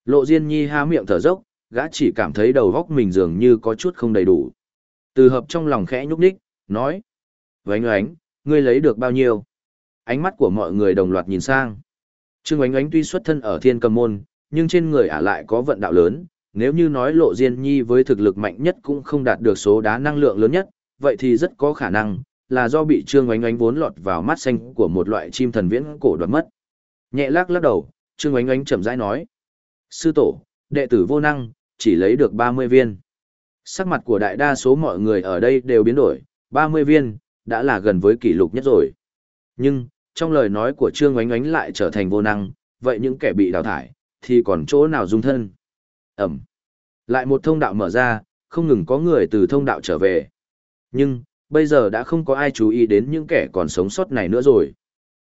Lộ Diên Nhi há miệng thở dốc, gã chỉ cảm thấy đầu góc mình dường như có chút không đầy đủ. Từ hợp trong lòng khẽ nhúc nhích, nói. Vánh oánh, ngươi lấy được bao nhiêu? Ánh mắt của mọi người đồng loạt nhìn sang. Trương oánh oánh tuy xuất thân ở thiên cầm môn, nhưng trên người ả lại có vận đạo lớn. Nếu như nói lộ Diên Nhi với thực lực mạnh nhất cũng không đạt được số đá năng lượng lớn nhất, vậy thì rất có khả năng là do bị Trương Oánh Oánh vốn lọt vào mắt xanh của một loại chim thần viễn cổ đoạt mất. Nhẹ lắc lắc đầu, Trương Oánh Oánh chậm rãi nói: "Sư tổ, đệ tử vô năng, chỉ lấy được 30 viên." Sắc mặt của đại đa số mọi người ở đây đều biến đổi, 30 viên đã là gần với kỷ lục nhất rồi. Nhưng, trong lời nói của Trương Oánh Oánh lại trở thành vô năng, vậy những kẻ bị đào thải thì còn chỗ nào dung thân? Ẩm. Lại một thông đạo mở ra, không ngừng có người từ thông đạo trở về. Nhưng, bây giờ đã không có ai chú ý đến những kẻ còn sống sót này nữa rồi.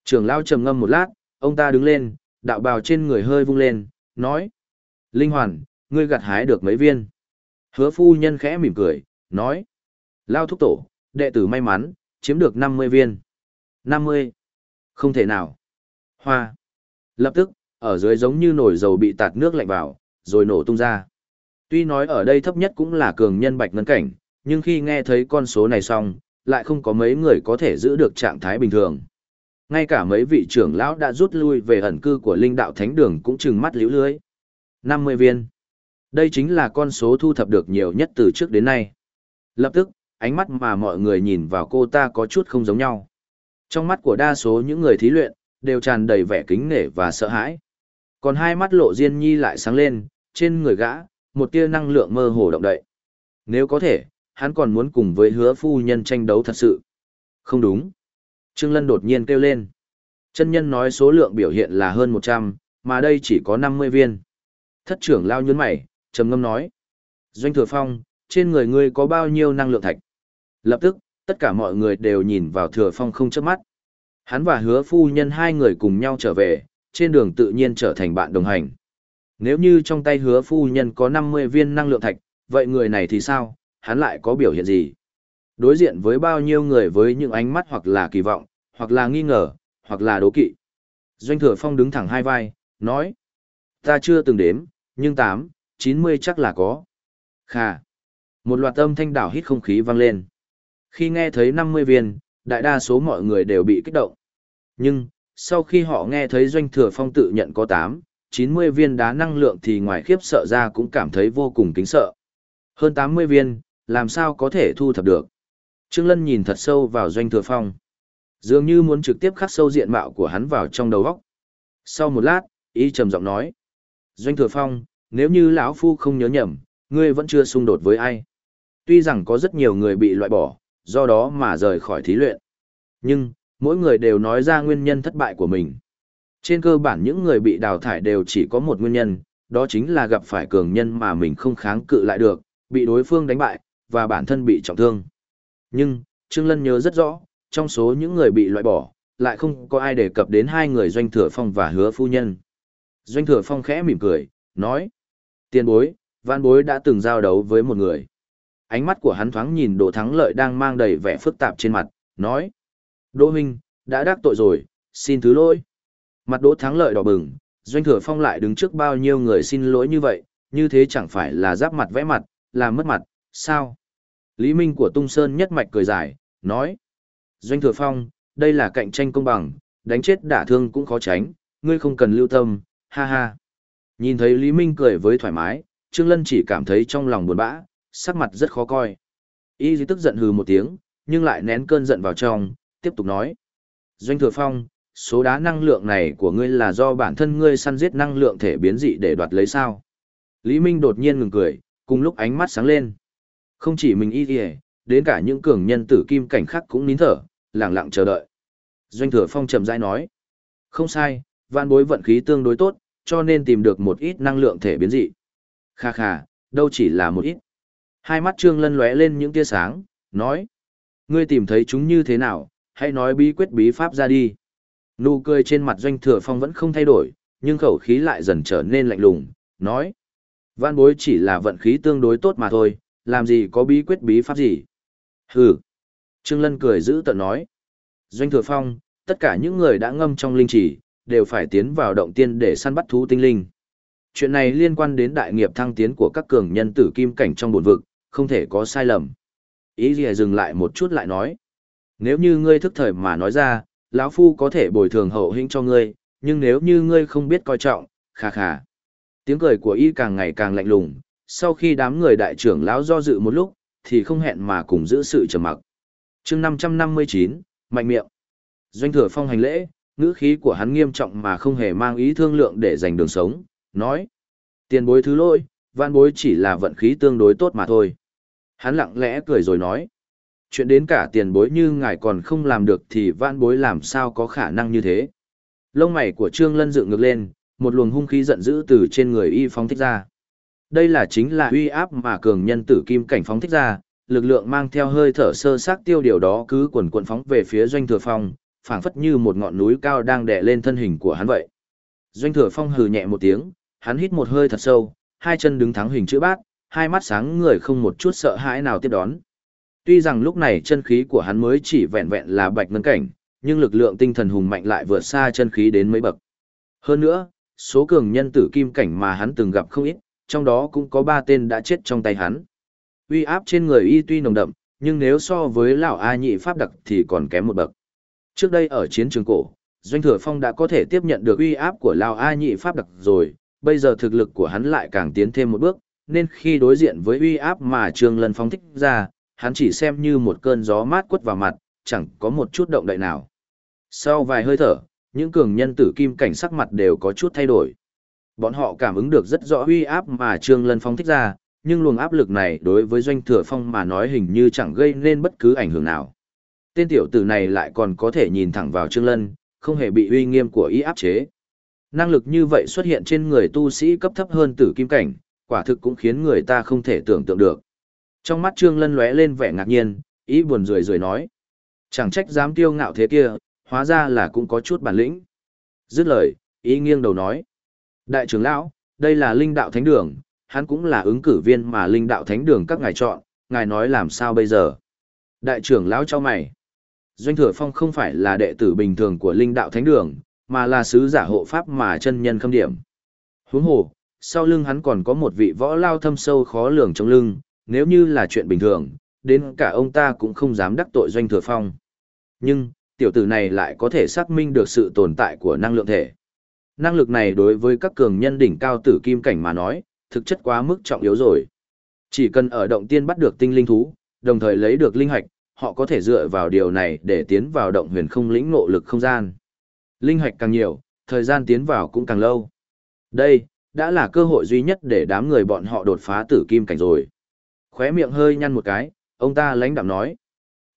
Trường lao trầm ngâm một lát, ông ta đứng lên, đạo bào trên người hơi vung lên, nói. Linh hoàn, ngươi gặt hái được mấy viên. Hứa phu nhân khẽ mỉm cười, nói. Lao thúc tổ, đệ tử may mắn, chiếm được 50 viên. 50. Không thể nào. Hoa. Lập tức, ở dưới giống như nồi dầu bị tạt nước lạnh vào, rồi nổ tung ra. Tuy nói ở đây thấp nhất cũng là cường nhân bạch ngân cảnh, nhưng khi nghe thấy con số này xong, lại không có mấy người có thể giữ được trạng thái bình thường. Ngay cả mấy vị trưởng lão đã rút lui về ẩn cư của linh đạo thánh đường cũng trừng mắt liễu lưới. 50 viên. Đây chính là con số thu thập được nhiều nhất từ trước đến nay. Lập tức, ánh mắt mà mọi người nhìn vào cô ta có chút không giống nhau. Trong mắt của đa số những người thí luyện, đều tràn đầy vẻ kính nể và sợ hãi. Còn hai mắt lộ diên nhi lại sáng lên, trên người gã, một tia năng lượng mơ hồ động đậy. Nếu có thể, hắn còn muốn cùng với hứa phu nhân tranh đấu thật sự. Không đúng. Trương Lân đột nhiên kêu lên. Chân nhân nói số lượng biểu hiện là hơn 100, mà đây chỉ có 50 viên. Thất trưởng lao nhún mày, trầm ngâm nói. Doanh thừa phong, trên người ngươi có bao nhiêu năng lượng thạch? Lập tức, tất cả mọi người đều nhìn vào thừa phong không chớp mắt. Hắn và hứa phu nhân hai người cùng nhau trở về, trên đường tự nhiên trở thành bạn đồng hành. Nếu như trong tay hứa phu nhân có 50 viên năng lượng thạch, vậy người này thì sao, hắn lại có biểu hiện gì? Đối diện với bao nhiêu người với những ánh mắt hoặc là kỳ vọng, hoặc là nghi ngờ, hoặc là đố kỵ. Doanh thừa phong đứng thẳng hai vai, nói. Ta chưa từng đếm, nhưng 8, 90 chắc là có. Khà. Một loạt âm thanh đảo hít không khí vang lên. Khi nghe thấy 50 viên, đại đa số mọi người đều bị kích động. Nhưng, sau khi họ nghe thấy doanh thừa phong tự nhận có 8, 90 viên đá năng lượng thì ngoài khiếp sợ ra cũng cảm thấy vô cùng kính sợ. Hơn 80 viên, làm sao có thể thu thập được. Trương Lân nhìn thật sâu vào doanh thừa phong. Dường như muốn trực tiếp khắc sâu diện mạo của hắn vào trong đầu óc. Sau một lát, y trầm giọng nói. Doanh thừa phong, nếu như lão Phu không nhớ nhầm, ngươi vẫn chưa xung đột với ai. Tuy rằng có rất nhiều người bị loại bỏ, do đó mà rời khỏi thí luyện. Nhưng, mỗi người đều nói ra nguyên nhân thất bại của mình. Trên cơ bản những người bị đào thải đều chỉ có một nguyên nhân, đó chính là gặp phải cường nhân mà mình không kháng cự lại được, bị đối phương đánh bại, và bản thân bị trọng thương. Nhưng, Trương Lân nhớ rất rõ, trong số những người bị loại bỏ, lại không có ai đề cập đến hai người Doanh Thừa Phong và Hứa Phu Nhân. Doanh Thừa Phong khẽ mỉm cười, nói, tiền bối, văn bối đã từng giao đấu với một người. Ánh mắt của hắn thoáng nhìn Đỗ Thắng Lợi đang mang đầy vẻ phức tạp trên mặt, nói, Đỗ Minh, đã đắc tội rồi, xin thứ lỗi. Mặt Đỗ Thắng Lợi đỏ bừng, Doanh Thừa Phong lại đứng trước bao nhiêu người xin lỗi như vậy, như thế chẳng phải là giáp mặt vẽ mặt, làm mất mặt, sao? Lý Minh của Tung Sơn nhất mạch cười dài, nói. Doanh Thừa Phong, đây là cạnh tranh công bằng, đánh chết đả thương cũng khó tránh, ngươi không cần lưu tâm, ha ha. Nhìn thấy Lý Minh cười với thoải mái, Trương Lân chỉ cảm thấy trong lòng buồn bã, sắc mặt rất khó coi. Y tức giận hừ một tiếng, nhưng lại nén cơn giận vào trong, tiếp tục nói. Doanh Thừa Phong, số đá năng lượng này của ngươi là do bản thân ngươi săn giết năng lượng thể biến dị để đoạt lấy sao. Lý Minh đột nhiên ngừng cười, cùng lúc ánh mắt sáng lên. Không chỉ mình y kìa, đến cả những cường nhân tử kim cảnh khác cũng nín thở, lặng lặng chờ đợi. Doanh thừa phong trầm rãi nói. Không sai, vạn bối vận khí tương đối tốt, cho nên tìm được một ít năng lượng thể biến dị. Kha kha, đâu chỉ là một ít. Hai mắt trương lân lóe lên những tia sáng, nói. Ngươi tìm thấy chúng như thế nào, hãy nói bí quyết bí pháp ra đi. Nụ cười trên mặt doanh thừa phong vẫn không thay đổi, nhưng khẩu khí lại dần trở nên lạnh lùng, nói. Vạn bối chỉ là vận khí tương đối tốt mà thôi, làm gì có bí quyết bí pháp gì. Hừ. Trương Lân cười giữ tận nói. Doanh thừa phong, tất cả những người đã ngâm trong linh chỉ, đều phải tiến vào động tiên để săn bắt thú tinh linh. Chuyện này liên quan đến đại nghiệp thăng tiến của các cường nhân tử kim cảnh trong bổn vực, không thể có sai lầm. Ý gì dừng lại một chút lại nói. Nếu như ngươi thức thời mà nói ra, lão Phu có thể bồi thường hậu hĩnh cho ngươi, nhưng nếu như ngươi không biết coi trọng, khà khà. Tiếng cười của y càng ngày càng lạnh lùng, sau khi đám người đại trưởng lão do dự một lúc, thì không hẹn mà cùng giữ sự trầm mặc. chương 559, mạnh miệng. Doanh thừa phong hành lễ, ngữ khí của hắn nghiêm trọng mà không hề mang ý thương lượng để giành đường sống, nói. Tiền bối thứ lỗi, vạn bối chỉ là vận khí tương đối tốt mà thôi. Hắn lặng lẽ cười rồi nói. Chuyện đến cả tiền bối như ngài còn không làm được thì vạn bối làm sao có khả năng như thế. Lông mày của Trương Lân dựng ngược lên, một luồng hung khí giận dữ từ trên người y phóng thích ra. Đây là chính là uy áp mà cường nhân tử kim cảnh phóng thích ra, lực lượng mang theo hơi thở sơ xác tiêu điều đó cứ quần quần phóng về phía doanh thừa phong, phảng phất như một ngọn núi cao đang đè lên thân hình của hắn vậy. Doanh thừa phong hừ nhẹ một tiếng, hắn hít một hơi thật sâu, hai chân đứng thẳng hình chữ bát, hai mắt sáng người không một chút sợ hãi nào tiếp đón. Tuy rằng lúc này chân khí của hắn mới chỉ vẹn vẹn là bạch ngân cảnh, nhưng lực lượng tinh thần hùng mạnh lại vượt xa chân khí đến mấy bậc. Hơn nữa, số cường nhân tử kim cảnh mà hắn từng gặp không ít, trong đó cũng có ba tên đã chết trong tay hắn. Uy áp trên người y tuy nồng đậm, nhưng nếu so với lão A nhị pháp đặc thì còn kém một bậc. Trước đây ở chiến trường cổ, Doanh Thừa Phong đã có thể tiếp nhận được uy áp của lão A nhị pháp đặc rồi, bây giờ thực lực của hắn lại càng tiến thêm một bước, nên khi đối diện với uy áp mà Trương Lân phóng thích ra, hắn chỉ xem như một cơn gió mát quất vào mặt, chẳng có một chút động đậy nào. Sau vài hơi thở, những cường nhân tử kim cảnh sắc mặt đều có chút thay đổi. Bọn họ cảm ứng được rất rõ uy áp mà Trương Lân phóng thích ra, nhưng luồng áp lực này đối với doanh thừa phong mà nói hình như chẳng gây nên bất cứ ảnh hưởng nào. Tên tiểu tử này lại còn có thể nhìn thẳng vào Trương Lân, không hề bị uy nghiêm của ý áp chế. Năng lực như vậy xuất hiện trên người tu sĩ cấp thấp hơn tử kim cảnh, quả thực cũng khiến người ta không thể tưởng tượng được. Trong mắt Trương Lân lóe lên vẻ ngạc nhiên, ý buồn rười rười nói. Chẳng trách dám tiêu ngạo thế kia, hóa ra là cũng có chút bản lĩnh. Dứt lời, ý nghiêng đầu nói. Đại trưởng lão, đây là linh đạo thánh đường, hắn cũng là ứng cử viên mà linh đạo thánh đường các ngài chọn, ngài nói làm sao bây giờ. Đại trưởng lão cho mày. Doanh thừa phong không phải là đệ tử bình thường của linh đạo thánh đường, mà là sứ giả hộ pháp mà chân nhân khâm điểm. Huống hồ, sau lưng hắn còn có một vị võ lao thâm sâu khó lường trong lưng, nếu như là chuyện bình thường, đến cả ông ta cũng không dám đắc tội doanh thừa phong. Nhưng, tiểu tử này lại có thể xác minh được sự tồn tại của năng lượng thể. Năng lực này đối với các cường nhân đỉnh cao tử kim cảnh mà nói, thực chất quá mức trọng yếu rồi. Chỉ cần ở động tiên bắt được tinh linh thú, đồng thời lấy được linh hạch, họ có thể dựa vào điều này để tiến vào động huyền không lĩnh ngộ lực không gian. Linh hạch càng nhiều, thời gian tiến vào cũng càng lâu. Đây, đã là cơ hội duy nhất để đám người bọn họ đột phá tử kim cảnh rồi. Khóe miệng hơi nhăn một cái, ông ta lãnh đạm nói.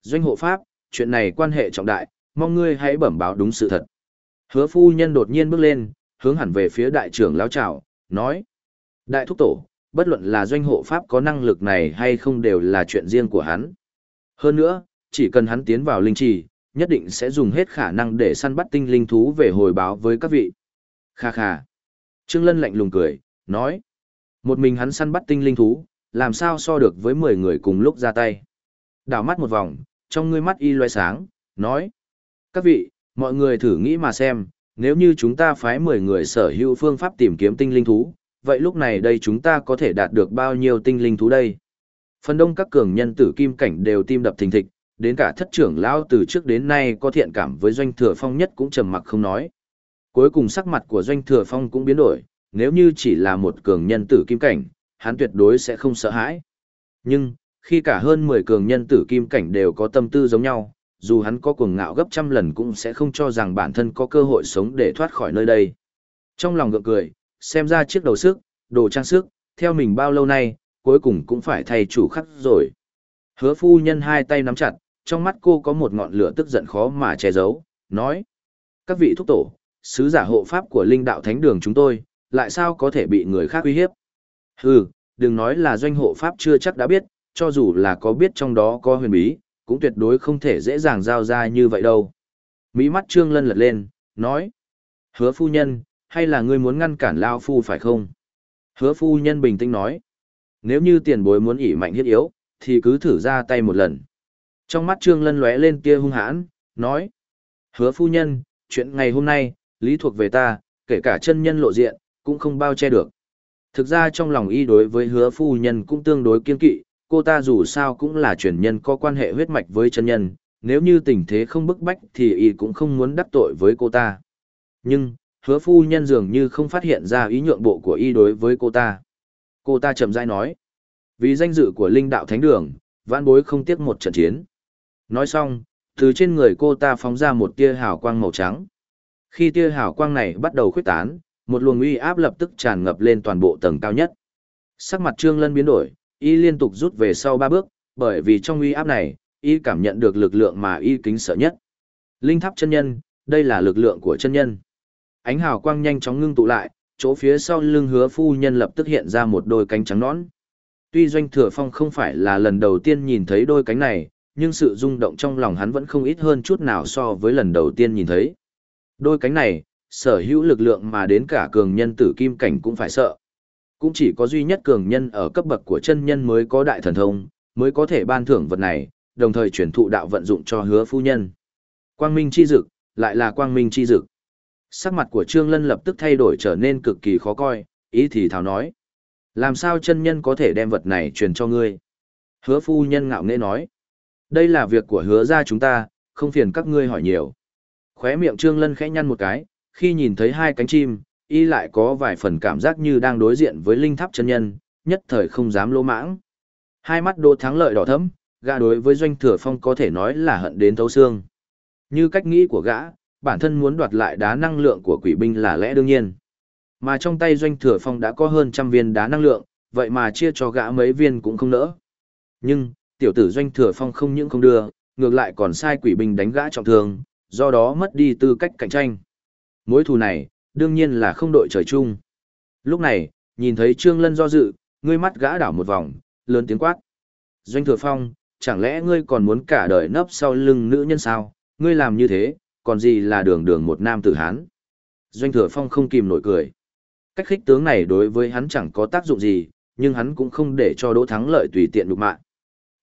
Doanh hộ pháp, chuyện này quan hệ trọng đại, mong ngươi hãy bẩm báo đúng sự thật. Hứa phu nhân đột nhiên bước lên, hướng hẳn về phía đại trưởng lão trào, nói. Đại thúc tổ, bất luận là doanh hộ pháp có năng lực này hay không đều là chuyện riêng của hắn. Hơn nữa, chỉ cần hắn tiến vào linh trì, nhất định sẽ dùng hết khả năng để săn bắt tinh linh thú về hồi báo với các vị. Kha kha. Trương Lân lạnh lùng cười, nói. Một mình hắn săn bắt tinh linh thú, làm sao so được với 10 người cùng lúc ra tay. Đảo mắt một vòng, trong ngươi mắt y loe sáng, nói. Các vị, mọi người thử nghĩ mà xem, nếu như chúng ta phái 10 người sở hữu phương pháp tìm kiếm tinh linh thú, vậy lúc này đây chúng ta có thể đạt được bao nhiêu tinh linh thú đây? Phần đông các cường nhân tử kim cảnh đều tim đập thình thịch, đến cả thất trưởng lão từ trước đến nay có thiện cảm với doanh thừa phong nhất cũng trầm mặc không nói. Cuối cùng sắc mặt của doanh thừa phong cũng biến đổi, nếu như chỉ là một cường nhân tử kim cảnh, hắn tuyệt đối sẽ không sợ hãi. Nhưng, khi cả hơn 10 cường nhân tử kim cảnh đều có tâm tư giống nhau, dù hắn có cuồng ngạo gấp trăm lần cũng sẽ không cho rằng bản thân có cơ hội sống để thoát khỏi nơi đây. Trong lòng gượng cười, xem ra chiếc đầu sức, đồ trang sức, theo mình bao lâu nay, cuối cùng cũng phải thay chủ khắc rồi. Hứa phu nhân hai tay nắm chặt, trong mắt cô có một ngọn lửa tức giận khó mà che giấu, nói. Các vị thúc tổ, sứ giả hộ pháp của linh đạo thánh đường chúng tôi, lại sao có thể bị người khác uy hiếp? Hừ, đừng nói là doanh hộ pháp chưa chắc đã biết, cho dù là có biết trong đó có huyền bí, cũng tuyệt đối không thể dễ dàng giao ra như vậy đâu. Mỹ mắt Trương Lân lật lên, nói. Hứa phu nhân, hay là ngươi muốn ngăn cản Lao Phu phải không? Hứa phu nhân bình tĩnh nói. Nếu như tiền bối muốn ỉ mạnh hiết yếu, thì cứ thử ra tay một lần. Trong mắt Trương Lân lóe lên tia hung hãn, nói. Hứa phu nhân, chuyện ngày hôm nay, lý thuộc về ta, kể cả chân nhân lộ diện, cũng không bao che được. Thực ra trong lòng y đối với hứa phu nhân cũng tương đối kiên kỵ, cô ta dù sao cũng là truyền nhân có quan hệ huyết mạch với chân nhân, nếu như tình thế không bức bách thì y cũng không muốn đắc tội với cô ta. Nhưng, hứa phu nhân dường như không phát hiện ra ý nhượng bộ của y đối với cô ta. Cô ta chậm rãi nói, vì danh dự của linh đạo thánh đường, vãn bối không tiếc một trận chiến. Nói xong, từ trên người cô ta phóng ra một tia hào quang màu trắng. Khi tia hào quang này bắt đầu khuếch tán, một luồng uy áp lập tức tràn ngập lên toàn bộ tầng cao nhất. Sắc mặt Trương Lân biến đổi, y liên tục rút về sau ba bước, bởi vì trong uy áp này, y cảm nhận được lực lượng mà y kính sợ nhất. Linh tháp chân nhân, đây là lực lượng của chân nhân. Ánh hào quang nhanh chóng ngưng tụ lại, chỗ phía sau lưng hứa phu nhân lập tức hiện ra một đôi cánh trắng nõn. Tuy doanh thừa phong không phải là lần đầu tiên nhìn thấy đôi cánh này, nhưng sự rung động trong lòng hắn vẫn không ít hơn chút nào so với lần đầu tiên nhìn thấy. Đôi cánh này, sở hữu lực lượng mà đến cả cường nhân tử kim cảnh cũng phải sợ. Cũng chỉ có duy nhất cường nhân ở cấp bậc của chân nhân mới có đại thần thông, mới có thể ban thưởng vật này, đồng thời chuyển thụ đạo vận dụng cho hứa phu nhân. Quang minh chi dực, lại là quang minh chi dực. Sắc mặt của Trương Lân lập tức thay đổi trở nên cực kỳ khó coi, ý thì thảo nói. Làm sao chân nhân có thể đem vật này truyền cho ngươi? Hứa phu nhân ngạo nghễ nói. Đây là việc của hứa gia chúng ta, không phiền các ngươi hỏi nhiều. Khóe miệng Trương Lân khẽ nhăn một cái, khi nhìn thấy hai cánh chim, y lại có vài phần cảm giác như đang đối diện với linh tháp chân nhân, nhất thời không dám lỗ mãng. Hai mắt Đỗ Thắng lợi đỏ thẫm, gã đối với Doanh Thừa Phong có thể nói là hận đến thấu xương. Như cách nghĩ của gã, bản thân muốn đoạt lại đá năng lượng của quỷ binh là lẽ đương nhiên. Mà trong tay Doanh Thừa Phong đã có hơn trăm viên đá năng lượng, vậy mà chia cho gã mấy viên cũng không nỡ. Nhưng, tiểu tử Doanh Thừa Phong không những không đưa, ngược lại còn sai quỷ binh đánh gã trọng thương, do đó mất đi tư cách cạnh tranh. Mối thù này, đương nhiên là không đội trời chung. Lúc này, nhìn thấy Trương Lân do dự, ngươi mắt gã đảo một vòng, lớn tiếng quát. Doanh Thừa Phong, chẳng lẽ ngươi còn muốn cả đời nấp sau lưng nữ nhân sao, ngươi làm như thế, còn gì là đường đường một nam tử Hán. Doanh Thừa Phong không kìm nổi cười. Cách khích tướng này đối với hắn chẳng có tác dụng gì, nhưng hắn cũng không để cho Đỗ Thắng lợi tùy tiện đục mạng.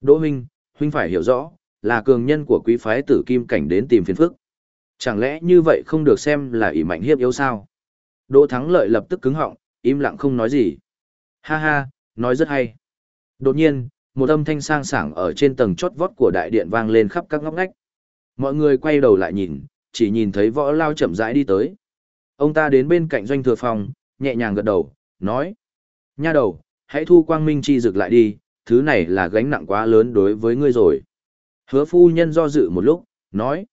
Đỗ huynh, huynh phải hiểu rõ, là cường nhân của quý phái tử kim cảnh đến tìm phiền phức. Chẳng lẽ như vậy không được xem là ỷ mạnh hiếp yếu sao? Đỗ Thắng Lợi lập tức cứng họng, im lặng không nói gì. Ha ha, nói rất hay. Đột nhiên, một âm thanh sang sảng ở trên tầng chót vót của đại điện vang lên khắp các ngóc ngách. Mọi người quay đầu lại nhìn, chỉ nhìn thấy võ lao chậm rãi đi tới. Ông ta đến bên cạnh doanh thừa phòng, nhẹ nhàng gật đầu, nói. Nha đầu, hãy thu quang minh chi dực lại đi, thứ này là gánh nặng quá lớn đối với ngươi rồi. Hứa phu nhân do dự một lúc, nói.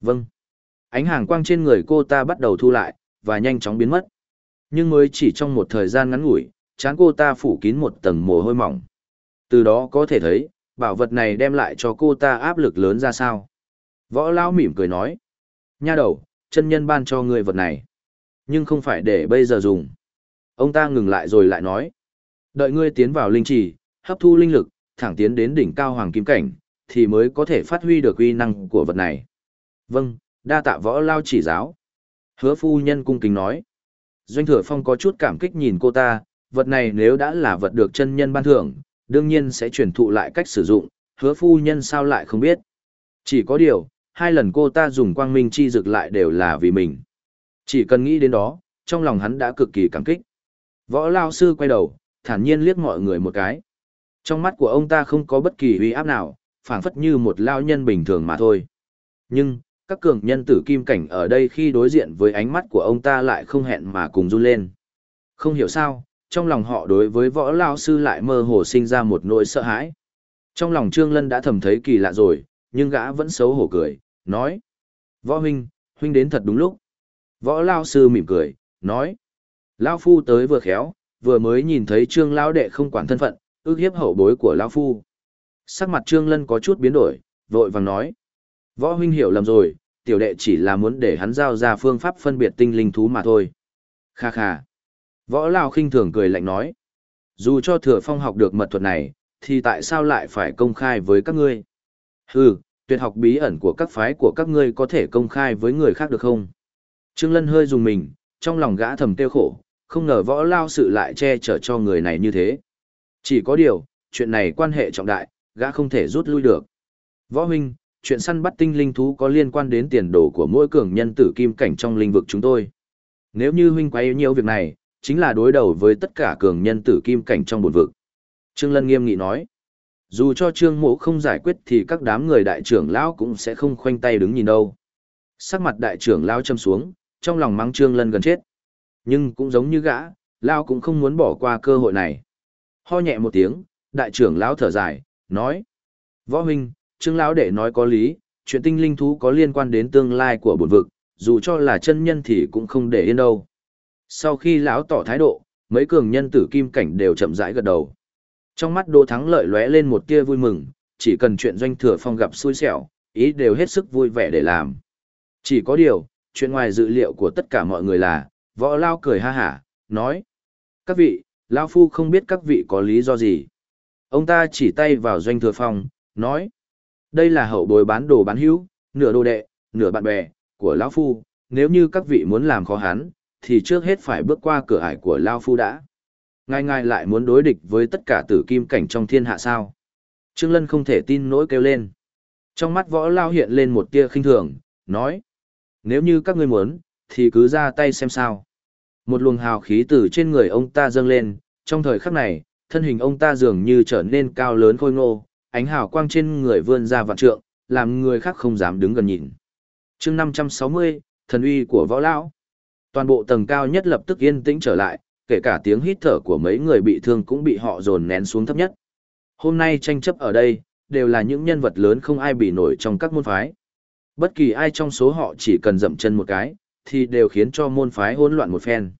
Vâng. Ánh hàng quang trên người cô ta bắt đầu thu lại, và nhanh chóng biến mất. Nhưng mới chỉ trong một thời gian ngắn ngủi, chán cô ta phủ kín một tầng mồ hôi mỏng. Từ đó có thể thấy, bảo vật này đem lại cho cô ta áp lực lớn ra sao. Võ Lão mỉm cười nói. Nha đầu, chân nhân ban cho ngươi vật này. Nhưng không phải để bây giờ dùng. Ông ta ngừng lại rồi lại nói. Đợi ngươi tiến vào linh trì, hấp thu linh lực, thẳng tiến đến đỉnh cao hoàng kim cảnh, thì mới có thể phát huy được uy năng của vật này. Vâng, đa tạ võ lao chỉ giáo. Hứa phu nhân cung kính nói. Doanh thừa phong có chút cảm kích nhìn cô ta, vật này nếu đã là vật được chân nhân ban thưởng, đương nhiên sẽ truyền thụ lại cách sử dụng, hứa phu nhân sao lại không biết. Chỉ có điều, hai lần cô ta dùng quang minh chi dực lại đều là vì mình. Chỉ cần nghĩ đến đó, trong lòng hắn đã cực kỳ cảm kích. Võ lao sư quay đầu, thản nhiên liếc mọi người một cái. Trong mắt của ông ta không có bất kỳ uy áp nào, phảng phất như một lao nhân bình thường mà thôi. Nhưng, các cường nhân tử kim cảnh ở đây khi đối diện với ánh mắt của ông ta lại không hẹn mà cùng run lên. Không hiểu sao, trong lòng họ đối với võ lao sư lại mơ hồ sinh ra một nỗi sợ hãi. Trong lòng Trương Lân đã thầm thấy kỳ lạ rồi, nhưng gã vẫn xấu hổ cười, nói. Võ huynh, huynh đến thật đúng lúc. Võ lao sư mỉm cười, nói. Lao phu tới vừa khéo, vừa mới nhìn thấy trương lao đệ không quản thân phận, ước hiếp hậu bối của Lao phu. Sắc mặt trương lân có chút biến đổi, vội vàng nói. Võ huynh hiểu lầm rồi, tiểu đệ chỉ là muốn để hắn giao ra phương pháp phân biệt tinh linh thú mà thôi. Kha kha. Võ Lao khinh thường cười lạnh nói. Dù cho thừa phong học được mật thuật này, thì tại sao lại phải công khai với các ngươi? Hừ, tuyệt học bí ẩn của các phái của các ngươi có thể công khai với người khác được không? Trương Lân hơi dùng mình, trong lòng gã thầm tiêu khổ, không ngờ võ lao sự lại che chở cho người này như thế. Chỉ có điều, chuyện này quan hệ trọng đại, gã không thể rút lui được. Võ huynh, chuyện săn bắt tinh linh thú có liên quan đến tiền đồ của mỗi cường nhân tử kim cảnh trong lĩnh vực chúng tôi. Nếu như huynh quay nhiều việc này, chính là đối đầu với tất cả cường nhân tử kim cảnh trong bột vực. Trương Lân nghiêm nghị nói, dù cho Trương Mộ không giải quyết thì các đám người đại trưởng lão cũng sẽ không khoanh tay đứng nhìn đâu. Sắc mặt đại trưởng lão châm xuống, trong lòng mắng Trương Lân gần chết. Nhưng cũng giống như gã, lão cũng không muốn bỏ qua cơ hội này. Ho nhẹ một tiếng, đại trưởng lão thở dài, nói: "Võ huynh, Trương lão đệ nói có lý, chuyện tinh linh thú có liên quan đến tương lai của bổn vực, dù cho là chân nhân thì cũng không để yên đâu." Sau khi lão tỏ thái độ, mấy cường nhân tử kim cảnh đều chậm rãi gật đầu. Trong mắt Đỗ Thắng lợi lóe lên một tia vui mừng, chỉ cần chuyện doanh thừa phong gặp xui xẻo, ý đều hết sức vui vẻ để làm. Chỉ có điều, chuyện ngoài dự liệu của tất cả mọi người là, võ lao cười ha hả, nói. Các vị, lao phu không biết các vị có lý do gì. Ông ta chỉ tay vào doanh thừa phong, nói. Đây là hậu bối bán đồ bán hữu, nửa đồ đệ, nửa bạn bè, của lão phu, nếu như các vị muốn làm khó hắn, thì trước hết phải bước qua cửa ải của lao phu đã. Ngài ngài lại muốn đối địch với tất cả tử kim cảnh trong thiên hạ sao. Trương Lân không thể tin nỗi kêu lên. Trong mắt võ lao hiện lên một tia khinh thường, nói. Nếu như các ngươi muốn, thì cứ ra tay xem sao. Một luồng hào khí từ trên người ông ta dâng lên, trong thời khắc này, thân hình ông ta dường như trở nên cao lớn khôi ngô, ánh hào quang trên người vươn ra vạn trượng, làm người khác không dám đứng gần nhìn. chương 560, thần uy của võ lão. Toàn bộ tầng cao nhất lập tức yên tĩnh trở lại, kể cả tiếng hít thở của mấy người bị thương cũng bị họ dồn nén xuống thấp nhất. Hôm nay tranh chấp ở đây, đều là những nhân vật lớn không ai bị nổi trong các môn phái. Bất kỳ ai trong số họ chỉ cần dậm chân một cái, thì đều khiến cho môn phái hỗn loạn một phen.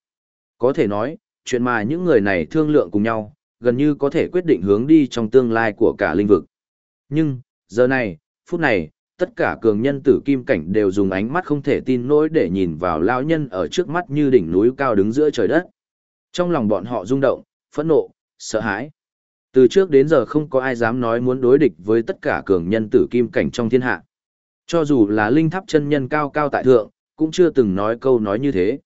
Có thể nói, chuyện mà những người này thương lượng cùng nhau, gần như có thể quyết định hướng đi trong tương lai của cả linh vực. Nhưng, giờ này, phút này, tất cả cường nhân tử kim cảnh đều dùng ánh mắt không thể tin nổi để nhìn vào lão nhân ở trước mắt như đỉnh núi cao đứng giữa trời đất. Trong lòng bọn họ rung động, phẫn nộ, sợ hãi. Từ trước đến giờ không có ai dám nói muốn đối địch với tất cả cường nhân tử kim cảnh trong thiên hạ. Cho dù là linh tháp chân nhân cao cao tại thượng, cũng chưa từng nói câu nói như thế.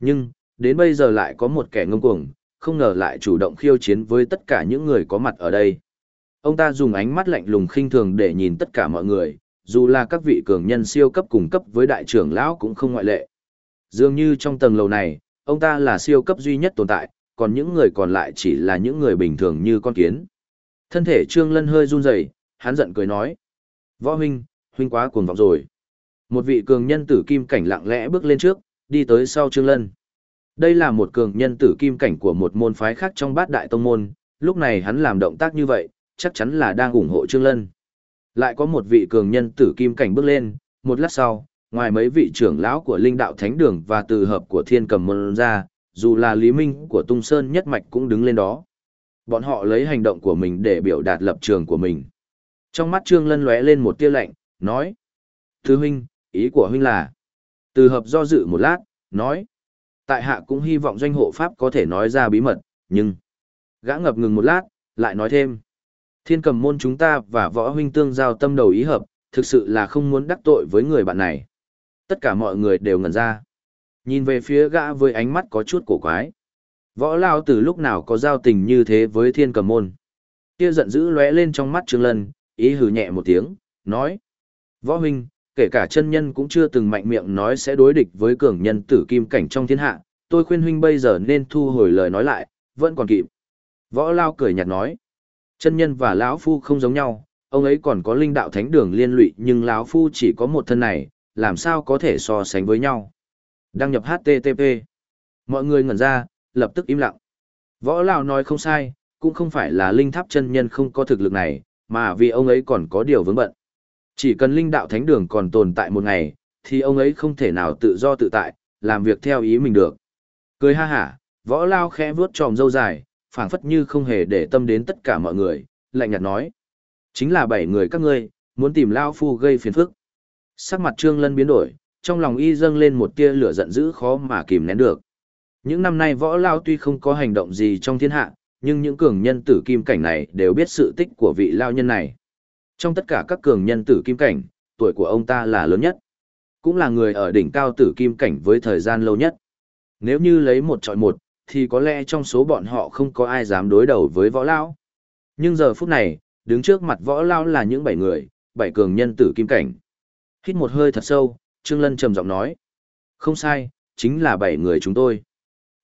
Nhưng, đến bây giờ lại có một kẻ ngông cuồng, không ngờ lại chủ động khiêu chiến với tất cả những người có mặt ở đây. Ông ta dùng ánh mắt lạnh lùng khinh thường để nhìn tất cả mọi người, dù là các vị cường nhân siêu cấp cùng cấp với đại trưởng lão cũng không ngoại lệ. Dường như trong tầng lầu này, ông ta là siêu cấp duy nhất tồn tại, còn những người còn lại chỉ là những người bình thường như con kiến. Thân thể Trương Lân hơi run rẩy, hắn giận cười nói: "Võ huynh, huynh quá cuồng vọng rồi." Một vị cường nhân tử kim cảnh lặng lẽ bước lên trước, đi tới sau Trương Lân. Đây là một cường nhân tử kim cảnh của một môn phái khác trong bát đại tông môn, lúc này hắn làm động tác như vậy, chắc chắn là đang ủng hộ Trương Lân. Lại có một vị cường nhân tử kim cảnh bước lên, một lát sau, ngoài mấy vị trưởng lão của linh đạo thánh đường và từ hợp của thiên cầm môn ra, dù là Lý Minh của Tung Sơn nhất mạch cũng đứng lên đó. Bọn họ lấy hành động của mình để biểu đạt lập trường của mình. Trong mắt Trương Lân lóe lên một tia lạnh, nói. Thư huynh, ý của huynh là. Từ hợp do dự một lát, nói. Tại hạ cũng hy vọng doanh hộ pháp có thể nói ra bí mật, nhưng. Gã ngập ngừng một lát, lại nói thêm. Thiên cầm môn chúng ta và võ huynh tương giao tâm đầu ý hợp, thực sự là không muốn đắc tội với người bạn này. Tất cả mọi người đều ngẩn ra. Nhìn về phía gã với ánh mắt có chút cổ quái. Võ lao từ lúc nào có giao tình như thế với thiên cầm môn. Kia giận dữ lóe lên trong mắt Trương Lân, ý hừ nhẹ một tiếng, nói. Võ huynh, kể cả chân nhân cũng chưa từng mạnh miệng nói sẽ đối địch với cường nhân tử kim cảnh trong thiên hạ. Tôi khuyên huynh bây giờ nên thu hồi lời nói lại, vẫn còn kịp. Võ lao cười nhạt nói. Chân nhân và lão phu không giống nhau, ông ấy còn có linh đạo thánh đường liên lụy nhưng lão phu chỉ có một thân này, làm sao có thể so sánh với nhau. Đăng nhập HTTP. Mọi người ngẩn ra, lập tức im lặng. Võ Lão nói không sai, cũng không phải là linh tháp chân nhân không có thực lực này, mà vì ông ấy còn có điều vướng bận. Chỉ cần linh đạo thánh đường còn tồn tại một ngày, thì ông ấy không thể nào tự do tự tại, làm việc theo ý mình được. Cười ha hả, võ lao khẽ vuốt tròm dâu dài, phảng phất như không hề để tâm đến tất cả mọi người, lạnh nhạt nói. Chính là bảy người các ngươi, muốn tìm Lao Phu gây phiền phức. Sắc mặt Trương Lân biến đổi, trong lòng y dâng lên một tia lửa giận dữ khó mà kìm nén được. Những năm nay võ Lao tuy không có hành động gì trong thiên hạ, nhưng những cường nhân tử kim cảnh này đều biết sự tích của vị Lao nhân này. Trong tất cả các cường nhân tử kim cảnh, tuổi của ông ta là lớn nhất. Cũng là người ở đỉnh cao tử kim cảnh với thời gian lâu nhất. Nếu như lấy một trọi một, thì có lẽ trong số bọn họ không có ai dám đối đầu với võ lão. Nhưng giờ phút này, đứng trước mặt võ lão là những bảy người, bảy cường nhân tử kim cảnh. Hít một hơi thật sâu, Trương Lân trầm giọng nói. Không sai, chính là bảy người chúng tôi.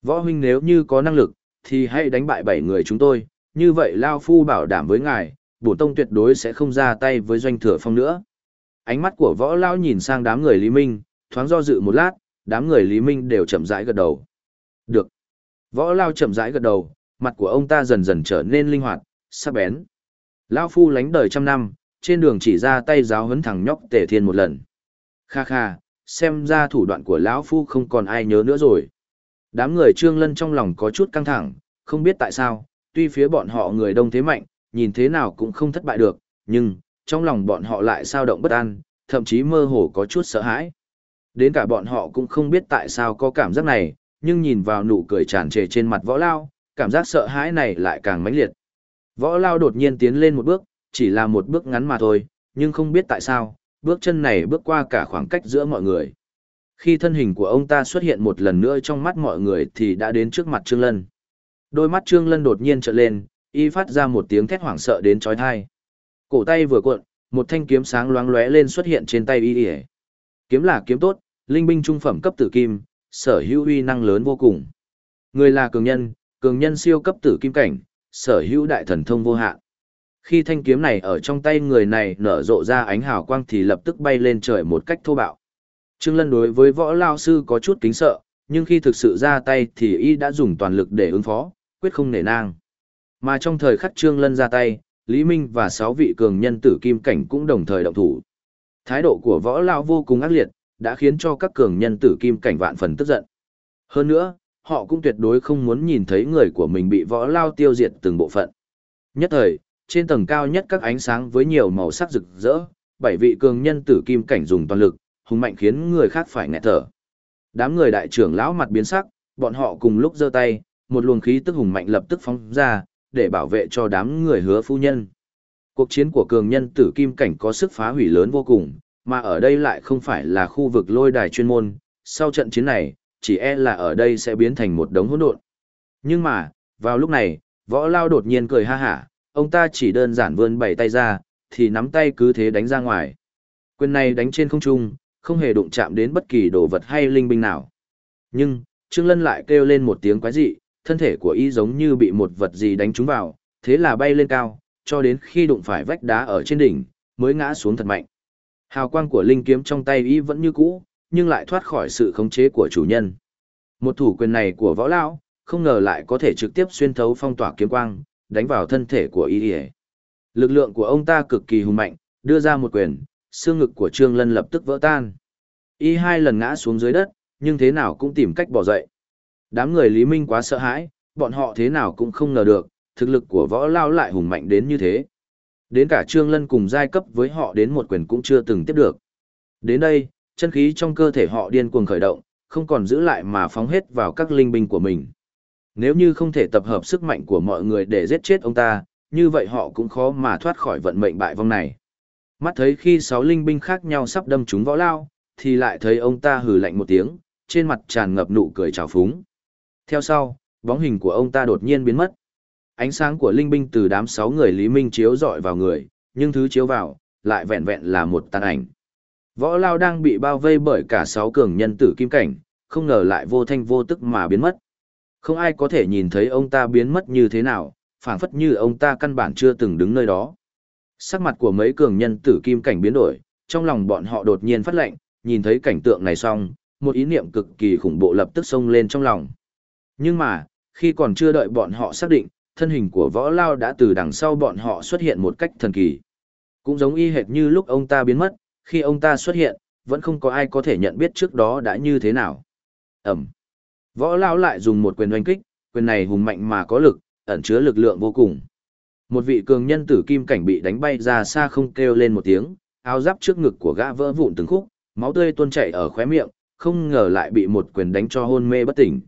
Võ huynh nếu như có năng lực, thì hãy đánh bại bảy người chúng tôi, như vậy Lao Phu bảo đảm với ngài, bổn tông tuyệt đối sẽ không ra tay với doanh thừa phong nữa. Ánh mắt của võ lão nhìn sang đám người Lý Minh, thoáng do dự một lát, đám người Lý Minh đều chậm rãi gật đầu. Được. Võ lao chậm rãi gật đầu, mặt của ông ta dần dần trở nên linh hoạt, sắc bén. Lao phu lánh đời trăm năm, trên đường chỉ ra tay giáo huấn thằng nhóc Tề thiên một lần. Kha kha, xem ra thủ đoạn của lão phu không còn ai nhớ nữa rồi. Đám người trương lân trong lòng có chút căng thẳng, không biết tại sao, tuy phía bọn họ người đông thế mạnh, nhìn thế nào cũng không thất bại được, nhưng, trong lòng bọn họ lại sao động bất an, thậm chí mơ hồ có chút sợ hãi. Đến cả bọn họ cũng không biết tại sao có cảm giác này, nhưng nhìn vào nụ cười tràn trề trên mặt võ lao, cảm giác sợ hãi này lại càng mãnh liệt. Võ lao đột nhiên tiến lên một bước, chỉ là một bước ngắn mà thôi, nhưng không biết tại sao, bước chân này bước qua cả khoảng cách giữa mọi người. Khi thân hình của ông ta xuất hiện một lần nữa trong mắt mọi người thì đã đến trước mặt Trương Lân. Đôi mắt Trương Lân đột nhiên trợn lên, y phát ra một tiếng thét hoảng sợ đến chói tai. Cổ tay vừa cuộn, một thanh kiếm sáng loáng lóe lên xuất hiện trên tay y. Kiếm là kiếm tốt, linh binh trung phẩm cấp tử kim, sở hữu uy năng lớn vô cùng. Người là cường nhân, cường nhân siêu cấp tử kim cảnh, sở hữu đại thần thông vô hạn. Khi thanh kiếm này ở trong tay người này nở rộ ra ánh hào quang thì lập tức bay lên trời một cách thô bạo. Trương Lân đối với võ lao sư có chút kính sợ, nhưng khi thực sự ra tay thì y đã dùng toàn lực để ứng phó, quyết không nể nang. Mà trong thời khắc Trương Lân ra tay, Lý Minh và sáu vị cường nhân tử kim cảnh cũng đồng thời động thủ. Thái độ của võ lao vô cùng ác liệt, đã khiến cho các cường nhân tử kim cảnh vạn phần tức giận. Hơn nữa, họ cũng tuyệt đối không muốn nhìn thấy người của mình bị võ lao tiêu diệt từng bộ phận. Nhất thời, trên tầng cao nhất các ánh sáng với nhiều màu sắc rực rỡ, bảy vị cường nhân tử kim cảnh dùng toàn lực, hùng mạnh khiến người khác phải nghẹt thở. Đám người đại trưởng lão mặt biến sắc, bọn họ cùng lúc giơ tay, một luồng khí tức hùng mạnh lập tức phóng ra, để bảo vệ cho đám người hứa phu nhân. Cuộc chiến của cường nhân tử kim cảnh có sức phá hủy lớn vô cùng, mà ở đây lại không phải là khu vực lôi đài chuyên môn, sau trận chiến này, chỉ e là ở đây sẽ biến thành một đống hỗn độn. Nhưng mà, vào lúc này, võ lao đột nhiên cười ha hả, ông ta chỉ đơn giản vươn bảy tay ra, thì nắm tay cứ thế đánh ra ngoài. Quyền này đánh trên không trung, không hề đụng chạm đến bất kỳ đồ vật hay linh binh nào. Nhưng, Trương Lân lại kêu lên một tiếng quái dị, thân thể của y giống như bị một vật gì đánh trúng vào, thế là bay lên cao, cho đến khi đụng phải vách đá ở trên đỉnh, mới ngã xuống thật mạnh. Hào quang của linh kiếm trong tay y vẫn như cũ, nhưng lại thoát khỏi sự khống chế của chủ nhân. Một thủ quyền này của võ lão, không ngờ lại có thể trực tiếp xuyên thấu phong tỏa kiếm quang, đánh vào thân thể của y. Lực lượng của ông ta cực kỳ hùng mạnh, đưa ra một quyền, xương ngực của Trương Lân lập tức vỡ tan. Y hai lần ngã xuống dưới đất, nhưng thế nào cũng tìm cách bỏ dậy. Đám người Lý Minh quá sợ hãi, bọn họ thế nào cũng không ngờ được, thực lực của võ lao lại hùng mạnh đến như thế. Đến cả Trương Lân cùng giai cấp với họ đến một quyền cũng chưa từng tiếp được. Đến đây, chân khí trong cơ thể họ điên cuồng khởi động, không còn giữ lại mà phóng hết vào các linh binh của mình. Nếu như không thể tập hợp sức mạnh của mọi người để giết chết ông ta, như vậy họ cũng khó mà thoát khỏi vận mệnh bại vong này. Mắt thấy khi sáu linh binh khác nhau sắp đâm trúng võ lao, thì lại thấy ông ta hừ lạnh một tiếng, trên mặt tràn ngập nụ cười trào phúng. Theo sau, bóng hình của ông ta đột nhiên biến mất. Ánh sáng của linh binh từ đám sáu người Lý Minh chiếu dọi vào người, nhưng thứ chiếu vào, lại vẹn vẹn là một tàn ảnh. Võ Lao đang bị bao vây bởi cả sáu cường nhân tử kim cảnh, không ngờ lại vô thanh vô tức mà biến mất. Không ai có thể nhìn thấy ông ta biến mất như thế nào, phảng phất như ông ta căn bản chưa từng đứng nơi đó. Sắc mặt của mấy cường nhân tử kim cảnh biến đổi, trong lòng bọn họ đột nhiên phát lệnh, nhìn thấy cảnh tượng này xong, một ý niệm cực kỳ khủng bộ lập tức xông lên trong lòng. Nhưng mà, khi còn chưa đợi bọn họ xác định, thân hình của võ lao đã từ đằng sau bọn họ xuất hiện một cách thần kỳ. Cũng giống y hệt như lúc ông ta biến mất, khi ông ta xuất hiện, vẫn không có ai có thể nhận biết trước đó đã như thế nào. Ẩm. Võ lao lại dùng một quyền oanh kích, quyền này hùng mạnh mà có lực, ẩn chứa lực lượng vô cùng. Một vị cường nhân tử kim cảnh bị đánh bay ra xa không kêu lên một tiếng, áo giáp trước ngực của gã vỡ vụn từng khúc, máu tươi tuôn chảy ở khóe miệng, không ngờ lại bị một quyền đánh cho hôn mê bất tỉnh.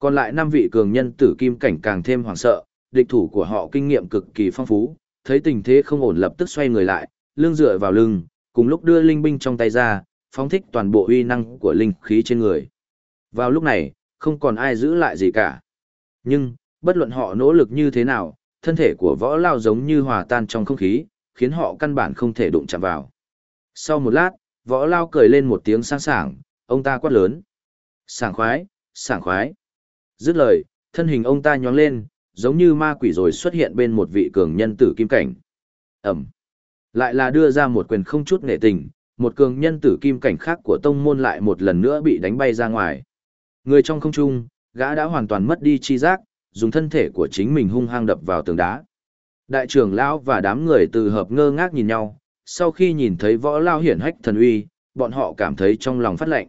Còn lại năm vị cường nhân tử kim cảnh càng thêm hoảng sợ, địch thủ của họ kinh nghiệm cực kỳ phong phú, thấy tình thế không ổn lập tức xoay người lại, lưng dựa vào lưng, cùng lúc đưa linh binh trong tay ra, phóng thích toàn bộ uy năng của linh khí trên người. Vào lúc này, không còn ai giữ lại gì cả. Nhưng, bất luận họ nỗ lực như thế nào, thân thể của võ lao giống như hòa tan trong không khí, khiến họ căn bản không thể đụng chạm vào. Sau một lát, võ lao cười lên một tiếng sang sảng, ông ta quát lớn. Sảng khoái, sảng khoái. Dứt lời, thân hình ông ta nhóng lên, giống như ma quỷ rồi xuất hiện bên một vị cường nhân tử kim cảnh. Ẩm. Lại là đưa ra một quyền không chút nghệ tình, một cường nhân tử kim cảnh khác của tông môn lại một lần nữa bị đánh bay ra ngoài. Người trong không trung, gã đã hoàn toàn mất đi chi giác, dùng thân thể của chính mình hung hăng đập vào tường đá. Đại trưởng lão và đám người từ hợp ngơ ngác nhìn nhau, sau khi nhìn thấy võ lao hiển hách thần uy, bọn họ cảm thấy trong lòng phát lạnh.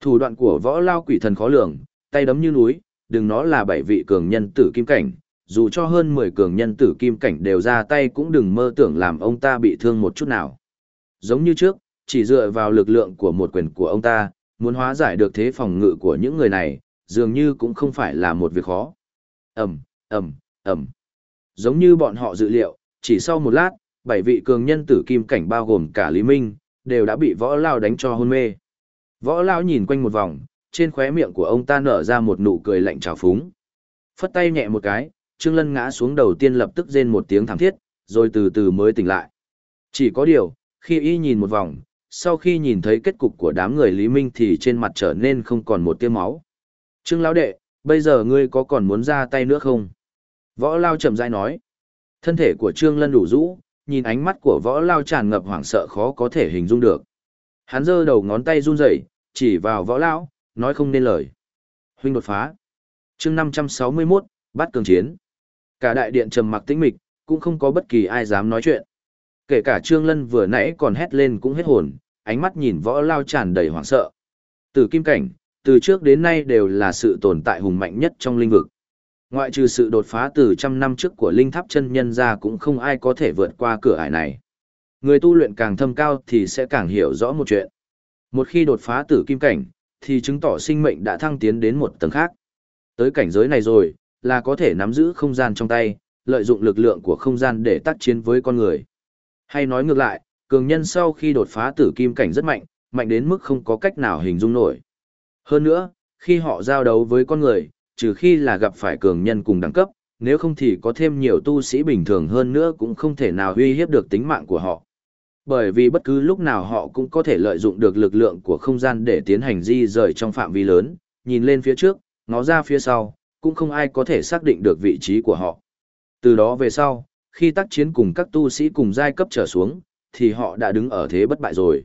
Thủ đoạn của võ lao quỷ thần khó lường, tay đấm như núi, đừng nói là bảy vị cường nhân tử kim cảnh, dù cho hơn 10 cường nhân tử kim cảnh đều ra tay cũng đừng mơ tưởng làm ông ta bị thương một chút nào. Giống như trước, chỉ dựa vào lực lượng của một quyền của ông ta, muốn hóa giải được thế phòng ngự của những người này, dường như cũng không phải là một việc khó. Ẩm, Ẩm, Ẩm. Giống như bọn họ dự liệu, chỉ sau một lát, bảy vị cường nhân tử kim cảnh bao gồm cả Lý Minh, đều đã bị võ lao đánh cho hôn mê. Võ lao nhìn quanh một vòng, trên khóe miệng của ông ta nở ra một nụ cười lạnh trào phúng. Phất tay nhẹ một cái, Trương Lân ngã xuống đầu tiên lập tức rên một tiếng thảm thiết, rồi từ từ mới tỉnh lại. Chỉ có điều, khi y nhìn một vòng, sau khi nhìn thấy kết cục của đám người Lý Minh thì trên mặt trở nên không còn một tia máu. Trương Lão Đệ, bây giờ ngươi có còn muốn ra tay nữa không? Võ Lao chậm rãi nói. Thân thể của Trương Lân đủ rũ, nhìn ánh mắt của võ Lao tràn ngập hoảng sợ khó có thể hình dung được. Hắn giơ đầu ngón tay run rẩy, chỉ vào võ lão, nói không nên lời. Huynh đột phá. chương 561, bắt cường chiến. Cả đại điện trầm mặc tĩnh mịch, cũng không có bất kỳ ai dám nói chuyện. Kể cả Trương Lân vừa nãy còn hét lên cũng hết hồn, ánh mắt nhìn võ lao tràn đầy hoảng sợ. Từ kim cảnh, từ trước đến nay đều là sự tồn tại hùng mạnh nhất trong linh vực. Ngoại trừ sự đột phá từ trăm năm trước của linh tháp chân nhân ra cũng không ai có thể vượt qua cửa ải này. Người tu luyện càng thâm cao thì sẽ càng hiểu rõ một chuyện. Một khi đột phá tử kim cảnh, thì chứng tỏ sinh mệnh đã thăng tiến đến một tầng khác. Tới cảnh giới này rồi, là có thể nắm giữ không gian trong tay, lợi dụng lực lượng của không gian để tác chiến với con người. Hay nói ngược lại, cường nhân sau khi đột phá tử kim cảnh rất mạnh, mạnh đến mức không có cách nào hình dung nổi. Hơn nữa, khi họ giao đấu với con người, trừ khi là gặp phải cường nhân cùng đẳng cấp, nếu không thì có thêm nhiều tu sĩ bình thường hơn nữa cũng không thể nào uy hiếp được tính mạng của họ. Bởi vì bất cứ lúc nào họ cũng có thể lợi dụng được lực lượng của không gian để tiến hành di rời trong phạm vi lớn, nhìn lên phía trước, ngó ra phía sau, cũng không ai có thể xác định được vị trí của họ. Từ đó về sau, khi tác chiến cùng các tu sĩ cùng giai cấp trở xuống, thì họ đã đứng ở thế bất bại rồi.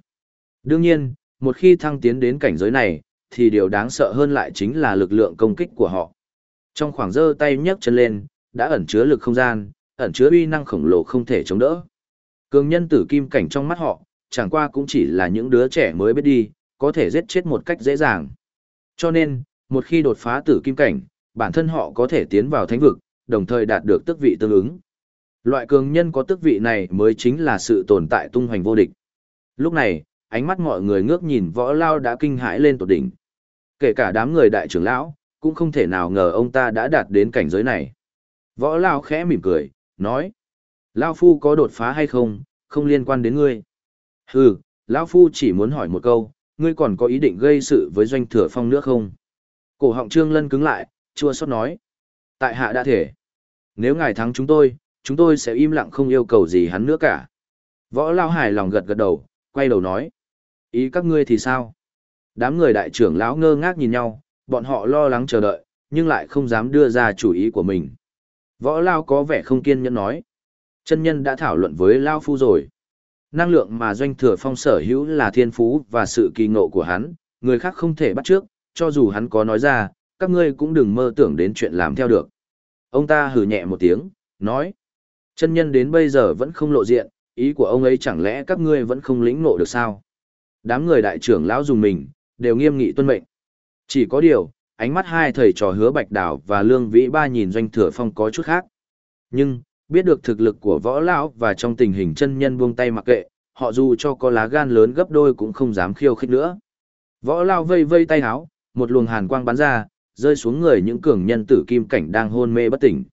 Đương nhiên, một khi thăng tiến đến cảnh giới này, thì điều đáng sợ hơn lại chính là lực lượng công kích của họ. Trong khoảng giơ tay nhấc chân lên, đã ẩn chứa lực không gian, ẩn chứa uy năng khổng lồ không thể chống đỡ. Cường nhân tử kim cảnh trong mắt họ, chẳng qua cũng chỉ là những đứa trẻ mới biết đi, có thể giết chết một cách dễ dàng. Cho nên, một khi đột phá tử kim cảnh, bản thân họ có thể tiến vào thánh vực, đồng thời đạt được tước vị tương ứng. Loại cường nhân có tước vị này mới chính là sự tồn tại tung hoành vô địch. Lúc này, ánh mắt mọi người ngước nhìn võ lao đã kinh hãi lên tột đỉnh. Kể cả đám người đại trưởng lão, cũng không thể nào ngờ ông ta đã đạt đến cảnh giới này. Võ lao khẽ mỉm cười, nói. Lao Phu có đột phá hay không, không liên quan đến ngươi. Hừ, Lão Phu chỉ muốn hỏi một câu, ngươi còn có ý định gây sự với doanh thừa phong nữa không? Cổ họng trương lân cứng lại, chua xót nói. Tại hạ đã thể. Nếu ngài thắng chúng tôi, chúng tôi sẽ im lặng không yêu cầu gì hắn nữa cả. Võ Lao hài lòng gật gật đầu, quay đầu nói. Ý các ngươi thì sao? Đám người đại trưởng lão ngơ ngác nhìn nhau, bọn họ lo lắng chờ đợi, nhưng lại không dám đưa ra chủ ý của mình. Võ Lao có vẻ không kiên nhẫn nói. Chân nhân đã thảo luận với Lao Phu rồi. Năng lượng mà doanh thừa phong sở hữu là thiên phú và sự kỳ ngộ của hắn, người khác không thể bắt trước, cho dù hắn có nói ra, các ngươi cũng đừng mơ tưởng đến chuyện làm theo được. Ông ta hừ nhẹ một tiếng, nói. Chân nhân đến bây giờ vẫn không lộ diện, ý của ông ấy chẳng lẽ các ngươi vẫn không lĩnh ngộ được sao? Đám người đại trưởng lão dùng mình, đều nghiêm nghị tuân mệnh. Chỉ có điều, ánh mắt hai thầy trò hứa bạch đảo và lương vĩ ba nhìn doanh thừa phong có chút khác. Nhưng, biết được thực lực của võ lão và trong tình hình chân nhân buông tay mặc kệ, họ dù cho có lá gan lớn gấp đôi cũng không dám khiêu khích nữa. Võ lão vây vây tay háo, một luồng hàn quang bắn ra, rơi xuống người những cường nhân tử kim cảnh đang hôn mê bất tỉnh.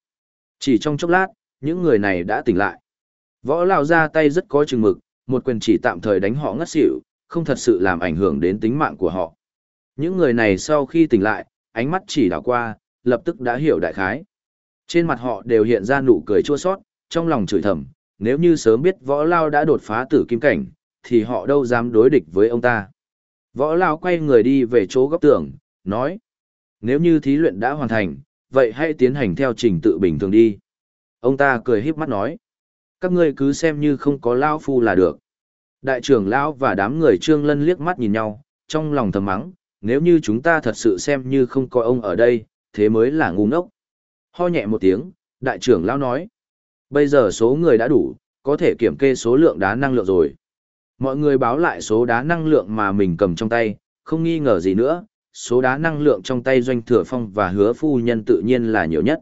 Chỉ trong chốc lát, những người này đã tỉnh lại. Võ lão ra tay rất có chừng mực, một quyền chỉ tạm thời đánh họ ngất xỉu, không thật sự làm ảnh hưởng đến tính mạng của họ. Những người này sau khi tỉnh lại, ánh mắt chỉ đảo qua, lập tức đã hiểu đại khái. Trên mặt họ đều hiện ra nụ cười chua sót, trong lòng chửi thầm, nếu như sớm biết võ lao đã đột phá tử kim cảnh, thì họ đâu dám đối địch với ông ta. Võ lao quay người đi về chỗ góc tường, nói, nếu như thí luyện đã hoàn thành, vậy hãy tiến hành theo trình tự bình thường đi. Ông ta cười híp mắt nói, các ngươi cứ xem như không có lao phu là được. Đại trưởng lão và đám người trương lân liếc mắt nhìn nhau, trong lòng thầm mắng, nếu như chúng ta thật sự xem như không có ông ở đây, thế mới là ngu ngốc. Ho nhẹ một tiếng, đại trưởng lão nói. Bây giờ số người đã đủ, có thể kiểm kê số lượng đá năng lượng rồi. Mọi người báo lại số đá năng lượng mà mình cầm trong tay, không nghi ngờ gì nữa, số đá năng lượng trong tay doanh thừa phong và hứa phu nhân tự nhiên là nhiều nhất.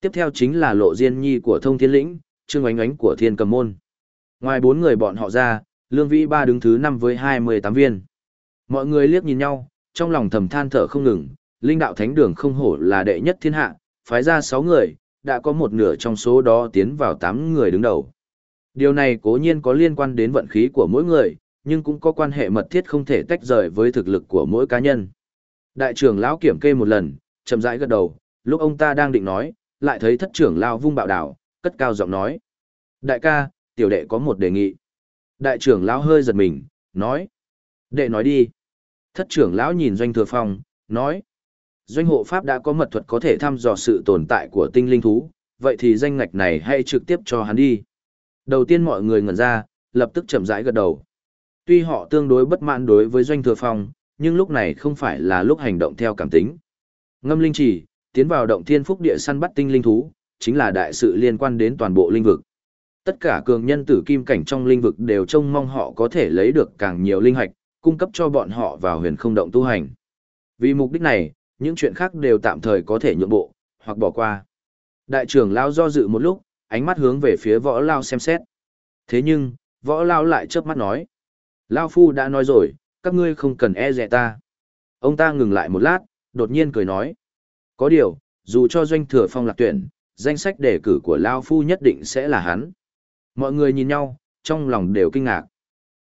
Tiếp theo chính là lộ diên nhi của thông thiên lĩnh, trương ánh ánh của thiên cầm môn. Ngoài bốn người bọn họ ra, lương vĩ ba đứng thứ năm với hai mươi tám viên. Mọi người liếc nhìn nhau, trong lòng thầm than thở không ngừng, linh đạo thánh đường không hổ là đệ nhất thiên hạ, phái ra 6 người, đã có một nửa trong số đó tiến vào 8 người đứng đầu. Điều này cố nhiên có liên quan đến vận khí của mỗi người, nhưng cũng có quan hệ mật thiết không thể tách rời với thực lực của mỗi cá nhân. Đại trưởng lão kiểm kê một lần, chậm rãi gật đầu, lúc ông ta đang định nói, lại thấy thất trưởng lão vung bạo đảo, cất cao giọng nói. Đại ca, tiểu đệ có một đề nghị. Đại trưởng lão hơi giật mình, nói. Đệ nói đi. Thất trưởng lão nhìn doanh thừa phong, nói doanh hộ pháp đã có mật thuật có thể thăm dò sự tồn tại của tinh linh thú, vậy thì danh ngạch này hãy trực tiếp cho hắn đi. Đầu tiên mọi người ngẩn ra, lập tức chậm rãi gật đầu. Tuy họ tương đối bất mãn đối với Doanh Thừa Phong, nhưng lúc này không phải là lúc hành động theo cảm tính. Ngâm linh chỉ, tiến vào động thiên phúc địa săn bắt tinh linh thú, chính là đại sự liên quan đến toàn bộ linh vực. Tất cả cường nhân tử kim cảnh trong linh vực đều trông mong họ có thể lấy được càng nhiều linh hạch, cung cấp cho bọn họ vào huyền không động tu hành. Vì mục đích này, những chuyện khác đều tạm thời có thể nhượng bộ, hoặc bỏ qua. Đại trưởng lao do dự một lúc, ánh mắt hướng về phía võ lao xem xét. Thế nhưng, võ lao lại chớp mắt nói. Lao phu đã nói rồi, các ngươi không cần e dè ta. Ông ta ngừng lại một lát, đột nhiên cười nói. Có điều, dù cho doanh thừa phong lạc tuyển, danh sách đề cử của Lao phu nhất định sẽ là hắn. Mọi người nhìn nhau, trong lòng đều kinh ngạc.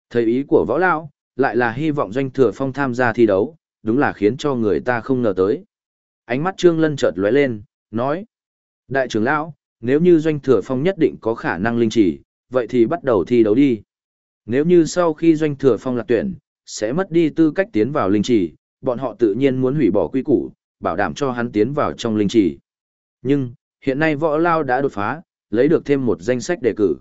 Thầy ý của võ lao, lại là hy vọng doanh thừa phong tham gia thi đấu, đúng là khiến cho người ta không ngờ tới. Ánh mắt Trương Lân chợt lóe lên, nói. Đại trưởng lão, nếu như doanh thừa phong nhất định có khả năng linh chỉ, vậy thì bắt đầu thi đấu đi. Nếu như sau khi doanh thừa phong lạc tuyển, sẽ mất đi tư cách tiến vào linh chỉ, bọn họ tự nhiên muốn hủy bỏ quy củ, bảo đảm cho hắn tiến vào trong linh chỉ. Nhưng, hiện nay võ lao đã đột phá, lấy được thêm một danh sách đề cử.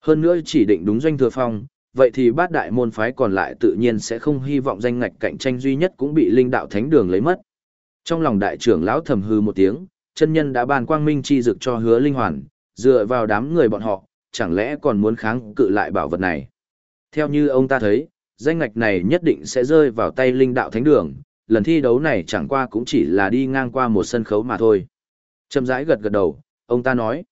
Hơn nữa chỉ định đúng doanh thừa phong, vậy thì bát đại môn phái còn lại tự nhiên sẽ không hy vọng danh ngạch cạnh tranh duy nhất cũng bị linh đạo thánh đường lấy mất. Trong lòng đại trưởng lão thầm hư một tiếng, chân nhân đã bàn quang minh chi dực cho hứa linh hoàn, dựa vào đám người bọn họ, chẳng lẽ còn muốn kháng cự lại bảo vật này. Theo như ông ta thấy, danh ngạch này nhất định sẽ rơi vào tay linh đạo thánh đường, lần thi đấu này chẳng qua cũng chỉ là đi ngang qua một sân khấu mà thôi. Châm rãi gật gật đầu, ông ta nói,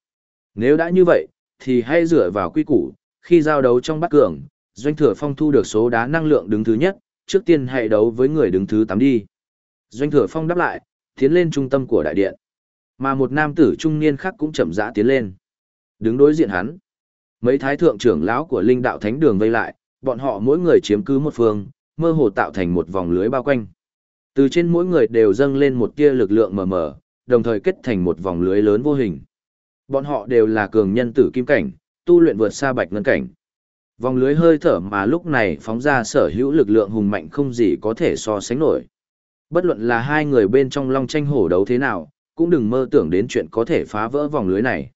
nếu đã như vậy, thì hãy dựa vào quy củ, khi giao đấu trong bắt cường, doanh thừa phong thu được số đá năng lượng đứng thứ nhất, trước tiên hãy đấu với người đứng thứ 8 đi. Doanh thừa phong đáp lại, tiến lên trung tâm của đại điện. Mà một nam tử trung niên khác cũng chậm rãi tiến lên. Đứng đối diện hắn. Mấy thái thượng trưởng lão của linh đạo thánh đường vây lại, bọn họ mỗi người chiếm cứ một phương, mơ hồ tạo thành một vòng lưới bao quanh. Từ trên mỗi người đều dâng lên một tia lực lượng mờ mờ, đồng thời kết thành một vòng lưới lớn vô hình. Bọn họ đều là cường nhân tử kim cảnh, tu luyện vượt xa bạch ngân cảnh. Vòng lưới hơi thở mà lúc này phóng ra sở hữu lực lượng hùng mạnh không gì có thể so sánh nổi. Bất luận là hai người bên trong long tranh hổ đấu thế nào, cũng đừng mơ tưởng đến chuyện có thể phá vỡ vòng lưới này.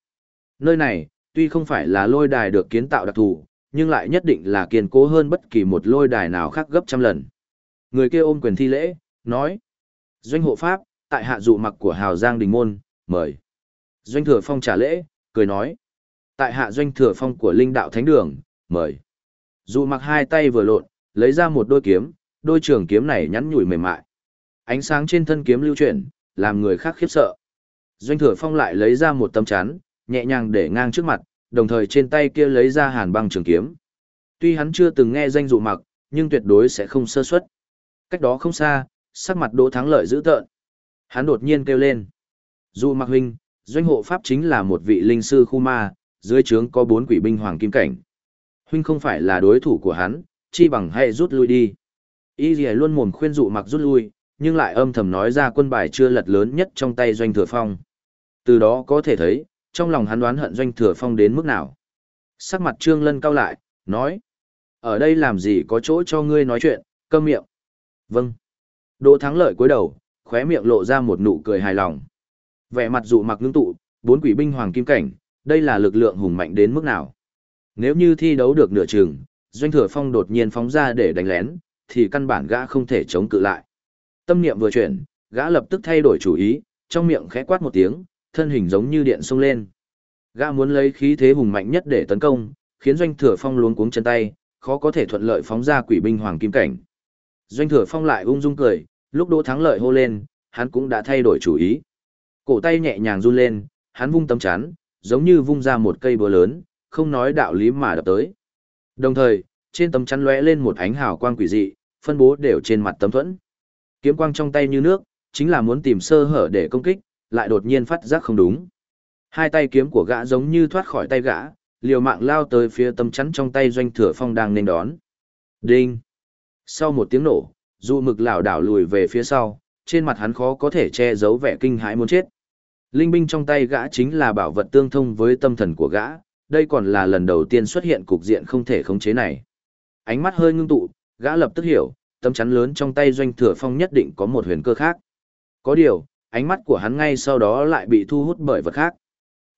Nơi này, tuy không phải là lôi đài được kiến tạo đặc thù, nhưng lại nhất định là kiên cố hơn bất kỳ một lôi đài nào khác gấp trăm lần. Người kia ôm quyền thi lễ, nói. Doanh hộ pháp, tại hạ dụ mặc của Hào Giang Đình Môn, mời. Doanh thừa phong trả lễ, cười nói. Tại hạ doanh thừa phong của Linh Đạo Thánh Đường, mời. Dụ mặc hai tay vừa lộn, lấy ra một đôi kiếm, đôi trường kiếm này nhắn nhủi mềm mại. Ánh sáng trên thân kiếm lưu chuyển, làm người khác khiếp sợ. Doanh thừa phong lại lấy ra một tấm chắn, nhẹ nhàng để ngang trước mặt, đồng thời trên tay kia lấy ra hàn băng trường kiếm. Tuy hắn chưa từng nghe danh dụ mặc, nhưng tuyệt đối sẽ không sơ suất. Cách đó không xa, sắc mặt Đỗ Thắng Lợi dữ tợn. Hắn đột nhiên kêu lên. Dụ mặc huynh, doanh hộ pháp chính là một vị linh sư khu ma, dưới trướng có bốn quỷ binh hoàng kim cảnh. Huynh không phải là đối thủ của hắn, chi bằng hãy rút lui đi. Y gì luôn mồm khuyên dụ mặc rút lui, nhưng lại âm thầm nói ra quân bài chưa lật lớn nhất trong tay doanh thừa phong. Từ đó có thể thấy, trong lòng hắn đoán hận doanh thừa phong đến mức nào. Sắc mặt trương lân cao lại, nói. Ở đây làm gì có chỗ cho ngươi nói chuyện, câm miệng. Vâng. Đỗ thắng lợi cuối đầu, khóe miệng lộ ra một nụ cười hài lòng. Vẻ mặt dụ mặc ngưng tụ, bốn quỷ binh hoàng kim cảnh, đây là lực lượng hùng mạnh đến mức nào. Nếu như thi đấu được nửa chừng, doanh thừa phong đột nhiên phóng ra để đánh lén, thì căn bản gã không thể chống cự lại. Tâm niệm vừa chuyển, gã lập tức thay đổi chủ ý, trong miệng khẽ quát một tiếng, thân hình giống như điện xông lên. Gã muốn lấy khí thế hùng mạnh nhất để tấn công, khiến Doanh Thừa Phong luống cuống chân tay, khó có thể thuận lợi phóng ra quỷ binh hoàng kim cảnh. Doanh Thừa Phong lại ung dung cười, lúc Đỗ Thắng lợi hô lên, hắn cũng đã thay đổi chủ ý. Cổ tay nhẹ nhàng run lên, hắn vung tấm chắn, giống như vung ra một cây búa lớn, không nói đạo lý mà đập tới. Đồng thời, trên tấm chắn lóe lên một ánh hào quang quỷ dị, phân bố đều trên mặt tấm thuẫn. Kiếm quang trong tay như nước, chính là muốn tìm sơ hở để công kích, lại đột nhiên phát giác không đúng. Hai tay kiếm của gã giống như thoát khỏi tay gã, liều mạng lao tới phía tấm chắn trong tay doanh thừa phong đang nên đón. Đinh! Sau một tiếng nổ, dụ mực lảo đảo lùi về phía sau, trên mặt hắn khó có thể che giấu vẻ kinh hãi muốn chết. Linh binh trong tay gã chính là bảo vật tương thông với tâm thần của gã, đây còn là lần đầu tiên xuất hiện cục diện không thể khống chế này. Ánh mắt hơi ngưng tụ, gã lập tức hiểu, tấm chắn lớn trong tay doanh thừa phong nhất định có một huyền cơ khác. Có điều, ánh mắt của hắn ngay sau đó lại bị thu hút bởi vật khác.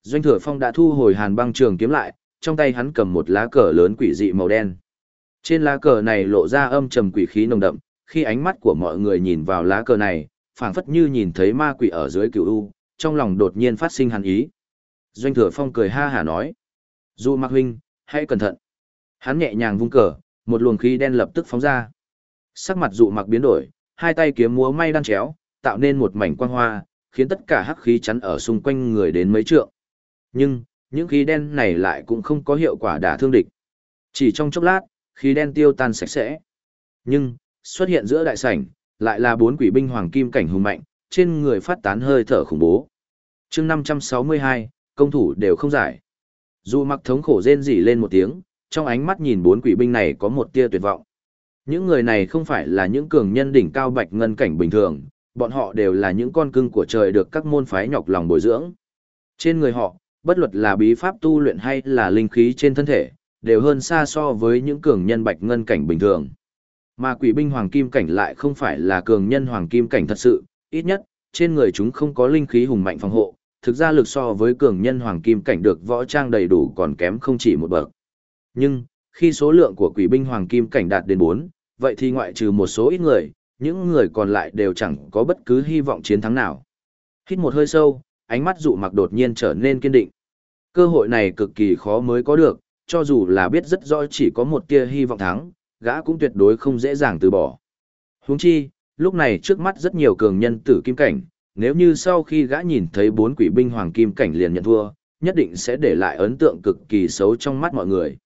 Doanh thừa phong đã thu hồi hàn băng trường kiếm lại, trong tay hắn cầm một lá cờ lớn quỷ dị màu đen. Trên lá cờ này lộ ra âm trầm quỷ khí nồng đậm, khi ánh mắt của mọi người nhìn vào lá cờ này, phảng phất như nhìn thấy ma quỷ ở dưới cựu u, trong lòng đột nhiên phát sinh hàn ý. Doanh thừa phong cười ha hả nói. Dù mặc huynh, hãy cẩn thận. Hắn nhẹ nhàng vung cờ, một luồng khí đen lập tức phóng ra. Sắc mặt dụ mặc biến đổi, hai tay kiếm múa may đan chéo, tạo nên một mảnh quang hoa, khiến tất cả hắc khí chắn ở xung quanh người đến mấy trượng. Nhưng, những khí đen này lại cũng không có hiệu quả đả thương địch. Chỉ trong chốc lát, khí đen tiêu tan sạch sẽ. Nhưng, xuất hiện giữa đại sảnh, lại là bốn quỷ binh hoàng kim cảnh hùng mạnh, trên người phát tán hơi thở khủng bố. chương 562, công thủ đều không giải. Dù mặc thống khổ rên rỉ lên một tiếng, trong ánh mắt nhìn bốn quỷ binh này có một tia tuyệt vọng. Những người này không phải là những cường nhân đỉnh cao bạch ngân cảnh bình thường, bọn họ đều là những con cưng của trời được các môn phái nhọc lòng bồi dưỡng. Trên người họ, bất luật là bí pháp tu luyện hay là linh khí trên thân thể, đều hơn xa so với những cường nhân bạch ngân cảnh bình thường. Mà quỷ binh hoàng kim cảnh lại không phải là cường nhân hoàng kim cảnh thật sự, ít nhất, trên người chúng không có linh khí hùng mạnh phòng hộ, thực ra lực so với cường nhân hoàng kim cảnh được võ trang đầy đủ còn kém không chỉ một bậc. Nhưng, khi số lượng của quỷ binh hoàng kim cảnh đạt đến 4, vậy thì ngoại trừ một số ít người, những người còn lại đều chẳng có bất cứ hy vọng chiến thắng nào. Hít một hơi sâu, ánh mắt dụ mặc đột nhiên trở nên kiên định. Cơ hội này cực kỳ khó mới có được, cho dù là biết rất rõ chỉ có một tia hy vọng thắng, gã cũng tuyệt đối không dễ dàng từ bỏ. Huống chi, lúc này trước mắt rất nhiều cường nhân tử kim cảnh, nếu như sau khi gã nhìn thấy bốn quỷ binh hoàng kim cảnh liền nhận thua, nhất định sẽ để lại ấn tượng cực kỳ xấu trong mắt mọi người.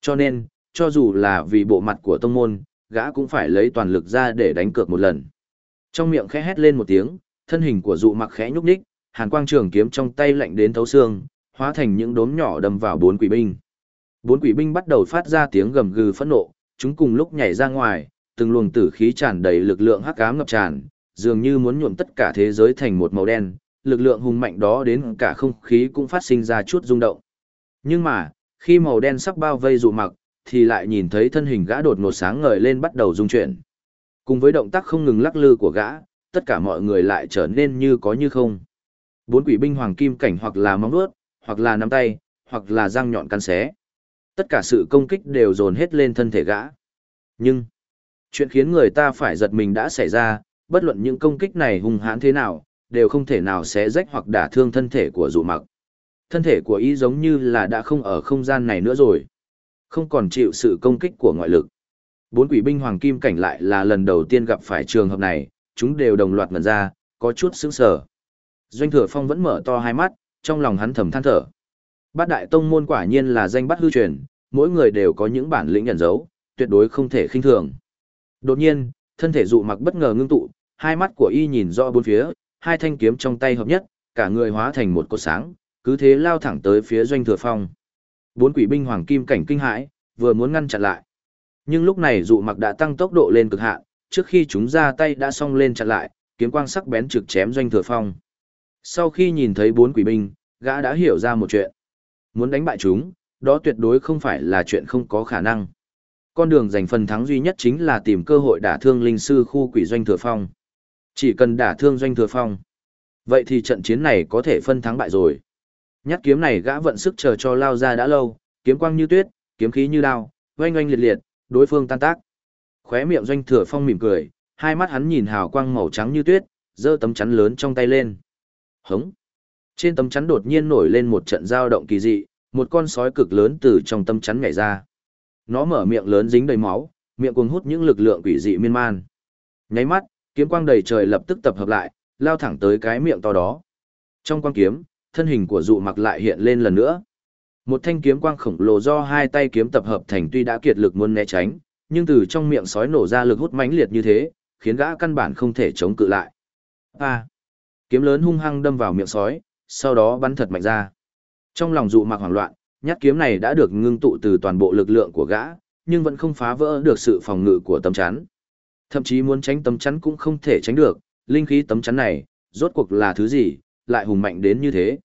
Cho nên, cho dù là vì bộ mặt của tông môn, gã cũng phải lấy toàn lực ra để đánh cược một lần. Trong miệng khẽ hét lên một tiếng, thân hình của dụ mặc khẽ nhúc nhích, hàn quang trường kiếm trong tay lạnh đến thấu xương, hóa thành những đốm nhỏ đâm vào bốn quỷ binh. Bốn quỷ binh bắt đầu phát ra tiếng gầm gừ phẫn nộ, chúng cùng lúc nhảy ra ngoài, từng luồng tử khí tràn đầy lực lượng hắc ám ngập tràn, dường như muốn nhuộm tất cả thế giới thành một màu đen, lực lượng hùng mạnh đó đến cả không khí cũng phát sinh ra chút rung động. Nhưng mà, khi màu đen sắp bao vây dụ mặc, thì lại nhìn thấy thân hình gã đột ngột sáng ngời lên bắt đầu rung chuyển. Cùng với động tác không ngừng lắc lư của gã, tất cả mọi người lại trở nên như có như không. Bốn quỷ binh hoàng kim cảnh hoặc là móng vuốt, hoặc là nắm tay, hoặc là răng nhọn cắn xé. Tất cả sự công kích đều dồn hết lên thân thể gã. Nhưng, chuyện khiến người ta phải giật mình đã xảy ra, bất luận những công kích này hung hãn thế nào, đều không thể nào xé rách hoặc đả thương thân thể của dụ mặc. Thân thể của y giống như là đã không ở không gian này nữa rồi. Không còn chịu sự công kích của ngoại lực. Bốn quỷ binh hoàng kim cảnh lại là lần đầu tiên gặp phải trường hợp này, chúng đều đồng loạt ngẩn ra, có chút sững sờ. Doanh thừa phong vẫn mở to hai mắt, trong lòng hắn thầm than thở. Bát đại tông môn quả nhiên là danh bắt hư truyền, mỗi người đều có những bản lĩnh nhận dấu, tuyệt đối không thể khinh thường. Đột nhiên, thân thể dụ mặc bất ngờ ngưng tụ, hai mắt của y nhìn rõ bốn phía, hai thanh kiếm trong tay hợp nhất, cả người hóa thành một cột sáng, cứ thế lao thẳng tới phía doanh thừa phong. Bốn quỷ binh hoàng kim cảnh kinh hãi, vừa muốn ngăn chặn lại. Nhưng lúc này dụ mặc đã tăng tốc độ lên cực hạn, trước khi chúng ra tay đã song lên chặn lại, kiếm quang sắc bén trực chém doanh thừa phong. Sau khi nhìn thấy bốn quỷ binh, gã đã hiểu ra một chuyện. Muốn đánh bại chúng, đó tuyệt đối không phải là chuyện không có khả năng. Con đường giành phần thắng duy nhất chính là tìm cơ hội đả thương linh sư khu quỷ doanh thừa phong. Chỉ cần đả thương doanh thừa phong. Vậy thì trận chiến này có thể phân thắng bại rồi. Nhát kiếm này gã vận sức chờ cho lao ra đã lâu, kiếm quang như tuyết, kiếm khí như đao, oanh oanh liệt liệt, đối phương tan tác. Khóe miệng doanh thừa phong mỉm cười, hai mắt hắn nhìn hào quang màu trắng như tuyết, giơ tấm chắn lớn trong tay lên. Hống. Trên tấm chắn đột nhiên nổi lên một trận dao động kỳ dị, một con sói cực lớn từ trong tấm chắn nhảy ra. Nó mở miệng lớn dính đầy máu, miệng cuồng hút những lực lượng quỷ dị miên man. Nháy mắt, kiếm quang đầy trời lập tức tập hợp lại, lao thẳng tới cái miệng to đó. Trong quang kiếm, thân hình của dụ mặc lại hiện lên lần nữa. Một thanh kiếm quang khổng lồ do hai tay kiếm tập hợp thành tuy đã kiệt lực muốn né tránh, nhưng từ trong miệng sói nổ ra lực hút mãnh liệt như thế, khiến gã căn bản không thể chống cự lại. A! Kiếm lớn hung hăng đâm vào miệng sói, sau đó bắn thật mạnh ra. Trong lòng dụ mặc hoảng loạn, nhát kiếm này đã được ngưng tụ từ toàn bộ lực lượng của gã, nhưng vẫn không phá vỡ được sự phòng ngự của tấm chắn. Thậm chí muốn tránh tấm chắn cũng không thể tránh được, linh khí tấm chắn này, rốt cuộc là thứ gì, lại hùng mạnh đến như thế.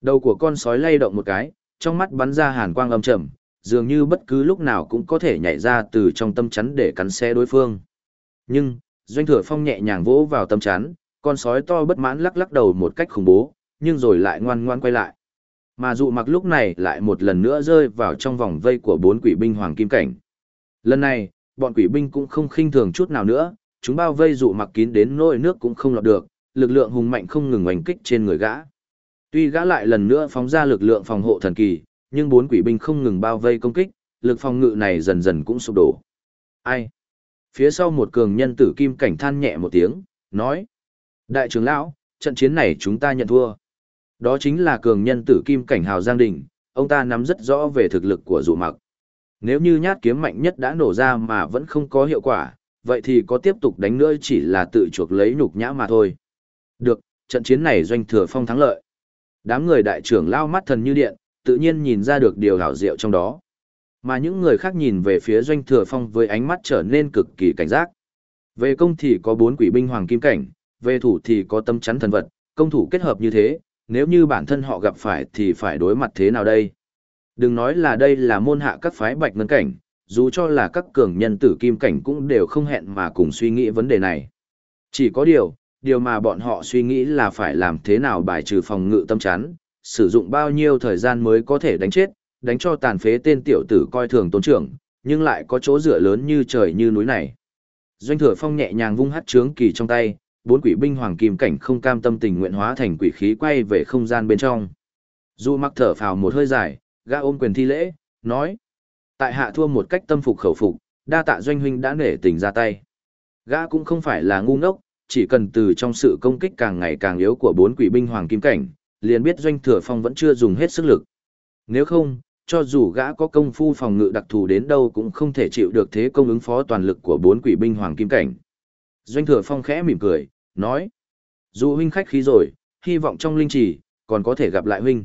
Đầu của con sói lay động một cái, trong mắt bắn ra hàn quang âm trầm, dường như bất cứ lúc nào cũng có thể nhảy ra từ trong tâm chắn để cắn xé đối phương. Nhưng, doanh thừa phong nhẹ nhàng vỗ vào tâm chắn, con sói to bất mãn lắc lắc đầu một cách khủng bố, nhưng rồi lại ngoan ngoan quay lại. Mà dụ mặc lúc này lại một lần nữa rơi vào trong vòng vây của bốn quỷ binh hoàng kim cảnh. Lần này, bọn quỷ binh cũng không khinh thường chút nào nữa, chúng bao vây dụ mặc kín đến nỗi nước cũng không lọt được, lực lượng hùng mạnh không ngừng oanh kích trên người gã. Tuy gã lại lần nữa phóng ra lực lượng phòng hộ thần kỳ, nhưng bốn quỷ binh không ngừng bao vây công kích, lực phòng ngự này dần dần cũng sụp đổ. Ai? Phía sau một cường nhân tử kim cảnh than nhẹ một tiếng, nói. Đại trưởng lão, trận chiến này chúng ta nhận thua. Đó chính là cường nhân tử kim cảnh hào giang đình. ông ta nắm rất rõ về thực lực của dụ mặc. Nếu như nhát kiếm mạnh nhất đã nổ ra mà vẫn không có hiệu quả, vậy thì có tiếp tục đánh nữa chỉ là tự chuộc lấy nhục nhã mà thôi. Được, trận chiến này doanh thừa phong thắng lợi. Đám người đại trưởng lao mắt thần như điện, tự nhiên nhìn ra được điều hảo diệu trong đó. Mà những người khác nhìn về phía doanh thừa phong với ánh mắt trở nên cực kỳ cảnh giác. Về công thì có bốn quỷ binh hoàng kim cảnh, về thủ thì có tâm chắn thần vật, công thủ kết hợp như thế, nếu như bản thân họ gặp phải thì phải đối mặt thế nào đây? Đừng nói là đây là môn hạ các phái bạch ngân cảnh, dù cho là các cường nhân tử kim cảnh cũng đều không hẹn mà cùng suy nghĩ vấn đề này. Chỉ có điều, điều mà bọn họ suy nghĩ là phải làm thế nào bài trừ phòng ngự tâm chán, sử dụng bao nhiêu thời gian mới có thể đánh chết, đánh cho tàn phế tên tiểu tử coi thường tôn trưởng, nhưng lại có chỗ dựa lớn như trời như núi này. Doanh thừa phong nhẹ nhàng vung hát trướng kỳ trong tay, bốn quỷ binh hoàng kim cảnh không cam tâm tình nguyện hóa thành quỷ khí quay về không gian bên trong. Dù mặc thở phào một hơi dài, gã ôm quyền thi lễ, nói. Tại hạ thua một cách tâm phục khẩu phục, đa tạ doanh huynh đã nể tình ra tay. Gã cũng không phải là ngu ngốc, chỉ cần từ trong sự công kích càng ngày càng yếu của bốn quỷ binh hoàng kim cảnh, liền biết doanh thừa phong vẫn chưa dùng hết sức lực. Nếu không, cho dù gã có công phu phòng ngự đặc thù đến đâu cũng không thể chịu được thế công ứng phó toàn lực của bốn quỷ binh hoàng kim cảnh. Doanh thừa phong khẽ mỉm cười, nói. Dù huynh khách khí rồi, hy vọng trong linh trì, còn có thể gặp lại huynh.